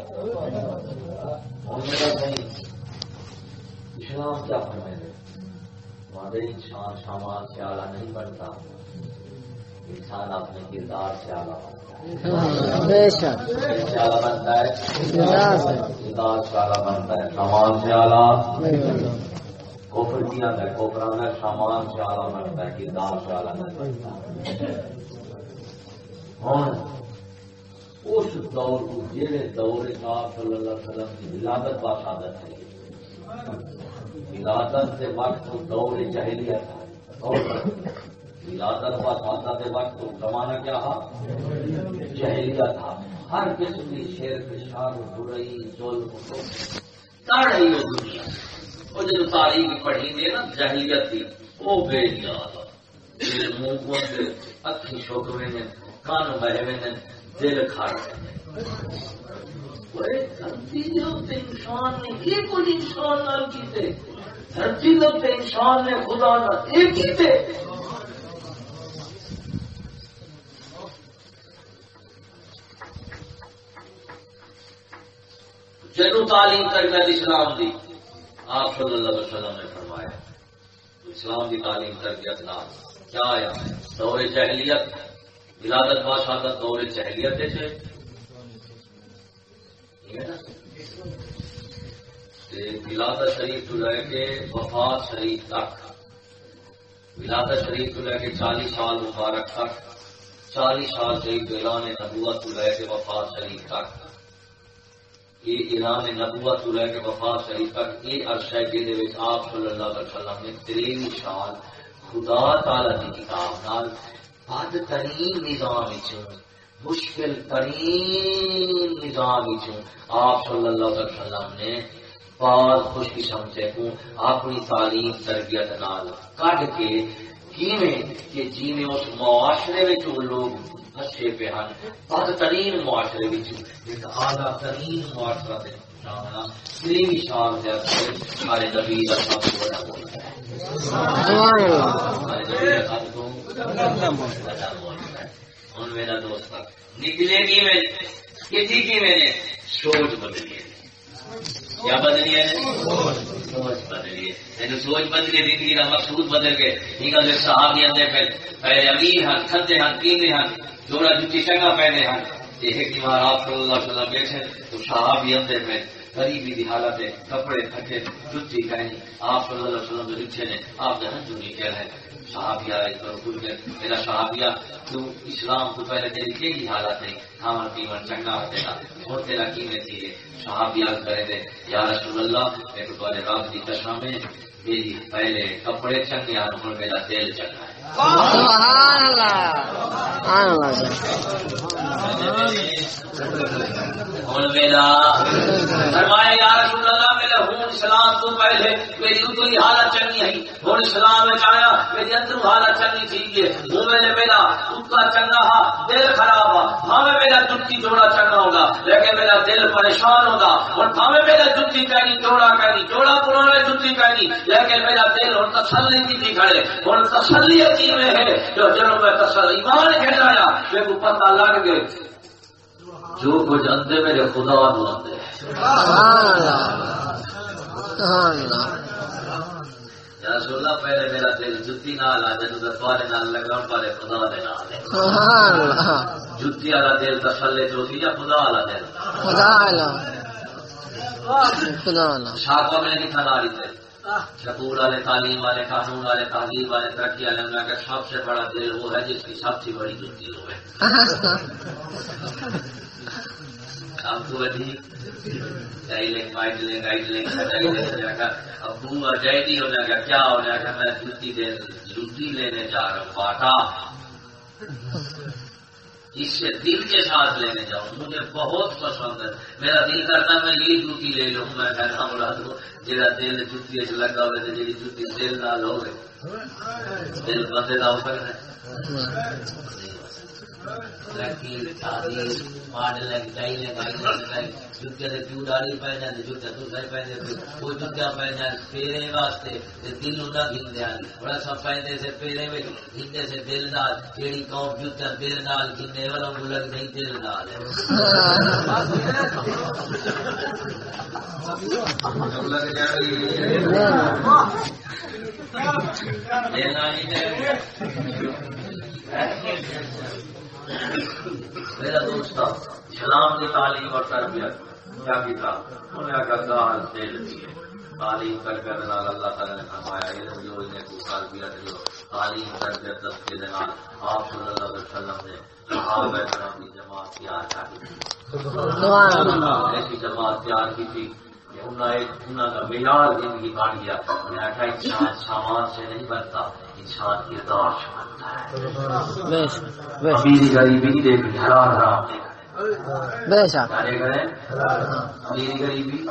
اسلام کیا فرمائے دے انسان سامان سے اعلیٰ نہیں بنتا۔ انسان اپنے کردار سے اعلیٰ اعلیٰ بنتا ہے۔ کردار سے اعلیٰ بنتا ہے۔ سامان سے اعلیٰ کوفر کیا ہے؟ سامان سے آلہ بنتا ہے۔ کردار سے آلہ نہیں بنتا۔ ہوں اس دور کو جہے دور آپ صلی اللہ علیہ وسلم کی ولادت با شادت ہے ولادت سے وقت دور جہلیت ہے دور ولادت وفادت وقت زمانہ کیا تھا؟ جہلیہ تھا۔ ہر قسم کی شیر شار برئی ظلم کر رہی ہو دنیا۔ وہ جب تاریخ پڑھی دے نا جہلیت کی وہ بے یاد منہ کو اکھی شوق ہوئے نے کان بہے نے دل کھڑ ہوئے انسان نے، ایک انسان نال کیتے دھرتی انسان نے خدا نہ، ایک کیتے جنو تعلیم تربیت اسلام دی۔ آپ صلی اللہ علیہ وسلم نے فرمایا، اسلام کی تعلیم تربیت نام کیا آیا دور جہلیت۔ ولادت بادشاہ دور جہلیت ہے ولادت شریف تو لے کے وفات شریف تک۔ ولادت شریف تو لے کے چالیس سال مبارک تک۔ چالیس سال شریف اعلان نبوت تو لے کے وفات شریف تک۔ یہ ایران نبوت تو لے کے وفات شریف تک۔ یہ عرصہ کے آپ صلی اللہ علیہ وسلم نے تریوی سال خدا تعالی کی کتاب نال بد ترین نظام مشکل ترین نظام آپ صلی اللہ علیہ وسلم نے بعض خوش قسم سے کو اپنی تعلیم تربیت نال کٹ کے کیویں کہ جیویں اس معاشرے میں جو لوگ اچھے پہ ہیں بد ترین معاشرے ایک ترین معاشرہ دے۔ ترین شان دے ہمارے نبی کا سب بڑا بولتا ہے ہمارے نبی میرا دوست نکلے کی میں کسی کی میں نے سوچ بدلی ہے کیا بدلی ہے سوچ بدلی ہے یعنی سوچ بدلی زندگی کا مقصود بدل گئے ٹھیک ہے صحابی اندر پہلے امیر ہیں کھدے ہیں پیندے ہیں جوڑا جتی چنگا پہنے ہیں یہ کہ وہاں آپ صلی اللہ علیہ وسلم بیٹھے، تو صحابی اندر میں، غریبی دی حالت ہے، کپڑے پھٹے جتی کہیں آپ صلی اللہ علیہ وسلم جو رکھے نے، آپ نے ہنجو نہیں کہہ ہے۔ صحابیہ میرا صحابیہ، تو اسلام تو پہلے تیری کئی حالت نہیں۔ کھانا پیمن چنگا ہوتے گا اور تیرا کی تھی؟ صحابیہ کرے دے یا رسول اللہ، میرے کو تمہارے رات کی قسم میں میری پہلے کپڑے چنگے اور میرا تیل چنگا ہے۔ سبحان اللہ میرا فرمایا یا رسول اللہ میرے ہوں اسلام تو پہلے میری حالت چنگی ہے۔ ہوں اسلام میں آیا میری اندر حالت چنگی ہے ہوں میں میرا چنگا ہا دل خراب ہا میرا جتی جوڑا چنگا ہوگا لیکن میرا دل پریشان ہوگا میرا جتی کہنی جوڑا کہنی جوڑا جتی کہنی لیکن میرا دل تسلی کی کھڑے تسلی عجیب ہے؟ جو جنوں میں تسلی ایمان کہلایا میرے کو پتہ لگ گئے۔ جو کچھ اندے میرے خدا نو رسول اللہ پہلے میرا دل جتی نال آ جدو دسوارے نال لگاؤ پارے خدا دے نال ہے۔ سبحان اللہ جتی والا دل تسلے جو تھی یا خدا والا دل؟ خدا خدا میں شکور والے تعلیم والے، قانون والے، تہذیب والے، ترقی والے، میں کہ سب سے بڑا دل وہ ہے جس کی سب سے بڑی جتی ہوئے۔ اب لیں گائڈ لیں ابو اور ہونے کا کیا ہونے کا میں دے جوتی لینے جا رہا ہوں، باٹا۔ اس سے دل کے ساتھ لینے جاؤں مجھے بہت پسند ہے۔ میرا دل کرتا میں یہی جوتی لے لوں میں کہنا بولا تو جا دل جوتی لگا ہوئے جی جوتی دل نہ لو گے دل بندے کا ہو سکتا رکیل تعریف ماڈل لگائی لگائی لگائی جوتے دے پیو ڈالی پے جاندے دل اوندا گھن دے دل نال جیڑی قوم دل نال گھن نہیں دل نال۔ میرا دوست اسلام کی تعلیم اور تربیت کیا کتاب؟ انہیں اگر دال تیل دیے تعلیم کر کر دنال اللہ تعالیٰ نے فرمایا یہ جو انہیں کو تربیت جو تعلیم تربیت دس کے دنال آپ صلی اللہ علیہ وسلم نے صحابہ کرام کی جماعت تیار کی سبحان اللہ۔ ایسی جماعت تیار کی تھی کہ معیار زندگی بن گیا۔ انہیں انسان سامان سے نہیں بنتا انسان بنتا ہے امیری غریبی حلال حرام دیکھنا بے شک کیا امیری غریبی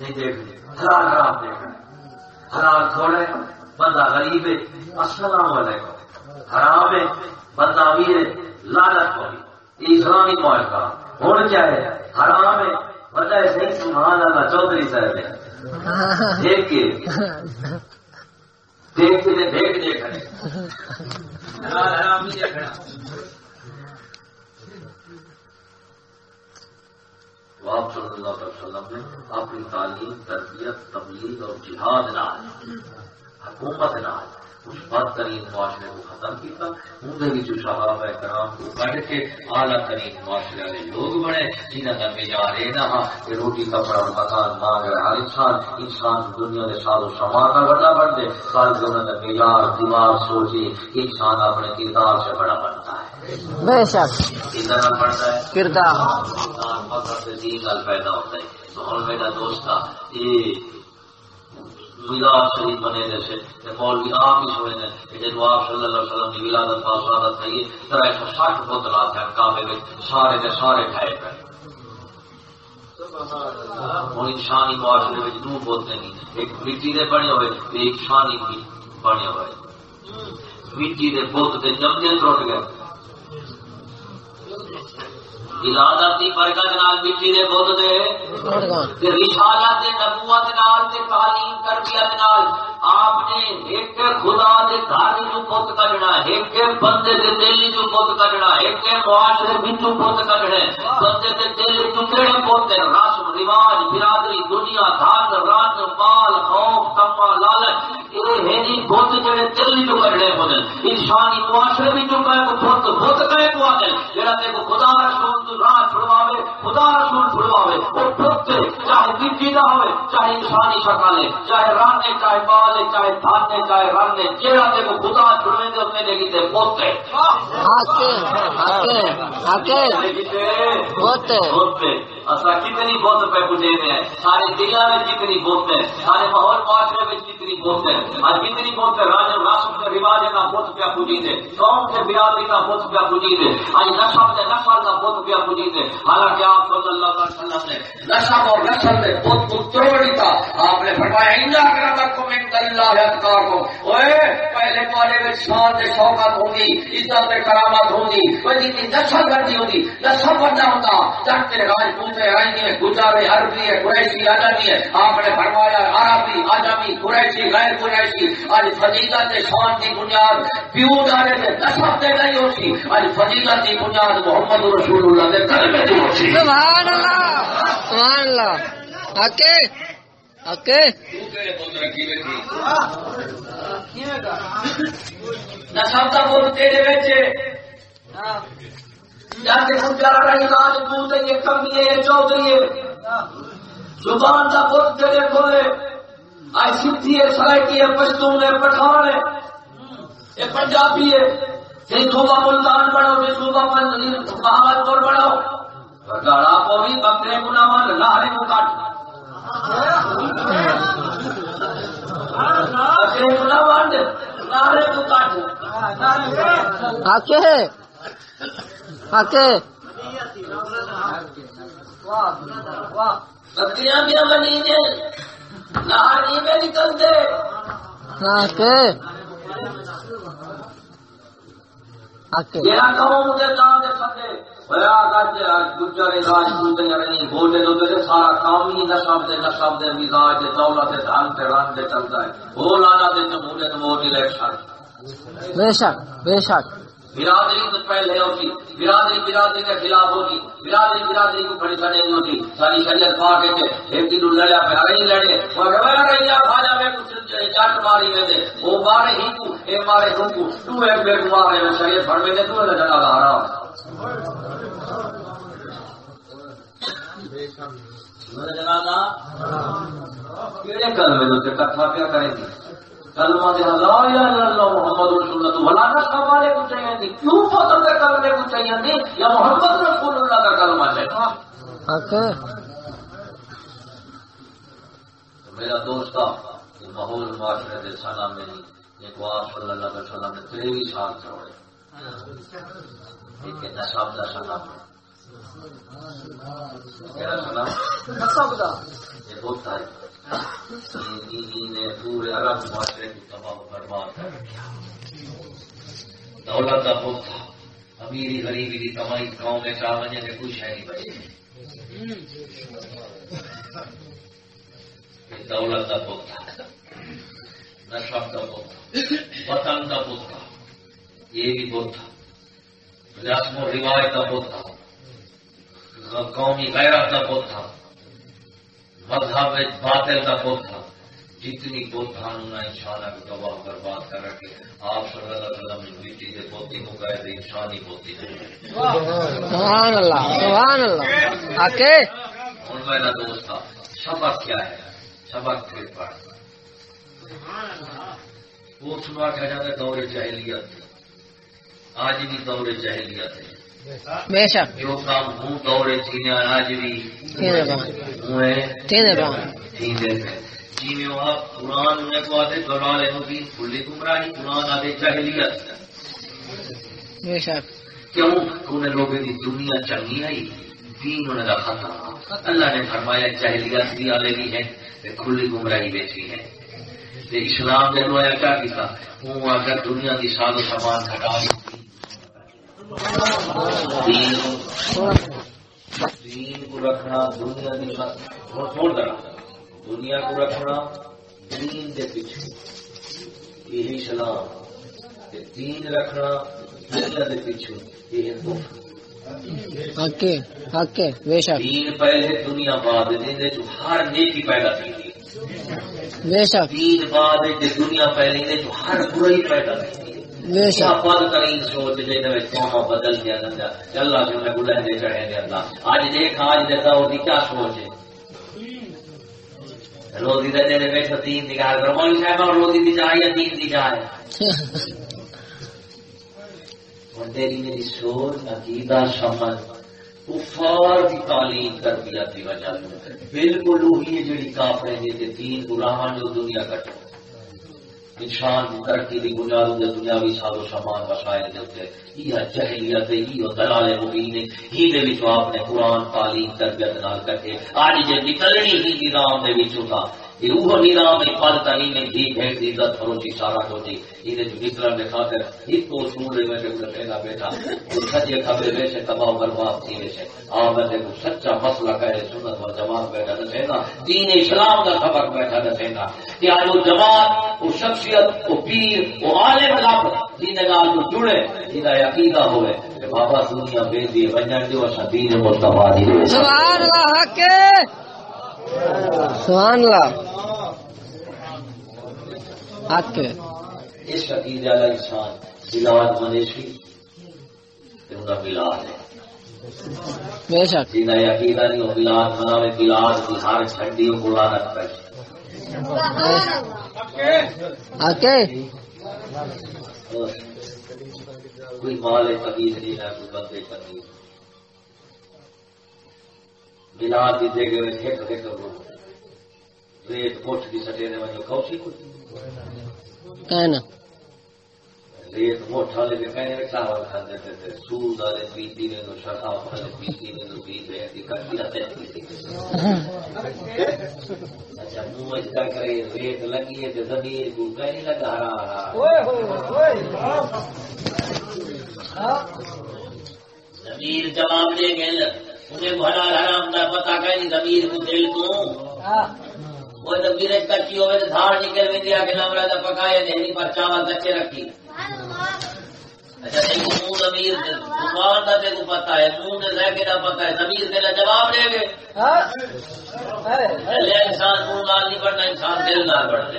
نہیں حلال حرام حلال تھوڑے بندہ غریب ہے السلام علیکم۔ حرام ہے بندہ امیر ہے ہوئی یہ اسلامی معاشرہ ہونا چاہے حرام ہے۔ بندہ ایسے ہی سبحان اللہ چودھری صاحب ہے۔ دیکھ کے۔ دیکھ کے دیکھ دیکھنے حلال حرام نہیں دیکھنا آپ صلی اللہ علیہ وسلم نے اپنی تعلیم، تربیت، تبلیغ اور جہاد نال، حکومت نال اس بدترین معاشرے کو ختم کیا انہیں بھی جو صحابہ کرام کو کٹ کے اعلیٰ ترین معاشرے والے لوگ بنے جنہوں کا معیار یہ نہ ہاں کہ روٹی کپڑا مکان مانگ رہے ہر انسان انسان دنیا کے ساتھ و سامان کا بڑا بن دے کل کے انہوں کا معیار دماغ سوچے انسان اپنے کردار سے بڑا بنتا ہے بے شک کردار بنتا ہے کردار فخر سے دین گل پیدا ہوتا ہے تو ہوں میرا دوست تھا یہ میلاد شریف بنے جیسے مولوی آپ ہی سنے نے کہ جب آپ صلی اللہ علیہ وسلم کی ولادت پاس ولادت ہے یہ طرح ایک سو ساٹھ بوتلات ہیں کعبے میں سارے کے سارے ٹھائے پہ ہوں انسانی معاشرے میں دو بوتلیں نہیں ایک مٹی دے بنے ہوئے ایک شانی بھی بنے ہوئے۔ مٹی دے بوت دے جمدے ٹوٹ گئے۔ ولادت کی برکت نال مٹی دے دے۔ تے رسالت نبوت نال تے تعلیم تربیت نال آپ نے ایک خدا دے گھر کڈنا ایک بندے دے دل جو کڈنا ایک معاشرے وچوں بندے دے دل کیڑے رسم، رواج، برادری، دنیا دھن رن مال، خوف تما لالچ۔ جڑے دل کڈنے ہون انسانی معاشرے وچوں کہے کو آ جڑا تے خدا رسول راہ چھڑواوے خدا رسول چھڑواوے وہ چاہے دا ہوئے چاہے انسانی چاہے رانے چاہے بال ہے چاہے دھانے چاہے رن ہے جیڑا تے کو خدا دے اپنے لگی تے پت ہے۔ آکے آکے آکے بہت بوتے اصا کتنی بوت پہ پوچھے ہیں۔ سارے میں کتنی بوت ہے۔ سارے ماحول معاشرے میں کتنی بوت ہے۔ آج کتنی بوت ہے راج راسم کے رواج کا بوت پیا پوجی دے۔ قوم کے برادری کا بوت پیا پوجی دے۔ آج نسل کے نسل کا پیا پوجی دے حالانکہ آپ صلی اللہ علیہ وسلم نے نسل اور نسل میں بوت کو توڑ آپ نے فرمایا انجا اکرمکم عند اللہ اتقاکم اوئے، پہلے والے میں شان تے ہوگی، عزت تے کرامت ہوگی، کوئی جی نسل گھٹی ہوگی۔ نسل بننا ہوتا۔ جٹ راجپوت ہے آئینی ہے گجار ہے عربی ہے قریشی آجمی ہے آپ نے فرمایا، عربی آجمی قریشی، غیر قریشی۔ آج فضیلت شان کی بنیاد، پیو دارے سے نسب تے نہیں ہوتی۔ آج فضیلت کی بنیاد محمد رسول اللہ دے سبحان اللہ سبحان اللہ۔ آکے آکے۔ نسب کا بول تیرے بچے جاتے گجار رہی راجپوت ہے یہ کمی ہے یہ چودھری ہے۔ زبان کا بول تیرے کھولے آج سدھی ہے سرائکی ہے پشتون ہے پٹھان ہے۔ یہ پنجابی ہے۔ صوبہ ملتان صوبہ پور بڑھو گاڑا کو بھی بکرے کو نہ مان لہرے کو کاٹ۔ بکرے کو نہ مان لہرے کو کاٹ۔ آکے آکے۔ بکریاں بھی نے لہری میں نکلتے۔ آکے۔ آکے یہ قوم کے نام دے سکے۔ بیا گج گجر راج پوت نہیں بولے تو تے سارا کام ہی نسب دے نسب دے مزاج دے دولت دے دھن تے رن دے چلتا ہے۔ وہ لانا دے جمہوریت ووٹ الیکشن بے شک بے شک۔ برادری تو پہلے ہوتی۔ برادری برادری کے خلاف ہوتی۔ برادری برادری کو بڑی بنے نہیں ہوتی۔ ساری شریعت پا کے ایک دن لڑیا پہ ہر ہی لڑے۔ وہ کہ میں رہی کھا جا میں کچھ جٹ ماری میں دے وہ مارے ہی کو اے مارے ہوں کو۔ تو ایک بے کو مارے میں شریعت پڑھ میں دے تو ہے جنا ہارا جنازہ کیڑے کلمے دے تے پیا کرے گی؟ کلمہ دے لا الہ الا اللہ محمد رسول اللہ. ولا نہ والے کو چاہیے نہیں کیوں پتہ دے کلمے کو چاہیے نہیں؟ یا محمد رسول اللہ کا کلمہ چاہیے آکے. میرا دوست یہ ماحول معاشرے کے سالہ میری ایک آپ صلی اللہ علیہ وسلم نے تریوی سال چھوڑے ایک نصاب کا سلام میرا سلام یہ ہوتا ہے نے پورے عرب معاشرے کو تباہ برباد کر رکھا دولت کا بہت تھا امیری غریبی کی کمائی گاؤں میں چاہ وجے میں کچھ ہے نہیں بچے دولت کا بہت تھا نشب کا بہت تھا وطن کا بہت تھا یہ بھی بہت تھا۔ رسم و روایت کا بہت تھا۔ قومی غیرت کا بہت تھا۔ مذہب باطل کا بہت تھا۔ جتنی بہت تھا انہوں نے انشاءاللہ کو تباہ برباد کر رکھے۔ آپ صلی اللہ علیہ وسلم نے مٹی سے پوتی کو کہے تھے انسانی سبحان اللہ سبحان اللہ۔ آکے۔ اور میرا دوست تھا۔ سبق کیا ہے؟ سبق پھر پڑھ وہ سنا کہا جاتا ہے دور جاہلیت آج بھی دور جاہلیت ہے۔ بے شک۔ جو کام ہوں دور چینے آج بھی ہوئے چینے میں چینے وہاں قرآن کو آتے گمراہی قرآن آتے جاہلیت۔ بے شک۔ کیوں؟ انہیں لوگوں کی دنیا چنگی آئی؟ دین انہیں رکھا تھا۔ اللہ نے فرمایا جاہلیت بھی آلے بھی ہے۔ کھلی گمراہی بیچی ہے۔ اسلام نے کیا وہ دنیا کی سال و سامان ہٹا دین کو رکھنا دنیا کی چھوڑ دیں دنیا کو رکھنا دین کے پیچھے۔ یہی اسلام تے دین رکھنا دنیا کے پیچھے۔ یہ ہندو دین پہلے دنیا بعد دین ہر نیکی پیدا کی۔ گئی بے شک۔ دین بعد دنیا پہلے ہر برائی پیدا کی۔ بے شک۔ سوچ دے دے قوم بدل دیا اللہ جو بلند دے چڑھے اللہ۔ دیکھ دی کیا سوچ ہے۔ روزی دے دے تین صاحب، اور روزی دی تین دی اور تیری میری سوچ، عقیدہ، سمجھ، کفار کی تعلیم تربیت کی وجہ بالکل وہی جڑی کافر ہے جو دنیا کٹو انسان کی ترقی کی بنیاد دے دنیاوی ساز و سامان وسائل دے اوتے یہ جہلیت ہے یہ دلال مبین ہی دے وچ آپ نے قرآن، تعلیم، تربیت نال کٹے آج جے نکلنی ہی نظام دے وچوں دا یہ نظام ہے پل تعلیم ہے بھیٹ دی عزت فروشی سارا کو یہ دے نکلن خاطر ایک کو سور میں تے کہنا بیٹا تو سچے خبر وے سے تباہ برباد تھی وے سے۔ آپ کو سچا مسئلہ کہے سنت و جماعت بیٹھا دے نا دین اسلام کا سبق بیٹھا دے نا کہ آج وہ جماعت، وہ شخصیت، وہ پیر، وہ عالم رب جن نال کو جڑے جن عقیدہ ہوئے۔ کہ بابا دنیا بے دی ونجن جو اچھا دین مصطفی دی سبحان اللہ آکے سبحان اللہ۔ آکے اس عقیدے والا انسان بلاد منیشی تے انہاں بلاد ہے۔ بے شک۔ جن کا عقیدہ نہیں وہ بلاد مناوے بلاد کی ہر چھڈی کو لعنت پے آکے کوئی مال قبیل نہیں ہے کوئی بندے قبیل کی جگہ میں ٹھیک ٹھیک کرو ریت پوچھ کی سٹے نے وجہ کوسی کچھ کہنا۔ ریت موٹ والے کے کہنے چاول کھاتے تھے تھے سود والے پیتی نے تو شراب والے پیتی نے تو پی گئے تھی کرتی رہتے اچھا منہ اس کا کرے ریت لگی ہے تو زمین کو کہیں لگا۔ رہا زمیر جواب دے گئے۔ انہیں حلال حرام کا پتا کہیں زمیر کو دل کو وہ جب گرج کچی ہوئے تو دھاڑ نکل بھی دیا کہ لمڑا تو پکائے دہنی پر چاول کچے رکھی۔ اچھا دیکھو منہ زمیر زبان کا دیکھو پتا ہے منہ نے ذائقے کا پتا ہے زمیر تیرا جواب دے گے۔ پہلے انسان منہ نال نہیں پڑھنا انسان دل نال پڑھتے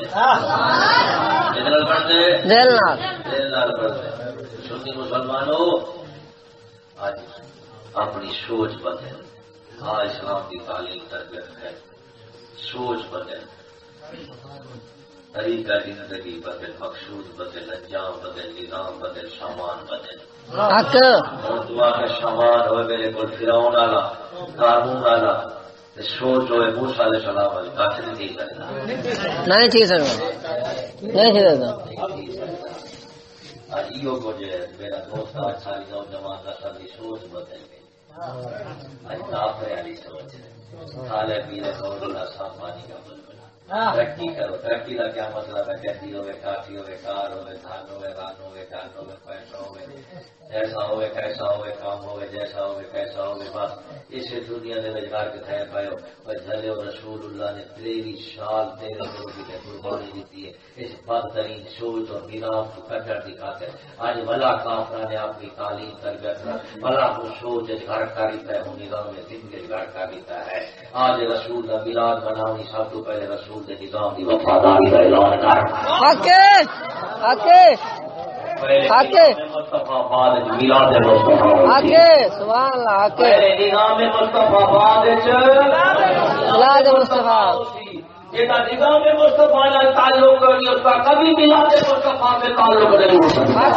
دل پڑھتے دل نال۔ دل نال پڑھتے سنی مسلمانوں آج اپنی سوچ بدل آج اسلام کی تعلیم تربیت ہے۔ سوچ بدل طریقہ زندگی بدل مقصود بدل انجام بدل نظام بدل سامان بدل دعا کا سامان ہوئے میرے کو فراؤن والا قانون والا سوچ ہوئے موسا علیہ السلام والی کچھ نہیں کرنا نہیں آج ہے میرا دوست آج ساری نوجوان کا سبھی سوچ بدل گئی آج کافرے علی سمجھ ہے کھالے اور اللہ صاف پانی کا بل بلبلا ہاں۔ ترقی کرو، ترقی کا کیا مطلب ہے؟ گڈی ہوے کافی ہوے کار ہوے دھان ہوے ران ہوے جان ہوے پیسہ ہوے ایسا ہوے کیسا ہوے کام ہوے جیسا ہوے کیسا ہوے بس۔ اسے دنیا دے وچ گھر کے تھے پایا اور جھلے رسول اللہ نے تیری شال، تیرے نبی تے قربانی دیتی ہے۔ اس بدترین سوچ اور نظام کو کٹر دی خاطر آج بھلا کافرہ نے اپنی تعلیم، تربیت بھلا کو سوچ گھر کریتا ہے وہ نظام میں زندگی گھر کریتا ہے۔ آج رسول کا ملاد بناونی سب تو پہلے رسول نظام کی وفاداری کا اعلان کر۔ حق ہے حق ہے حق ہے مصطفیٰ بعد ملاد مصطفیٰ حق ہے سبحان اللہ حق ہے پہلے نظام مصطفیٰ بعد ملاد مصطفیٰ۔ جیسا نظام مصطفیٰ تعلق اس کا کبھی ملاد مصطفیٰ سے تعلق نہیں ہو سکتا۔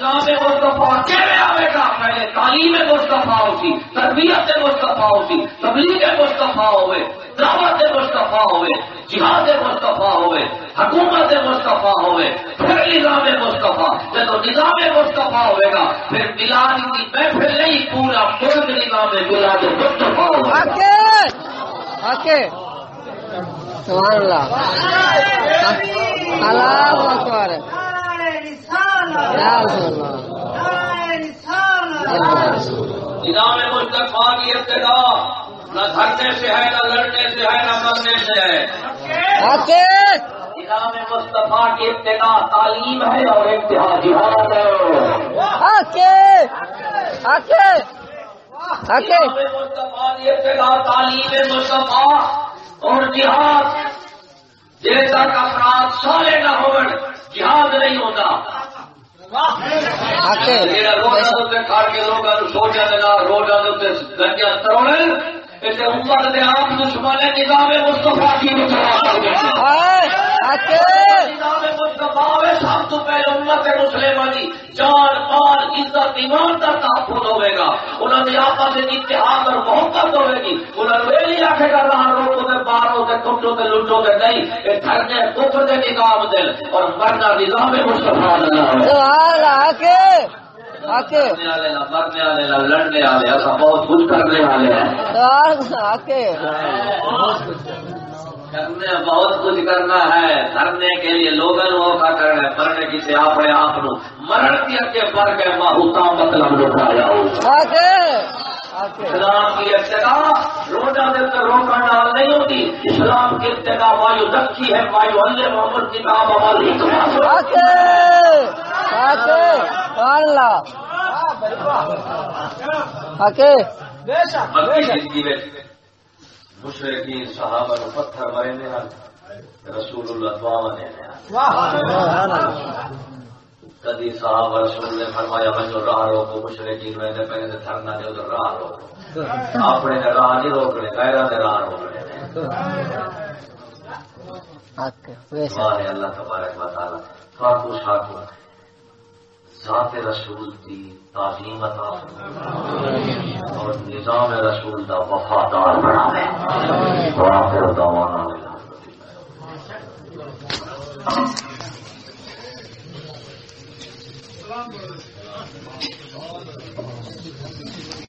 نظام مصطفیٰ کیویں آوے گا؟ پہلے تعلیم مصطفیٰ ہوتی تربیت مصطفیٰ ہوتی تبلیغ مصطفیٰ ہوئے دعوت مصطفیٰ ہوئے جہاد مصطفیٰ ہوئے حکومت مصطفیٰ ہوئے پھر نظام مصطفیٰ جب نظام مصطفیٰ ہوئے گا پھر ملاد کی محفل نہیں پورا ملک نظام ملاد مصطفیٰ ہوگا سبحان اللہ۔ اللہ اکبر۔ یا رسول اللہ نظام کی ابتدا نہ دھرنے سے ہے نہ لڑنے سے ہے نہ مرنے سے ہے نظام مصطفیٰ کی ابتدا تعلیم ہے اور انتہا جہاد ہے ہے مصطفیٰ کی ابتدا تعلیم مصطفیٰ اور جہاد جیسا کا افراد سالے نہ ہو جہاد نہیں ہوتا حق روزہ دے کھا کے لوگ سوچا دینا روزہ دے اسے امت دے آپ دشمن نظام مصطفیٰ کی نظام مصطفیٰ ہے سب تو پہلے امت مسلمہ دی۔ جان مال عزت ایمان کا تحفظ ہوئے گا۔ انہوں نے آپس میں اتحاد اور محبت ہوئے گی۔ انہوں نے یہ نہیں آخے گا راہ روکو دے باروں دے کٹو دے لٹو دے نہیں۔ یہ دھرنے کفر دے نظام دل اور مرنا نظام مصطفیٰ دل سبحان اللہ مرنے والے نہ لڑنے والے ایسا بہت کچھ کرنے والے ہیں۔ کرنے بہت کچھ کرنا ہے۔ کرنے کے لیے لوگوں موقع کرنا ہے۔ مرنے کسی اپنے آپ مرن کی اگے پر کے ماہوتا مطلب لٹایا ہو اسلام کی ابتدا روزہ دے کر روکا ڈال نہیں ہوتی اسلام کی ابتدا وایو دکھی ہے وایو اللہ محمد کی مکی زندگی میں مشرقین صحابہ نو پتھر مرے نے رسول اللہ دعا نے کدی صاحب رسول نے فرمایا میں راہ روکو مشرقین میں نے پہلے تھرنا دے ادھر راہ روکو۔ اپنے نے راہ نہیں روکنے غیرہ نے راہ روکنے۔ اللہ تبارک و تعالی۔ فاکو شاکو۔ ذات رسول کی تعظیم عطا اور نظام رسول دا وفادار بناوے وآخر دعوانا الحمدللہ lumber.